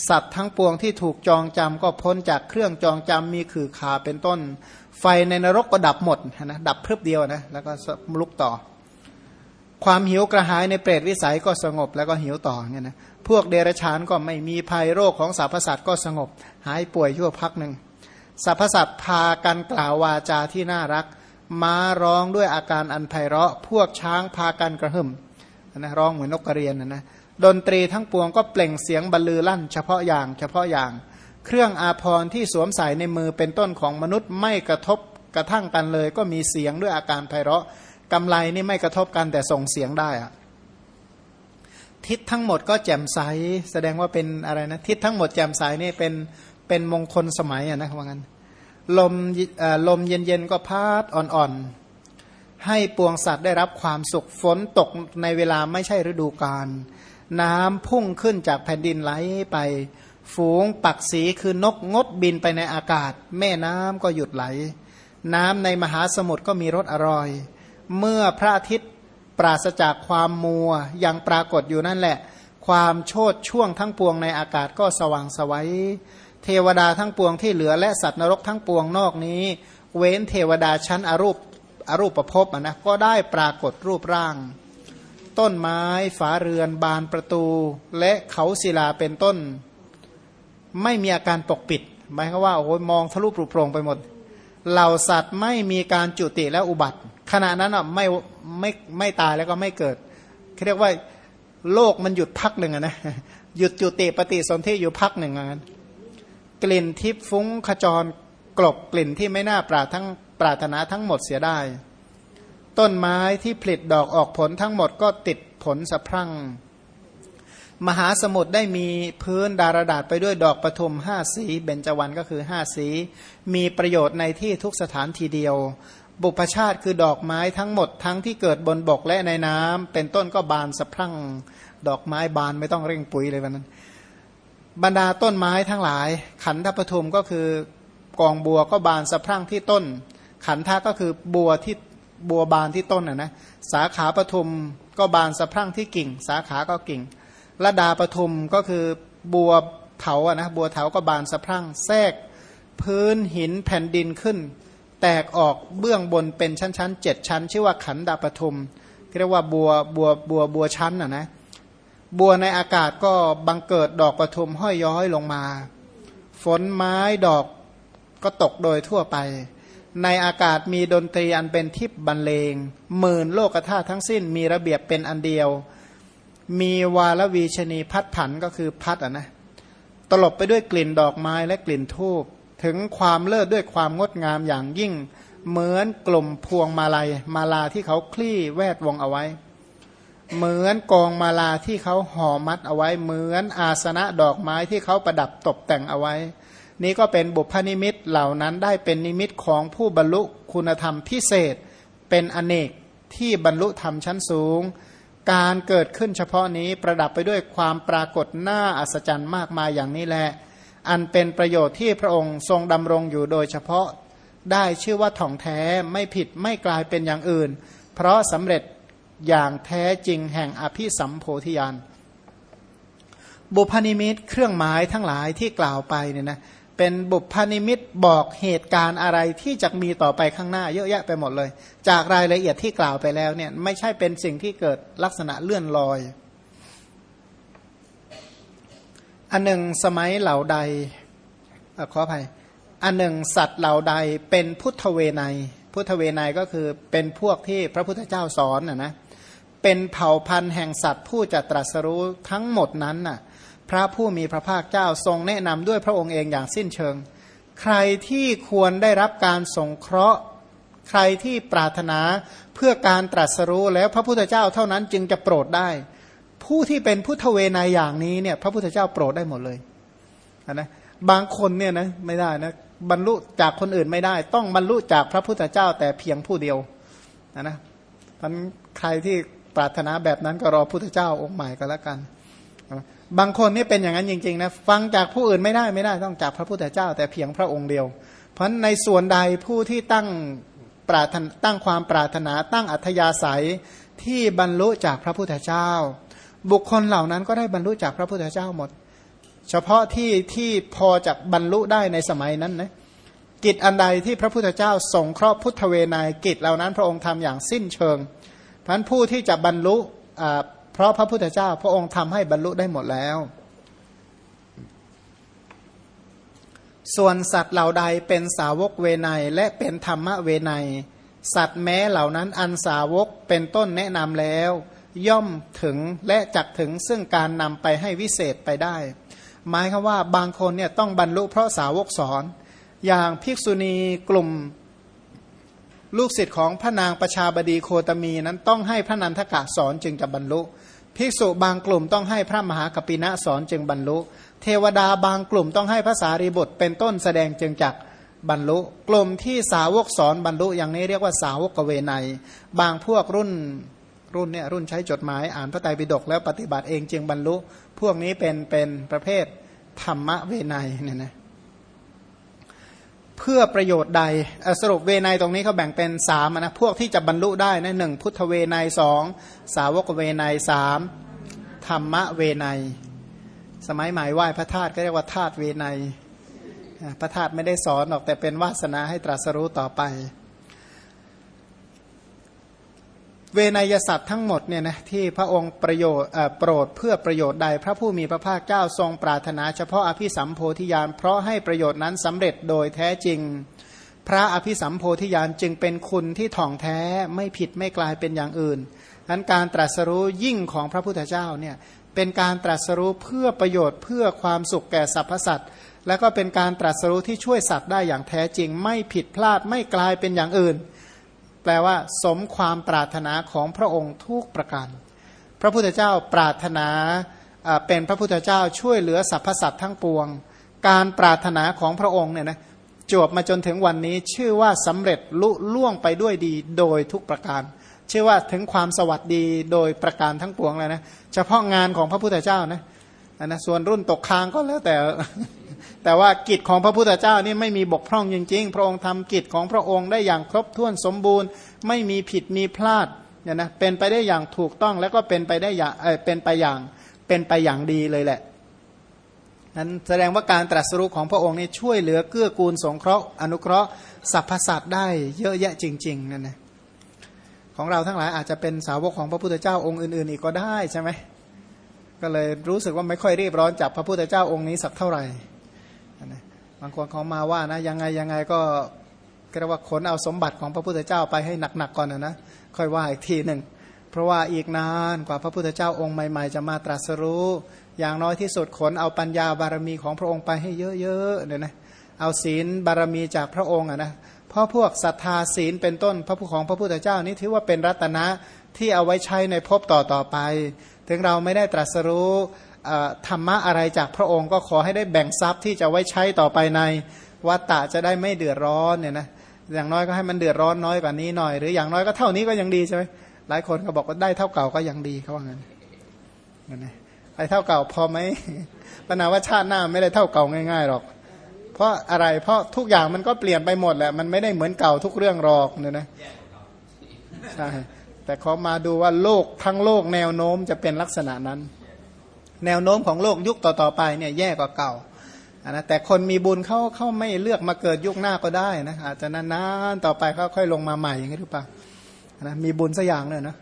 สัตว์ทั้งปวงที่ถูกจองจำก็พ้นจากเครื่องจองจำมีขื่อขาเป็นต้น ไฟในนรกก็ดับหมดนะดับเพิบเดียวนะแล้วก็ลุกต่อ ความหิวกระหายในเปรตวิสัยก็สงบแล้วก็หิวต่อเนี่ยนะพวกเดรัจฉานก็ไม่มีภัยโรคของสรรพสัตว์ก็สงบ หายป่วยชั่วพักหนึ่งสรรพสัตว์พากันกล่าววาจาที่น่ารัก ม้าร้องด้วยอาการอันไพเราะ พวกช้างพากันกระหึ่มนะร้องเหมือนนกกระเรียนนะนะดนตรีทั้งปวงก็เปล่งเสียงบรรลือลั่น เฉพาะอย่างเฉพาะอย่าง เครื่องอาภรณ์ที่สวมใส่ในมือเป็นต้นของมนุษย์ไม่กระทบกระทั่งกันเลย ก็มีเสียงด้วยอาการไพเราะกำไลนี่ไม่กระทบกันแต่ส่งเสียงได้อะทิศทั้งหมดก็แจ่มใสแสดงว่าเป็นอะไรนะทิศทั้งหมดแจ่มใสนี่เป็นเป็นมงคลสมัยอะนะว่างั้น ลมลมเย็นๆก็พัดอ่อนๆ ให้ปวงสัตว์ได้รับความสุขฝนตกในเวลาไม่ใช่ฤดูกาลน้ำพุ่งขึ้นจากแผ่นดินไหลไป ฝูงปักสีคือนกงดบินไปในอากาศ แม่น้ำก็หยุดไหล น้ำในมหาสมุทรก็มีรสอร่อย เมื่อพระอาทิตย์ปราศจากความมัวยังปรากฏอยู่นั่นแหละ ความโชดช่วงทั้งปวงในอากาศก็สว่างสวัย เทวดาทั้งปวงที่เหลือและสัตว์นรกทั้งปวงนอกนี้ เว้นเทวดาชั้นอรูปอรูปประพบนะก็ได้ปรากฏรูปร่าง ต้นไม้ฝาเรือนบานประตู และเขาศิลาเป็นต้น ไม่มีอาการปกปิดหมายความว่าโอ้ยมองทะลุปรุโปรงไปหมด เหล่าสัตว์ไม่มีการจุติและอุบัติ ขณะนั้นอะไม่ไม่ไม่ตายแล้วก็ไม่เกิดเขาเรียกว่าโลกมันหยุดพักหนึ่งนะหยุดจุติปฏิสนธิอยู่พักหนึ่งงั้น กลิ่นทิพฟุ้งขจรกลบกลิ่นที่ไม่น่าปราทั้งปรารถนาทั้งหมดเสียได้ ต้นไม้ที่ผลิดอกออกผลทั้งหมดก็ติดผลสะพรั่ง มหาสมุทรได้มีพื้นดารดาษไปด้วยดอกประทุมห้าสี เบญจวรรณก็คือห้าสี มีประโยชน์ในที่ทุกสถานทีเดียว บุพชาติคือดอกไม้ทั้งหมดทั้งที่เกิดบนบกและในน้ำเป็นต้นก็บานสะพรั่ง ดอกไม้บานไม่ต้องเร่งปุ๋ยเลยวันนั้น บรรดาต้นไม้ทั้งหลาย ขันธปทุมก็คือกองบัวก็บานสะพรั่งที่ต้น ขันธก็คือบัวที่บัวบานที่ต้นอะนะสาขาปทุมก็บานสะพรั่งที่กิ่ง สาขาก็กิ่งระดาปทุมก็คือบัวเถาอะนะบัวเถาก็บานสะพรั่งแทรก พื้นหินแผ่นดินขึ้น แตกออกเบื้องบนเป็นชั้นๆเจ็ดชั้น ชื่อว่าขันดาปทุมเรียกว่าบัวบัวบัวบัวชั้นอะนะ บัวในอากาศก็บังเกิดดอกประทุมห้อยย้อยลงมา ฝนไม้ดอกก็ตกโดยทั่วไป ในอากาศมีดนตรีอันเป็นทิพบรรเลงหมื่นโลกธาตุทั้งสิ้นมีระเบียบเป็นอันเดียว มีวาลวีชนีพัดผันก็คือพัดอะนะตลบไปด้วยกลิ่นดอกไม้และกลิ่นทูบถึงความเลิศด้วยความงดงามอย่างยิ่ง เหมือนกลุ่มพวงมาลัยมาลาที่เขาคลี่แวดวงเอาไว้ เหมือนกองมาลาที่เขาห่อมัดเอาไว้ เหมือนอาสนะดอกไม้ที่เขาประดับตกแต่งเอาไว้ นี่ก็เป็นบุพนิมิตเหล่านั้นได้เป็นนิมิตของผู้บรรลุคุณธรรมพิเศษ เป็นอเนกที่บรรลุธรรมชั้นสูง การเกิดขึ้นเฉพาะนี้ประดับไปด้วยความปรากฏน่าอัศจรรย์มากมายอย่างนี้แหละ อันเป็นประโยชน์ที่พระองค์ทรงดำรงอยู่โดยเฉพาะได้ชื่อว่าถ่องแท้ไม่ผิดไม่กลายเป็นอย่างอื่น เพราะสำเร็จ อย่างแท้จริงแห่งอภิสัมโพธิญาณบุพนิมิตเครื่องหมายทั้งหลายที่กล่าวไปเนี่ยนะเป็นบุพนิมิตบอกเหตุการณ์อะไรที่จะมีต่อไปข้างหน้าเยอะแยะไปหมดเลย จากรายละเอียดที่กล่าวไปแล้วเนี่ยไม่ใช่เป็นสิ่งที่เกิดลักษณะเลื่อนลอย อันหนึ่งสมัยเหล่าใดอขออภัยอันหนึ่งสัตว์เหล่าใดเป็นพุทธเวไนพุทธเวไนก็คือเป็นพวกที่พระพุทธเจ้าสอนนะนะ เป็นเผ่าพันธุ์แห่งสัตว์ผู้จะตรัสรู้ทั้งหมดนั้นน่ะพระผู้มีพระภาคเจ้าทรงแนะนำด้วยพระองค์เองอย่างสิ้นเชิง ใครที่ควรได้รับการสงเคราะห์ ใครที่ปรารถนาเพื่อการตรัสรู้แล้วพระพุทธเจ้าเท่านั้นจึงจะโปรดได้ ผู้ที่เป็นพุทธเวนายอย่างนี้เนี่ยพระพุทธเจ้าโปรดได้หมดเลยนะบางคนเนี่ยนะไม่ได้นะบรรลุจากคนอื่นไม่ได้ ต้องบรรลุจากพระพุทธเจ้าแต่เพียงผู้เดียวนะนะมันใครที่ ปรารถนาแบบนั้นก็รอพุทธเจ้าองค์ใหม่ก็แล้วกัน บางคนนี่เป็นอย่างนั้นจริงๆนะฟังจากผู้อื่นไม่ได้ไม่ได้ต้องจากพระพุทธเจ้า แต่เพียงพระองค์เดียว เพราะในส่วนใดผู้ที่ตั้งปรารถนตั้งความปรารถนาตั้งอัธยาศัยที่บรรลุจากพระพุทธเจ้า บุคคลเหล่านั้นก็ได้บรรลุจากพระพุทธเจ้าหมด เฉพาะที่ที่พอจะบรรลุได้ในสมัยนั้นนะกิจอันใดที่พระพุทธเจ้าทรงเคราะห์พุทธเวนยกิจเหล่านั้นพระองค์ทำอย่างสิ้นเชิง พันผู้ที่จะบรรลุเพราะพระพุทธเจ้า พระองค์ทำให้บรรลุได้หมดแล้ว ส่วนสัตว์เหล่าใดเป็นสาวกเวนยและเป็นธรรมเวนยสัตว์แม้เหล่านั้นอันสาวกเป็นต้นแนะนำแล้ว ย่อมถึงและจักถึงซึ่งการนำไปให้วิเศษไปได้ หมายคือว่าบางคนเนี่ยต้องบรรลุเพราะสาวกสอน อย่างภิกษุณีกลุ่ม ลูกศิษย์ของพระนางประชาบดีโคตมีนั้นต้องให้พระนันทกะสอนจึงจะบรรลุ ภิกษุบางกลุ่มต้องให้พระมหากปินะสอนจึงบรรลุ เทวดาบางกลุ่มต้องให้ภาษารีบทเป็นต้นแสดงจึงจักบรรลุ กลุ่มที่สาวกสอนบรรลุอย่างนี้เรียกว่าสาวกเวไนบางพวกรุ่นรุ่นเนี่ยรุ่นใช้จดหมายอ่านพระไตรปิฎกแล้วปฏิบัติเองจึงบรรลุ พวกนี้เป็นเป็นประเภทธรรมเวไนเนี่ยนะ เพื่อประโยชน์ใดสรุปเวไนตรงนี้เขาแบ่งเป็นสามนะพวกที่จะบรรลุได้นะหนึ่งพุทธเวไนสองสาวกเวไนสามธรรมะเวไนสมัยหมายไหว้พระธาตุก็เรียกว่าธาตุเวไนพระธาตุไม่ได้สอนหรอกแต่เป็นวาสนาให้ตรัสรู้ต่อไป เวนยสัตว์ทั้งหมดเนี่ยนะที่พระองค์ประโยชน์โปรดเพื่อประโยชน์ใด พระผู้มีพระภาคเจ้าทรงปรารถนาเฉพาะอภิสัมโพธิญาณเพราะให้ประโยชน์นั้นสำเร็จโดยแท้จริง พระอภิสัมโพธิญาณจึงเป็นคุณที่ถ่องแท้ไม่ผิดไม่กลายเป็นอย่างอื่นนั้นการตรัสรู้ยิ่งของพระพุทธเจ้าเนี่ยเป็นการตรัสรู้เพื่อประโยชน์เพื่อความสุขแก่สรรพสัตว์แล้วก็เป็นการตรัสรู้ที่ช่วยสัตว์ได้อย่างแท้จริง ไม่ผิดพลาดไม่กลายเป็นอย่างอื่น แปลว่า สมความปรารถนาของพระองค์ทุกประการ พระพุทธเจ้าปรารถนาเป็นพระพุทธเจ้าช่วยเหลือสรรพสัตว์ทั้งปวง การปรารถนาของพระองค์เนี่ยนะจวบมาจนถึงวันนี้ชื่อว่าสำเร็จลุล่วงไปด้วยดีโดยทุกประการ ชื่อว่าถึงความสวัสดีโดยประการทั้งปวงเลยนะเฉพาะงานของพระพุทธเจ้านะ นะส่วนรุ่นตกค้างก็แล้วแต่ แต่ว่ากิจของพระพุทธเจ้านี่ไม่มีบกพร่องจริงๆ พระองค์ทำกิจของพระองค์ได้อย่างครบถ้วนสมบูรณ์ ไม่มีผิดมีพลาดเนี่ยนะเป็นไปได้อย่างถูกต้องแล้วก็เป็นไปได้อย่างเออเป็นไปอย่างเป็นไปอย่างดีเลยแหละนั้นแสดงว่าการตรัสรู้ของพระองค์นี่ช่วยเหลือเกื้อกูลสงเคราะห์อนุเคราะห์สรรพสัตว์ได้เยอะแยะจริงๆนั่นนะของเราทั้งหลายอาจจะเป็นสาวกของพระพุทธเจ้าองค์อื่นๆอีกก็ได้ใช่ไหม ก็เลยรู้สึกว่าไม่ค่อยรีบร้อนจับพระพุทธเจ้าองค์นี้สักเท่าไหร่บางคนเขามาว่านะยังไงยังไงก็เรียกว่าขนเอาสมบัติของพระพุทธเจ้าไปให้หนักๆก่อนนะนะค่อยว่าอีกทีหนึ่งเพราะว่าอีกนานกว่าพระพุทธเจ้าองค์ใหม่ ๆ จะมาตรัสรู้ อย่างน้อยที่สุดขนเอาปัญญาบารมีของพระองค์ไปให้เยอะๆเนี่ยนะเอาศีลบารมีจากพระองค์อะนะเพราะพวกศรัทธาศีลเป็นต้นพระผู้ของพระพุทธเจ้านี้ถือว่าเป็นรัตนะที่เอาไว้ใช้ในภพต่อๆไป ถึงเราไม่ได้ตรัสรู้ธรรมะอะไรจากพระองค์ก็ขอให้ได้แบ่งทรัพย์ที่จะไว้ใช้ต่อไปในวัตตะจะได้ไม่เดือดร้อนเนี่ยนะอย่างน้อยก็ให้มันเดือดร้อนน้อยกว่านี้หน่อย หรืออย่างน้อยก็เท่านี้ก็ยังดีใช่ไหมหลายคนก็บอกว่าได้เท่าเก่าก็ยังดีเขาว่างั้นนั่นไงไอ้เท่าเก่าพอไหมปัญหาว่าชาติหน้าไม่ได้เท่าเก่าง่ายๆหรอก เพราะอะไรเพราะทุกอย่างมันก็เปลี่ยนไปหมดแหละมันไม่ได้เหมือนเก่าทุกเรื่องหรอกเนี่ยนะใช่ แต่ขามาดูว่าโลกทั้งโลกแนวโน้มจะเป็นลักษณะนั้น แนวโน้มของโลกยุคต่อๆไปเนี่ยแย่กว่าเก่านะแต่คนมีบุญเขาเขาไม่เลือกมาเกิดยุคหน้าก็ได้นะอาจจะนานๆต่อไปเขาค่อยลงมาใหม่อย่างนี้หรือเปล่านะมีบุญสักอย่างเลยนะ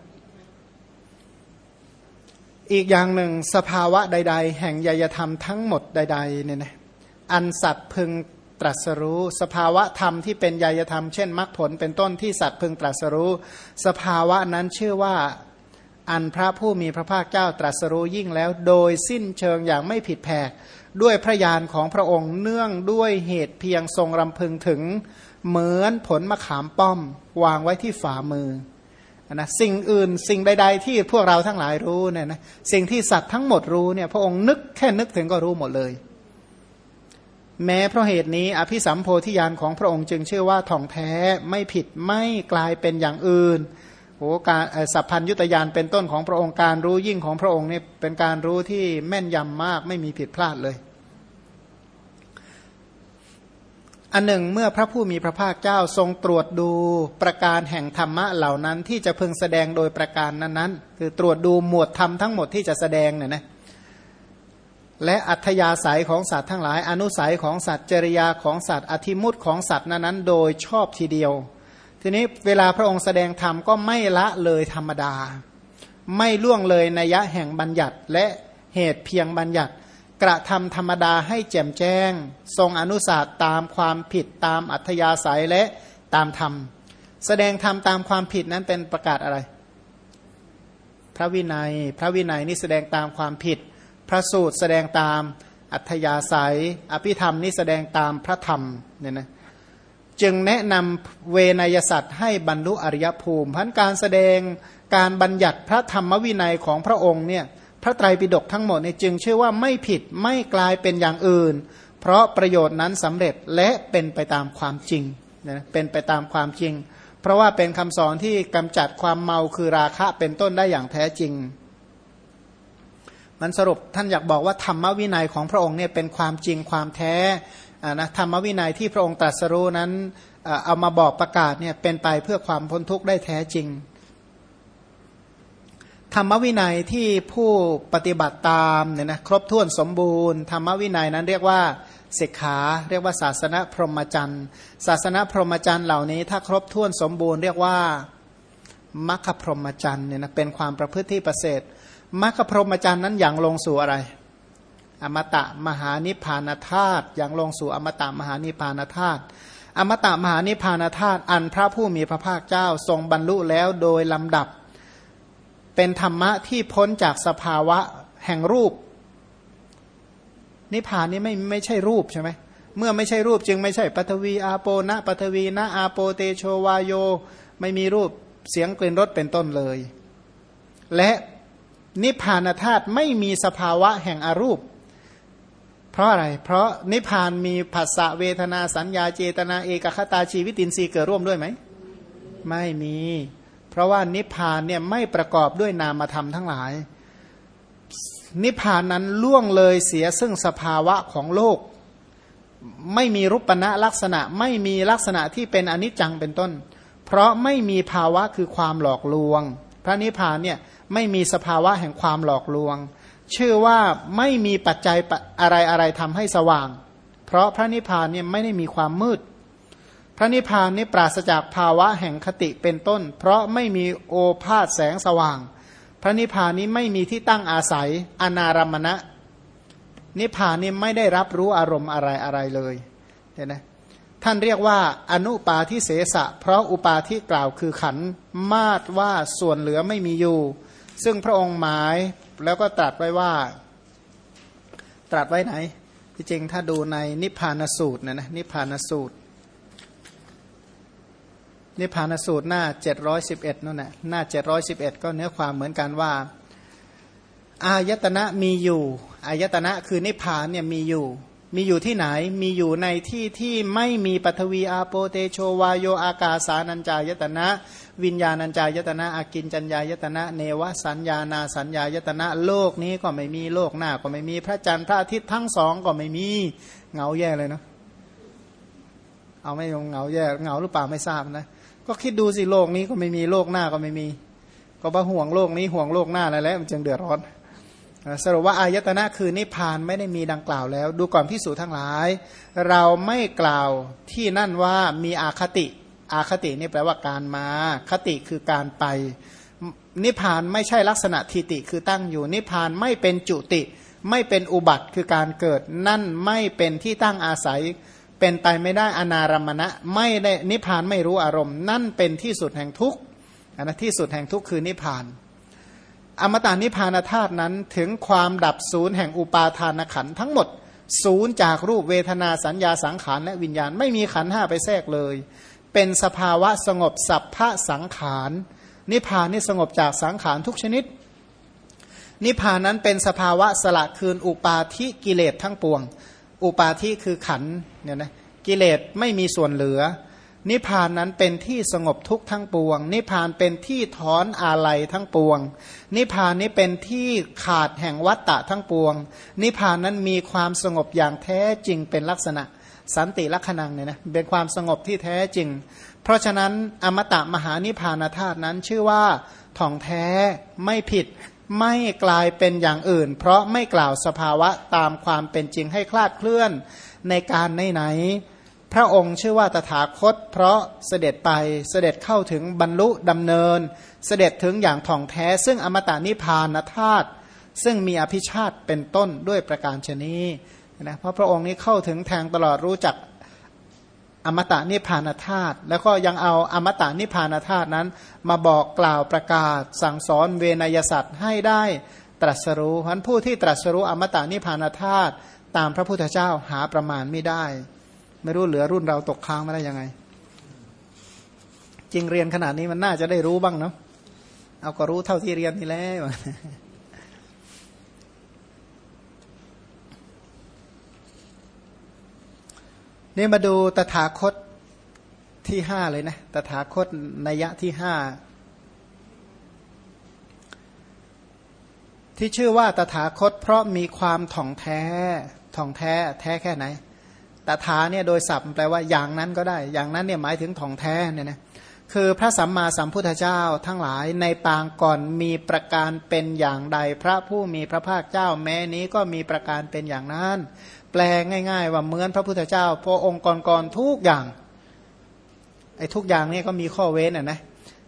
อีกอย่างหนึ่งสภาวะใด ๆ แห่งยยธรรมทั้งหมดใดๆเนี่ยนะอันสัตว์พึง ตรัสรู้สภาวะธรรมที่เป็นยยธรรมเช่นมรรคผลเป็นต้นที่สัตว์พึงตรัสรู้ สภาวะนั้นชื่อว่าอันพระผู้มีพระภาคเจ้าตรัสรู้ยิ่งแล้ว โดยสิ้นเชิงอย่างไม่ผิดแผกด้วยพระญาณของพระองค์เนื่องด้วยเหตุเพียงทรงรำพึงถึง เหมือนผลมะขามป้อม วางไว้ที่ฝ่ามือนะสิ่งอื่นสิ่งใด ๆ ที่พวกเราทั้งหลายรู้เนี่ยนะสิ่งที่สัตว์ทั้งหมดรู้เนี่ยพระองค์นึกแค่นึกถึงก็รู้หมดเลย แม้เพราะเหตุนี้อภิสัมโพธิญาณของพระองค์จึงชื่อว่าท่องแท้ไม่ผิดไม่กลายเป็นอย่างอื่นโอ้การสัพพัญยุตยานเป็นต้นของพระองค์การรู้ยิ่งของพระองค์นี่เป็นการรู้ที่แม่นยำมากไม่มีผิดพลาดเลย อันหนึ่งเมื่อพระผู้มีพระภาคเจ้าทรงตรวจดูประการแห่งธรรมะเหล่านั้นที่จะพึงแสดงโดยประการนั้นๆ คือตรวจดูหมวดธรรมทั้งหมดที่จะแสดงเนี่ยนะ และอัธยาศัยของสัตว์ทั้งหลาย อนุสัยของสัตว์จริยาของสัตว์อธิมุตของสัตว์นั้นๆ โดยชอบทีเดียว ทีนี้เวลาพระองค์แสดงธรรมก็ไม่ละเลยธรรมดา ไม่ล่วงเลยนัยะแห่งบัญญัติและเหตุเพียงบัญญัติ กระทำธรรมดาให้แจ่มแจ้ง ทรงอนุสาสตามความผิดตามอัธยาศัยและตามธรรม แสดงธรรมตามความผิดนั้นเป็นประกาศอะไร พระวินัย พระวินัยนี่แสดงตามความผิด พระสูตรแสดงตามอัธยาศัย อภิธรรมนี่แสดงตามพระธรรมเนี่ยนะจึงแนะนำเวนยสัตว์ให้บรรลุอริยภูมิพันการแสดงการบัญญัติพระธรรมวินัยของพระองค์เนี่ยพระไตรปิฎกทั้งหมดเนี่ยจึงเชื่อว่าไม่ผิดไม่กลายเป็นอย่างอื่น เพราะประโยชน์นั้นสำเร็จและเป็นไปตามความจริงนะเป็นไปตามความจริง เพราะว่าเป็นคำสอนที่กำจัดความเมาคือราคะเป็นต้นได้อย่างแท้จริง มันสรุปท่านอยากบอกว่าธรรมวินัยของพระองค์เนี่ยเป็นความจริงความแท้นะธรรมวินัยที่พระองค์ตรัสรู้นั้นเอามาบอกประกาศเนี่ยเป็นไปเพื่อความพ้นทุกข์ได้แท้จริง ธรรมวินัยที่ผู้ปฏิบัติตามเนี่ยนะครบถ้วนสมบูรณ์ ธรรมวินัยนั้นเรียกว่าศิกขาเรียกว่าศาสนาพรหมจรรย์ศาสนาพรหมจรรย์เหล่านี้ถ้าครบถ้วนสมบูรณ์เรียกว่ามัคคพรหมจรรย์เนี่ยนะเป็นความประพฤติที่ประเสริฐ มรรคพรหมจรรย์นั้นอย่างลงสู่อะไร อมตะมหานิพพานธาตุอย่างลงสู่อมตะมหานิพพานธาตุอมตะมหานิพพานธาตุอันพระผู้มีพระภาคเจ้าทรงบรรลุแล้วโดยลำดับ เป็นธรรมะที่พ้นจากสภาวะแห่งรูป นิพพานนี้ไม่ไม่ใช่รูปใช่ไหมเมื่อไม่ใช่รูปจึงไม่ใช่ปัทวีอาโปนะปัทวีนะอาโปเตโชวายโย ไม่มีรูปเสียงกลิ่นรสเป็นต้นเลย และ นิพพานธาตุไม่มีสภาวะแห่งอรูป เพราะอะไร เพราะนิพพานมีภาษาเวทนาสัญญาเจตนาเอกคตาชีวิตินทรีย์เกิดร่วมด้วยไหม ไม่มี เพราะว่านิพพานเนี่ยไม่ประกอบด้วยนามธรรมทั้งหลาย นิพพานนั้นล่วงเลยเสียซึ่งสภาวะของโลก ไม่มีรูปณะลักษณะไม่มีลักษณะที่เป็นอนิจจังเป็นต้น เพราะไม่มีภาวะคือความหลอกลวง พระนิพพานเนี่ย ไม่มีสภาวะแห่งความหลอกลวง ชื่อว่าไม่มีปัจจัยอะไรอะไรทำให้สว่าง เพราะพระนิพพานเนี่ยไม่ได้มีความมืด พระนิพพานนี่ปราศจากภาวะแห่งคติเป็นต้น เพราะไม่มีโอภาษแสงสว่าง พระนิพพานนี้ไม่มีที่ตั้งอาศัยอนารมณะ นิพพานนี่ไม่ได้รับรู้อารมณ์อะไรอะไรเลยเห็นไหมท่านเรียกว่าอนุปาทิเสสะ เพราะอุปาที่กล่าวคือขันมาดว่าส่วนเหลือไม่มีอยู่ ซึ่งพระองค์หมายแล้วก็ตรัสไว้ว่า ตรัสไว้ไหนที่จริงถ้าดูในนิพพานสูตรนะนะนิพพานสูตร นิพพานสูตรหน้าเจ็ดร้อยสิบเอ็ดนั่นแหละหน้าเจ็ดร้อยสิบเอ็ดก็เนื้อความเหมือนกันว่า อายตนะมีอยู่ อายตนะคือนิพพานเนี่ยมีอยู่มีอยู่ที่ไหน มีอยู่ในที่ที่ไม่มีปฐวีอาโปเตโชวาโยอากาสานัญจายตนะ วิญญาณัญจายตนะอากินจัญญายตนะ เนวสัญญานาสัญญายตนะ โลกนี้ก็ไม่มีโลกหน้าก็ไม่มีพระจันทร์พระอาทิตย์ทั้งสองก็ไม่มีเงาแย่เลยเนาะเอาไม่งเงาแย่เงาหรือเปล่าไม่ทราบนะ ก็คิดดูสิโลกนี้ก็ไม่มีโลกหน้าก็ไม่มี ก็บ่าห่วงโลกนี้ห่วงโลกหน้าอะไรแล้วมันจึงเดือดร้อนสรุปว่าอายตนะคือนิพพานไม่ได้มีดังกล่าวแล้ว ดูก่อนพิสูจทั้งหลาย เราไม่กล่าวที่นั่นว่ามีอาคติ อาคตินี่แปลว่าการมา คติคือการไป นิพพานไม่ใช่ลักษณะทิติคือตั้งอยู่ นิพพานไม่เป็นจุติ ไม่เป็นอุบัติคือการเกิด นั่นไม่เป็นที่ตั้งอาศัย เป็นไปไม่ได้อนารมณะ ไม่ได้นิพพานไม่รู้อารมณ์ นั่นเป็นที่สุดแห่งทุกข์นที่สุดแห่งทุกข์คือนิพพาน อมตะนิพพานธาตุนั้นถึงความดับศูนย์แห่งอุปาทานขันทั้งหมดศูนย์จากรูปเวทนาสัญญาสังขารและวิญญาณไม่มีขันห้าไปแทรกเลย เป็นสภาวะสงบสัพพะสังขารนิพพานนี่สงบจากสังขารทุกชนิด นิพพานนั้นเป็นสภาวะสละคืนอุปาทิกิเลสทั้งปวง อุปาทิคือขันเนี่ยนะกิเลสไม่มีส่วนเหลือ นิพพานนั้นเป็นที่สงบทุกทั้งปวง นิพพานเป็นที่ถอนอาลัยทั้งปวง นิพพานนี้เป็นที่ขาดแห่งวัตตะทั้งปวง นิพพานนั้นมีความสงบอย่างแท้จริงเป็นลักษณะ สันติลักษณังเนี่ยนะเป็นความสงบที่แท้จริง เพราะฉะนั้นอมตะมหานิพานธาตุนั้นชื่อว่าท่องแท้ไม่ผิดไม่กลายเป็นอย่างอื่น เพราะไม่กล่าวสภาวะตามความเป็นจริงให้คลาดเคลื่อนในการไหนไหนพระองค์ชื่อว่าตถาคต เพราะเสด็จไปเสด็จเข้าถึงบรรลุดำเนิน เสด็จถึงอย่างท่องแท้ ซึ่งอมตะนิพานธาตุซึ่งมีอภิชาติเป็นต้นด้วยประการชนี นะเพราะพระองค์นี้เข้าถึงแทงตลอดรู้จักอมตะนิพพานธาตุแล้วก็ยังเอาอมตะนิพพานธาตุนั้น มาบอกกล่าวประกาศ สั่งสอนเวนยสัตว์ให้ได้ตรัสรู้พันผู้ที่ตรัสรู้อมตะนิพพานธาตุตามพระพุทธเจ้าหาประมาณไม่ได้ ไม่รู้เหลือรุ่นเราตกค้างม่ได้ยังไง จริงเรียนขนาดนี้มันน่าจะได้รู้บ้างเนาะเอาก็รู้เท่าที่เรียนนี่แล้ว นี่มาดูตถาคตที่ห้าเลยนะ ตถาคตนัยะที่ห้าที่ชื่อว่าตถาคต เพราะมีความถ่องแท้ถ่องแท้แท้แค่ไหน ตถาเนี่ยโดยศัพท์แปลว่าอย่างนั้นก็ได้ อย่างนั้นเนี่ยหมายถึงถ่องแท้เนี่ยนะคือพระสัมมาสัมพุทธเจ้าทั้งหลายในปางก่อนมีประการเป็นอย่างใด พระผู้มีพระภาคเจ้าแม้นี้ก็มีประการเป็นอย่างนั้น ลงง่าย ๆ ว่าเหมือนพระพุทธเจ้าพระองค์ก่อนๆทุกอย่างไอ้ทุกอย่างนี่ก็มีข้อเว้นอะนะ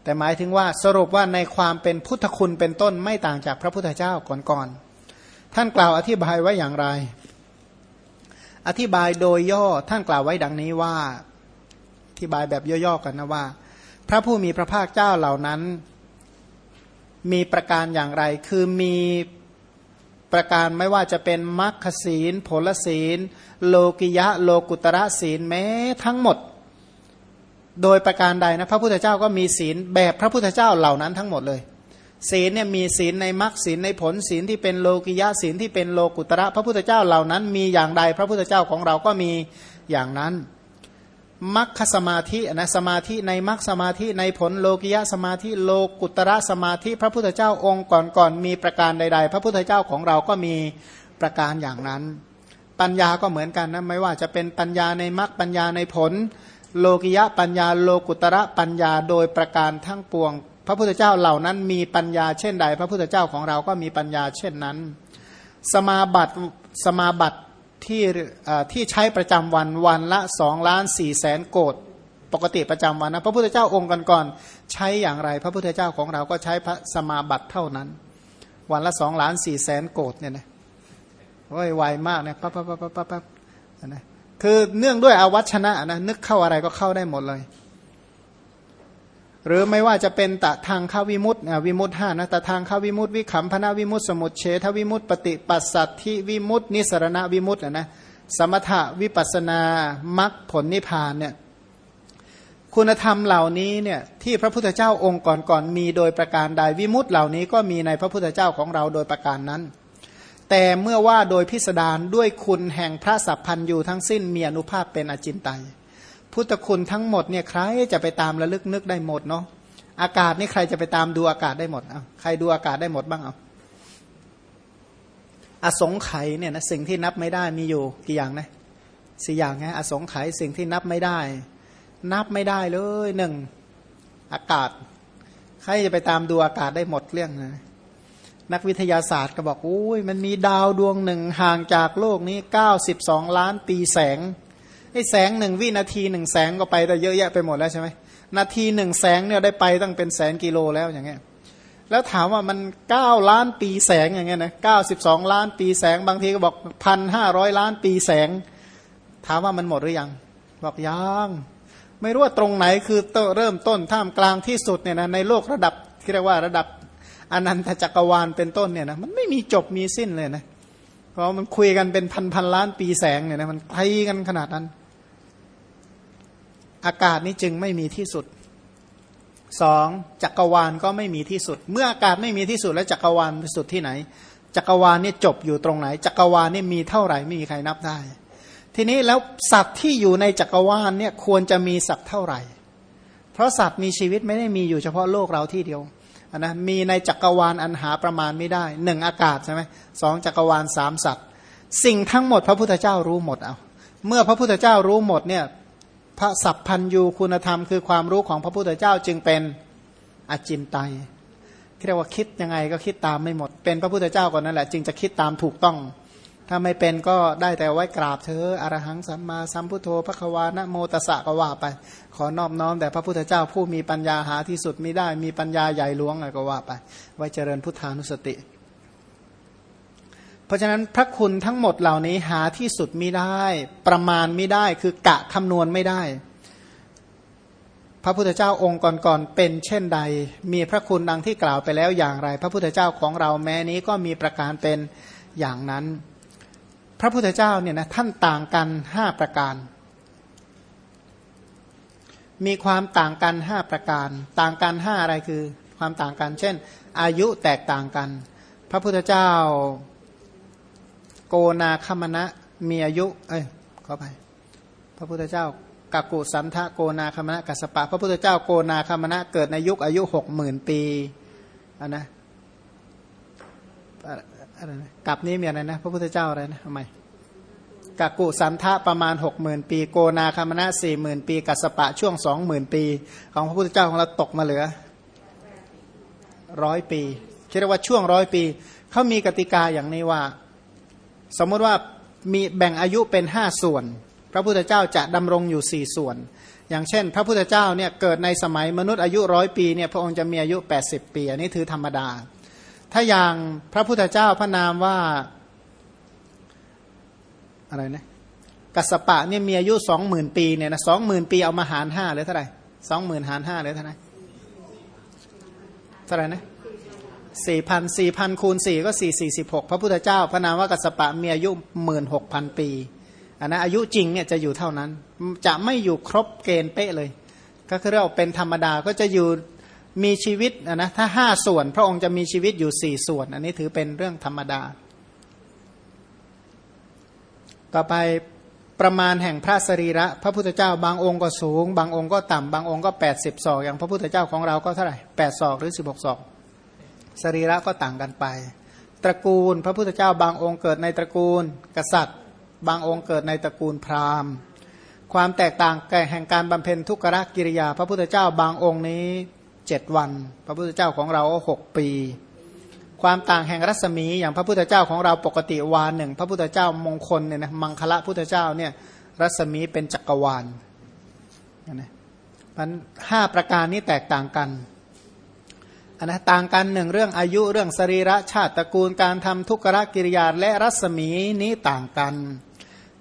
แต่หมายถึงว่าสรุปว่าในความเป็นพุทธคุณเป็นต้นไม่ต่างจากพระพุทธเจ้าก่อนๆท่านกล่าวอธิบายไว้อย่างไร อธิบายโดยย่อท่านกล่าวไว้ดังนี้ว่าอธิบายแบบย่อๆกันนะว่า พระผู้มีพระภาคเจ้าเหล่านั้น มีประการอย่างไร คือมี ประการไม่ว่าจะเป็นมรรคศีล ผลศีล โลกิยะ โลกุตระศีลแม้ทั้งหมด โดยประการใดนะพระพุทธเจ้าก็มีศีลแบบพระพุทธเจ้าเหล่านั้นทั้งหมดเลย ศีลเนี่ยมีศีลในมรรคศีลในผลศีลที่เป็นโลกิยะศีลที่เป็นโลกุตระ พระพุทธเจ้าเหล่านั้น มีอย่างใดพระพุทธเจ้าของเราก็มีอย่างนั้น มัคคสมาธินะสมาธิในมัคสมาธิในผลโลกิยะสมาธิโลกุตระสมาธิ พระพุทธเจ้าองค์ก่อนๆมีประการใด ๆ พระพุทธเจ้าของเราก็มีประการอย่างนั้น ปัญญาก็เหมือนกันนะไม่ว่าจะเป็นปัญญาในมัคปัญญาในผล โลกิยะปัญญาโลกุตระปัญญาโดยประการทั้งปวง พระพุทธเจ้าเหล่านั้นมีปัญญาเช่นใด พระพุทธเจ้าของเราก็มีปัญญาเช่นนั้น สมาบัติสมาบัติ ที่ที่ใช้ประจำวันวันละสองล้านสี่แสนโกดปกติประจำวันนะพระพุทธเจ้าองค์ก่อนๆใช้อย่างไร พระพุทธเจ้าของเราก็ใช้พระสมาบัติเท่านั้น วันละสองล้านสี่แสนโกดเนี่ยนะโอ้ยไวมากเนี่ยปั๊บปั๊บปั๊บปั๊บปั๊บนะคือเนื่องด้วยอวัชนะนะนึกเข้าอะไรก็เข้าได้หมดเลย หรือไม่ว่าจะเป็นตะทางข้าวิมุตต์วิมุตห้านะตะทางข้าวิมุตต์วิขำพนาวิมุตต์สมุทเฉทวิมุตต์ปฏิปัสสัตทิวิมุตต์นิสรณวิมุตต์นะสมถะวิปัสนามรรคผลนิพพานเนี่ยคุณธรรมเหล่านี้เนี่ยที่พระพุทธเจ้าองค์ก่อนๆมีโดยประการใดวิมุตต์เหล่านี้ก็มีในพระพุทธเจ้าของเราโดยประการนั้น แต่เมื่อว่าโดยพิสดารด้วยคุณแห่งพระสัพพันยูทั้งสิ้นมีอนุภาพเป็นอจินไตย พุทธคุณทั้งหมดเนี่ยใครจะไปตามระลึกนึกได้หมดเนาะอากาศนี่ใครจะไปตามดูอากาศได้หมดอะใครดูอากาศได้หมดบ้างเอาอสงไขยเนี่ยนะสิ่งที่นับไม่ได้มีอยู่กี่อย่างนะสี่อย่างไงอสงไขยสิ่งที่นับไม่ได้ นับไม่ได้เลยหนึ่งอากาศ ใครจะไปตามดูอากาศได้หมดเรื่องนะนักวิทยาศาสตร์ก็บอกอุ้ยมันมีดาวดวงหนึ่งห่างจากโลกนี้เก้าสิบสองล้านปีแสง ไอ้แสงหนึ่งวินาทีหนึ่งแสงก็ไปแต่เยอะแยะไปหมดแล้วใช่ไหมนาทีหนึ่งแสงเนี่ยได้ไปตั้งเป็นแสนกิโลแล้วอย่างเงี้ยแล้วถามว่ามันเก้าล้านปีแสงอย่างเงี้ยนะเก้าสิบสองล้านปีแสงบางทีก็บอกพันห้าร้อยล้านปีแสง ถามว่ามันหมดหรือยัง บอกยังไม่รู้ว่าตรงไหนคือเริ่มต้นท่ามกลางที่สุดเนี่ยนะในโลกระดับที่เรียกว่าระดับอนันตจักรวาลเป็นต้นเนี่ยนะมันไม่มีจบมีสิ้นเลยนะเพราะมันคุยกันเป็นพันพันล้านปีแสงเนี่ยนะมันไกลกันขนาดนั้น อากาศนี้จึงไม่มีที่สุดสองจักรวาลก็ไม่มีที่สุด เมื่ออากาศไม่มีที่สุดแล้วจักรวาลสุดที่ไหน จักรวาลนี่จบอยู่ตรงไหน จักรวาลนี่มีเท่าไหร่ไม่มีใครนับได้ ทีนี้แล้วสัตว์ที่อยู่ในจักรวาลเนี่ยควรจะมีสัตว์เท่าไหร่ เพราะสัตว์มีชีวิตไม่ได้มีอยู่เฉพาะโลกเราที่เดียวนะมีในจักรวาลอันหาประมาณไม่ได้หนึ่งอากาศใช่ไหมสองจักรวาลสามสัตว์ สิ่งทั้งหมดพระพุทธเจ้ารู้หมดเอาเมื่อพระพุทธเจ้ารู้หมดเนี่ย พระสัพพัญยูคุณธรรมคือความรู้ของพระพุทธเจ้าจึงเป็นอจินไตยเรียกว่าคิดยังไงก็คิดตามไม่หมด เป็นพระพุทธเจ้าก่อนนั่นแหละจึงจะคิดตามถูกต้อง ถ้าไม่เป็นก็ได้แต่ไว้กราบเธออรหังสัมมาสัมพุทโธพระควานะโมตสะก็ว่าไป ขอนอบน้อมแต่พระพุทธเจ้าผู้มีปัญญาหาที่สุดไม่ได้มีปัญญาใหญ่หลวงอะไรก็ว่าไป ไว้เจริญพุทธานุสติ เพราะฉะนั้นพระคุณทั้งหมดเหล่านี้หาที่สุดไม่ได้ ประมาณไม่ได้คือกะคำนวณไม่ได้ พระพุทธเจ้าองค์ก่อนๆเป็นเช่นใด มีพระคุณดังที่กล่าวไปแล้วอย่างไร พระพุทธเจ้าของเราแม้นี้ก็มีประการเป็นอย่างนั้น พระพุทธเจ้าเนี่ยนะท่านต่างกันห้าประการ มีความต่างกันห้าประการ ต่างกันห้าอะไรคือ ความต่างกัน เช่น อายุแตกต่างกัน พระพุทธเจ้า โกนาคมณะมีอายุ เอ้ยขอไปพระพุทธเจ้ากักุสันทะโกนาคมณะกัสปะ พระพุทธเจ้าโกนาคมณะเกิดในยุคอายุหกหมื่นปีอันนะอะไรนะกับนี้มีอะไรนะ พระพุทธเจ้าอะไรนะทำไมกักุสันทะประมาณหกหมื่นปี โกนาคมณะสี่หมื่นปี กัสปะช่วงสองหมื่นปี ของพระพุทธเจ้าของเราตกมาเหลือร้อยปีคิดว่าช่วงร้อยปีเขามีกติกาอย่างนี้ว่า สมมติว่ามีแบ่งอายุเป็นห้าส่วน พระพุทธเจ้าจะดำรงอยู่สี่ส่วน อย่างเช่น พระพุทธเจ้าเนี่ยเกิดในสมัยมนุษย์อายุร้อยปีเนี่ยพระองค์จะมีอายุ 80 ปีอันนี้ถือธรรมดา ถ้าอย่างพระพุทธเจ้าพระนามว่าอะไรนะกัสปะเนี่ยมีอายุสองหมื่นปีเนี่ยนะสองหมื่นปีเอามาหารห้าเลยเท่าไหร่สองหมื่นหารห้าเลยเท่าไหร่เท่าไหร่นะ สี่พันสี่พันคูณสี่ก็สี่สี่สิบหกพระพุทธเจ้า พระนามว่ากัสปะมีอายุหมื่นหกพันปีอันนะอายุจริงเนี่ยจะอยู่เท่านั้น จะไม่อยู่ครบเกณฑ์เป๊ะเลย ก็คือเราเป็นธรรมดาก็จะอยู่มีชีวิตนะถ้าห้าส่วน พระองค์จะมีชีวิตอยู่สี่ส่วน อันนี้ถือเป็นเรื่องธรรมดา ต่อไปประมาณแห่งพระสรีระ พระพุทธเจ้าบางองค์ก็สูง บางองค์ก็ต่ำบางองค์ก็แปดสิบศอกอย่างพระพุทธเจ้าของเราก็เท่าไหร่แปดศอกหรือสิบหกศอก สรีระก็ต่างกันไป ตระกูลพระพุทธเจ้าบางองค์เกิดในตระกูล กษัตริย์ บางองค์เกิดในตระกูลพราหมณ์ ความแตกต่างแก่แห่งการบำเพ็ญทุกขกิริยา พระพุทธเจ้าบางองค์นี้เจ็ดวัน พระพุทธเจ้าของเราหกปี ความต่างแห่งรัศมีอย่างพระพุทธเจ้าของเราปกติวานหนึ่งพระพุทธเจ้ามงคลเนี่ยนะมังคละพุทธเจ้าเนี่ยรัศมีเป็นจักรวาลนะมันห้าประการนี้แตกต่างกัน นนะต่างกันหนึ่งเรื่องอายุเรื่องสรีระชาติตระกูลการทำทุกขกิริยาและรัศมีนี้ต่างกัน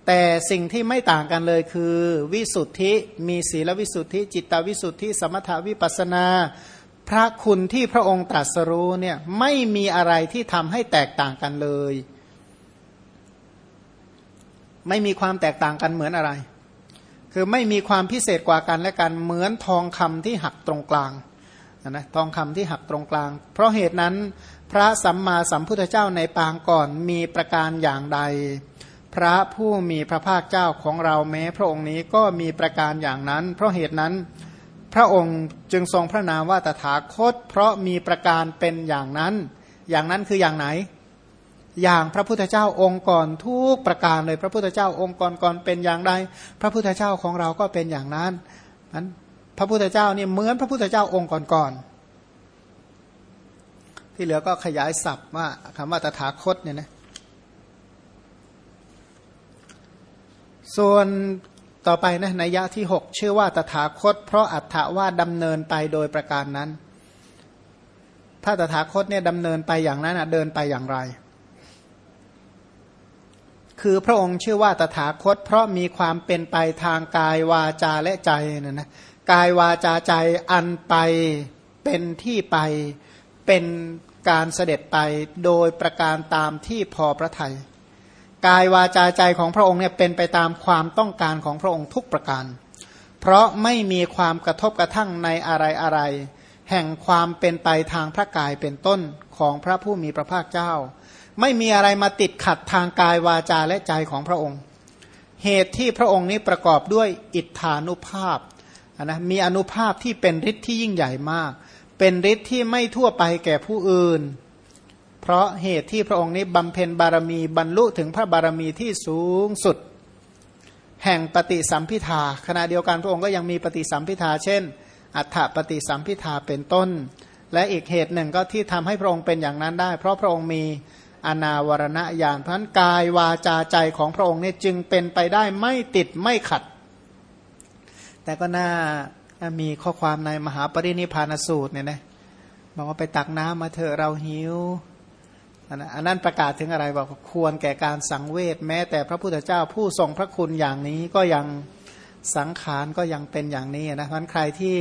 แต่สิ่งที่ไม่ต่างกันเลยคือ วิสุทธิมีศีลวิสุทธิ จิตวิสุทธิ สมถาวิปัสนา พระคุณที่พระองค์ตรัสรู้เนี่ยไม่มีอะไรที่ทำให้แตกต่างกันเลย ไม่มีความแตกต่างกันเหมือนอะไร คือไม่มีความพิเศษกว่ากันและกันเหมือนทองคำที่หักตรงกลาง นะทองคำที่หักตรงกลาง เพราะเหตุนั้นพระสัมมาสัมพุทธเจ้าในปางก่อนมีประการอย่างใด พระผู้มีพระภาคเจ้าของเราแม้ พระองค์นี้ก็มีประการอย่างนั้น เพราะเหตุนั้น พระองค์จึงทรงพระนามว่าตถาคต เพราะมีประการเป็นอย่างนั้น อย่างนั้นคืออย่างไหน อย่างพระพุทธเจ้าองค์ก่อนทุกประการเลยพระพุทธเจ้าองค์ก่อนก่อนเป็นอย่างใดพระพุทธเจ้าของเราก็เป็นอย่างนั้นนั้น พระพุทธเจ้าเนี่ยเหมือนพระพุทธเจ้าองค์ก่อนๆที่เหลือก็ขยายศัพท์ว่าคำว่าตถาคตเนี่ยนะส่วนต่อไปนะนัยยะที่หกชื่อว่าตถาคต เพราะอัฏฐว่าดำเนินไปโดยประการนั้น ถ้าตถาคตเนี่ยดำเนินไปอย่างนั้นเดินไปอย่างไร คือพระองค์ชื่อว่าตถาคต เพราะมีความเป็นไปทางกายวาจาและใจนะนะ กายวาจาใจอันไปเป็นที่ไปเป็นการเสด็จไปโดยประการตามที่พอพระทยัยกายวาจาใจของพระองค์เนี่ยเป็นไปตามความต้องการของพระองค์ทุกประการ เพราะไม่มีความกระทบกระทั่งในอะไรอะไร แห่งความเป็นไปทางพระกายเป็นต้นของพระผู้มีพระภาคเจ้า ไม่มีอะไรมาติดขัดทางกายวาจาและใจของพระองค์ เหตุที่พระองค์นี้ประกอบด้วยอิทธานุภาพ นะมีอนุภาพที่เป็นฤทธิ์ที่ยิ่งใหญ่มาก เป็นฤทธิ์ที่ไม่ทั่วไปแก่ผู้อื่น เพราะเหตุที่พระองค์นี้บำเพ็ญบารมีบรรลุถึงพระบารมีที่สูงสุด แห่งปฏิสัมพิทาขณะเดียวกันพระองค์ก็ยังมีปฏิสัมพิทาเช่น อัฏฐปฏิสัมพิทาเป็นต้น และอีกเหตุหนึ่งก็ที่ทำให้พระองค์เป็นอย่างนั้นได้ เพราะพระองค์มีอนาวรณญาณเพราะนั้นกายวาจาใจของพระองค์เนี่ยจึงเป็นไปได้ไม่ติดไม่ขัด แต่ก็น่ามีข้อความในมหาปรินิพานสูตรเนี่ยนะบอกว่าไปตักน้ำมาเถอะเราหิวอันนั้นประกาศถึงอะไรบอกควรแก่การสังเวชแม้ แต่พระพุทธเจ้าผู้ทรงพระคุณอย่างนี้ก็ยังสังขารก็ยังเป็นอย่างนี้นะเพราะใครที่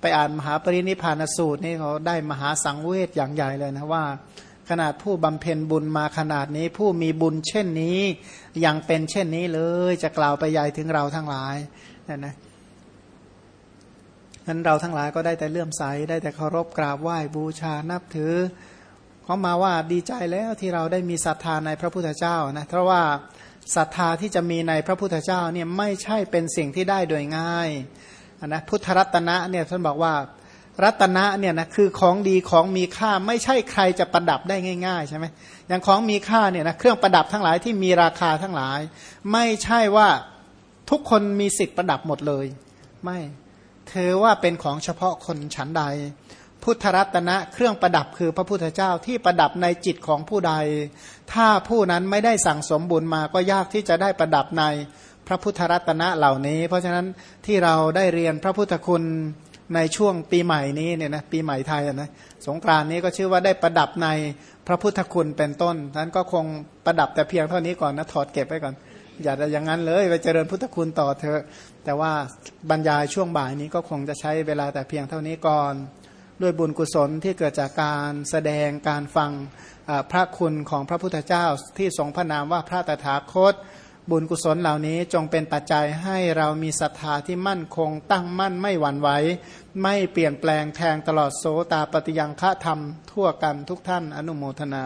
ไปอ่านมหาปรินิพานสูตรนี่เขาได้มหาสังเวชอย่างใหญ่เลยนะว่า ขนาดผู้บำเพ็ญบุญมาขนาดนี้ ผู้มีบุญเช่นนี้ยังเป็นเช่นนี้เลยจะกล่าวไปใหญ่ถึงเราทั้งหลายนั่นนะ นั้นเราทั้งหลายก็ได้แต่เลื่อมใสได้แต่เคารพกราบไหว้บูชานับถือเขามาว่าดีใจแล้วที่เราได้มีศรัทธาในพระพุทธเจ้านะเพราะว่าศรัทธาที่จะมีในพระพุทธเจ้าเนี่ยไม่ใช่เป็นสิ่งที่ได้โดยง่ายนะพุทธรัตนะเนี่ยท่านบอกว่ารัตนะเนี่ยนะคือของดีของมีค่าไม่ใช่ใครจะประดับได้ง่ายๆใช่ไหมอย่างของมีค่าเนี่ยนะเครื่องประดับทั้งหลายที่มีราคาทั้งหลาย ไม่ใช่ว่าทุกคนมีสิทธิ์ประดับหมดเลย ไม่ เธอว่าเป็นของเฉพาะคนฉันใด พุทธรัตนะเครื่องประดับคือพระพุทธเจ้าที่ประดับในจิตของผู้ใด ถ้าผู้นั้นไม่ได้สั่งสมบุญมาก็ยากที่จะได้ประดับในพระพุทธรัตนะเหล่านี้ เพราะฉะนั้นที่เราได้เรียนพระพุทธคุณในช่วงปีใหม่นี้เนี่ยนะปีใหม่ไทยนะสงกรานนี้ก็ชื่อว่าได้ประดับในพระพุทธคุณเป็นต้นนั้นก็คงประดับแต่เพียงเท่านี้ก่อนนะถอดเก็บไว้ก่อน อย่าอย่างนั้นเลยไปเจริญพุทธคุณต่อเถอะ แต่ว่าบรรยายช่วงบ่ายนี้ก็คงจะใช้เวลาแต่เพียงเท่านี้ก่อน ด้วยบุญกุศลที่เกิดจากการแสดงการฟังพระคุณของพระพุทธเจ้าที่ทรงพระนามว่าพระตถาคต บุญกุศลเหล่านี้จงเป็นปัจจัยให้เรามีศรัทธาที่มั่นคงตั้งมั่นไม่หวั่นไหวไม่เปลี่ยนแปลงแทงตลอดโสตาปฏิยังฆะธรรมทั่วกันทุกท่านอนุโมทนา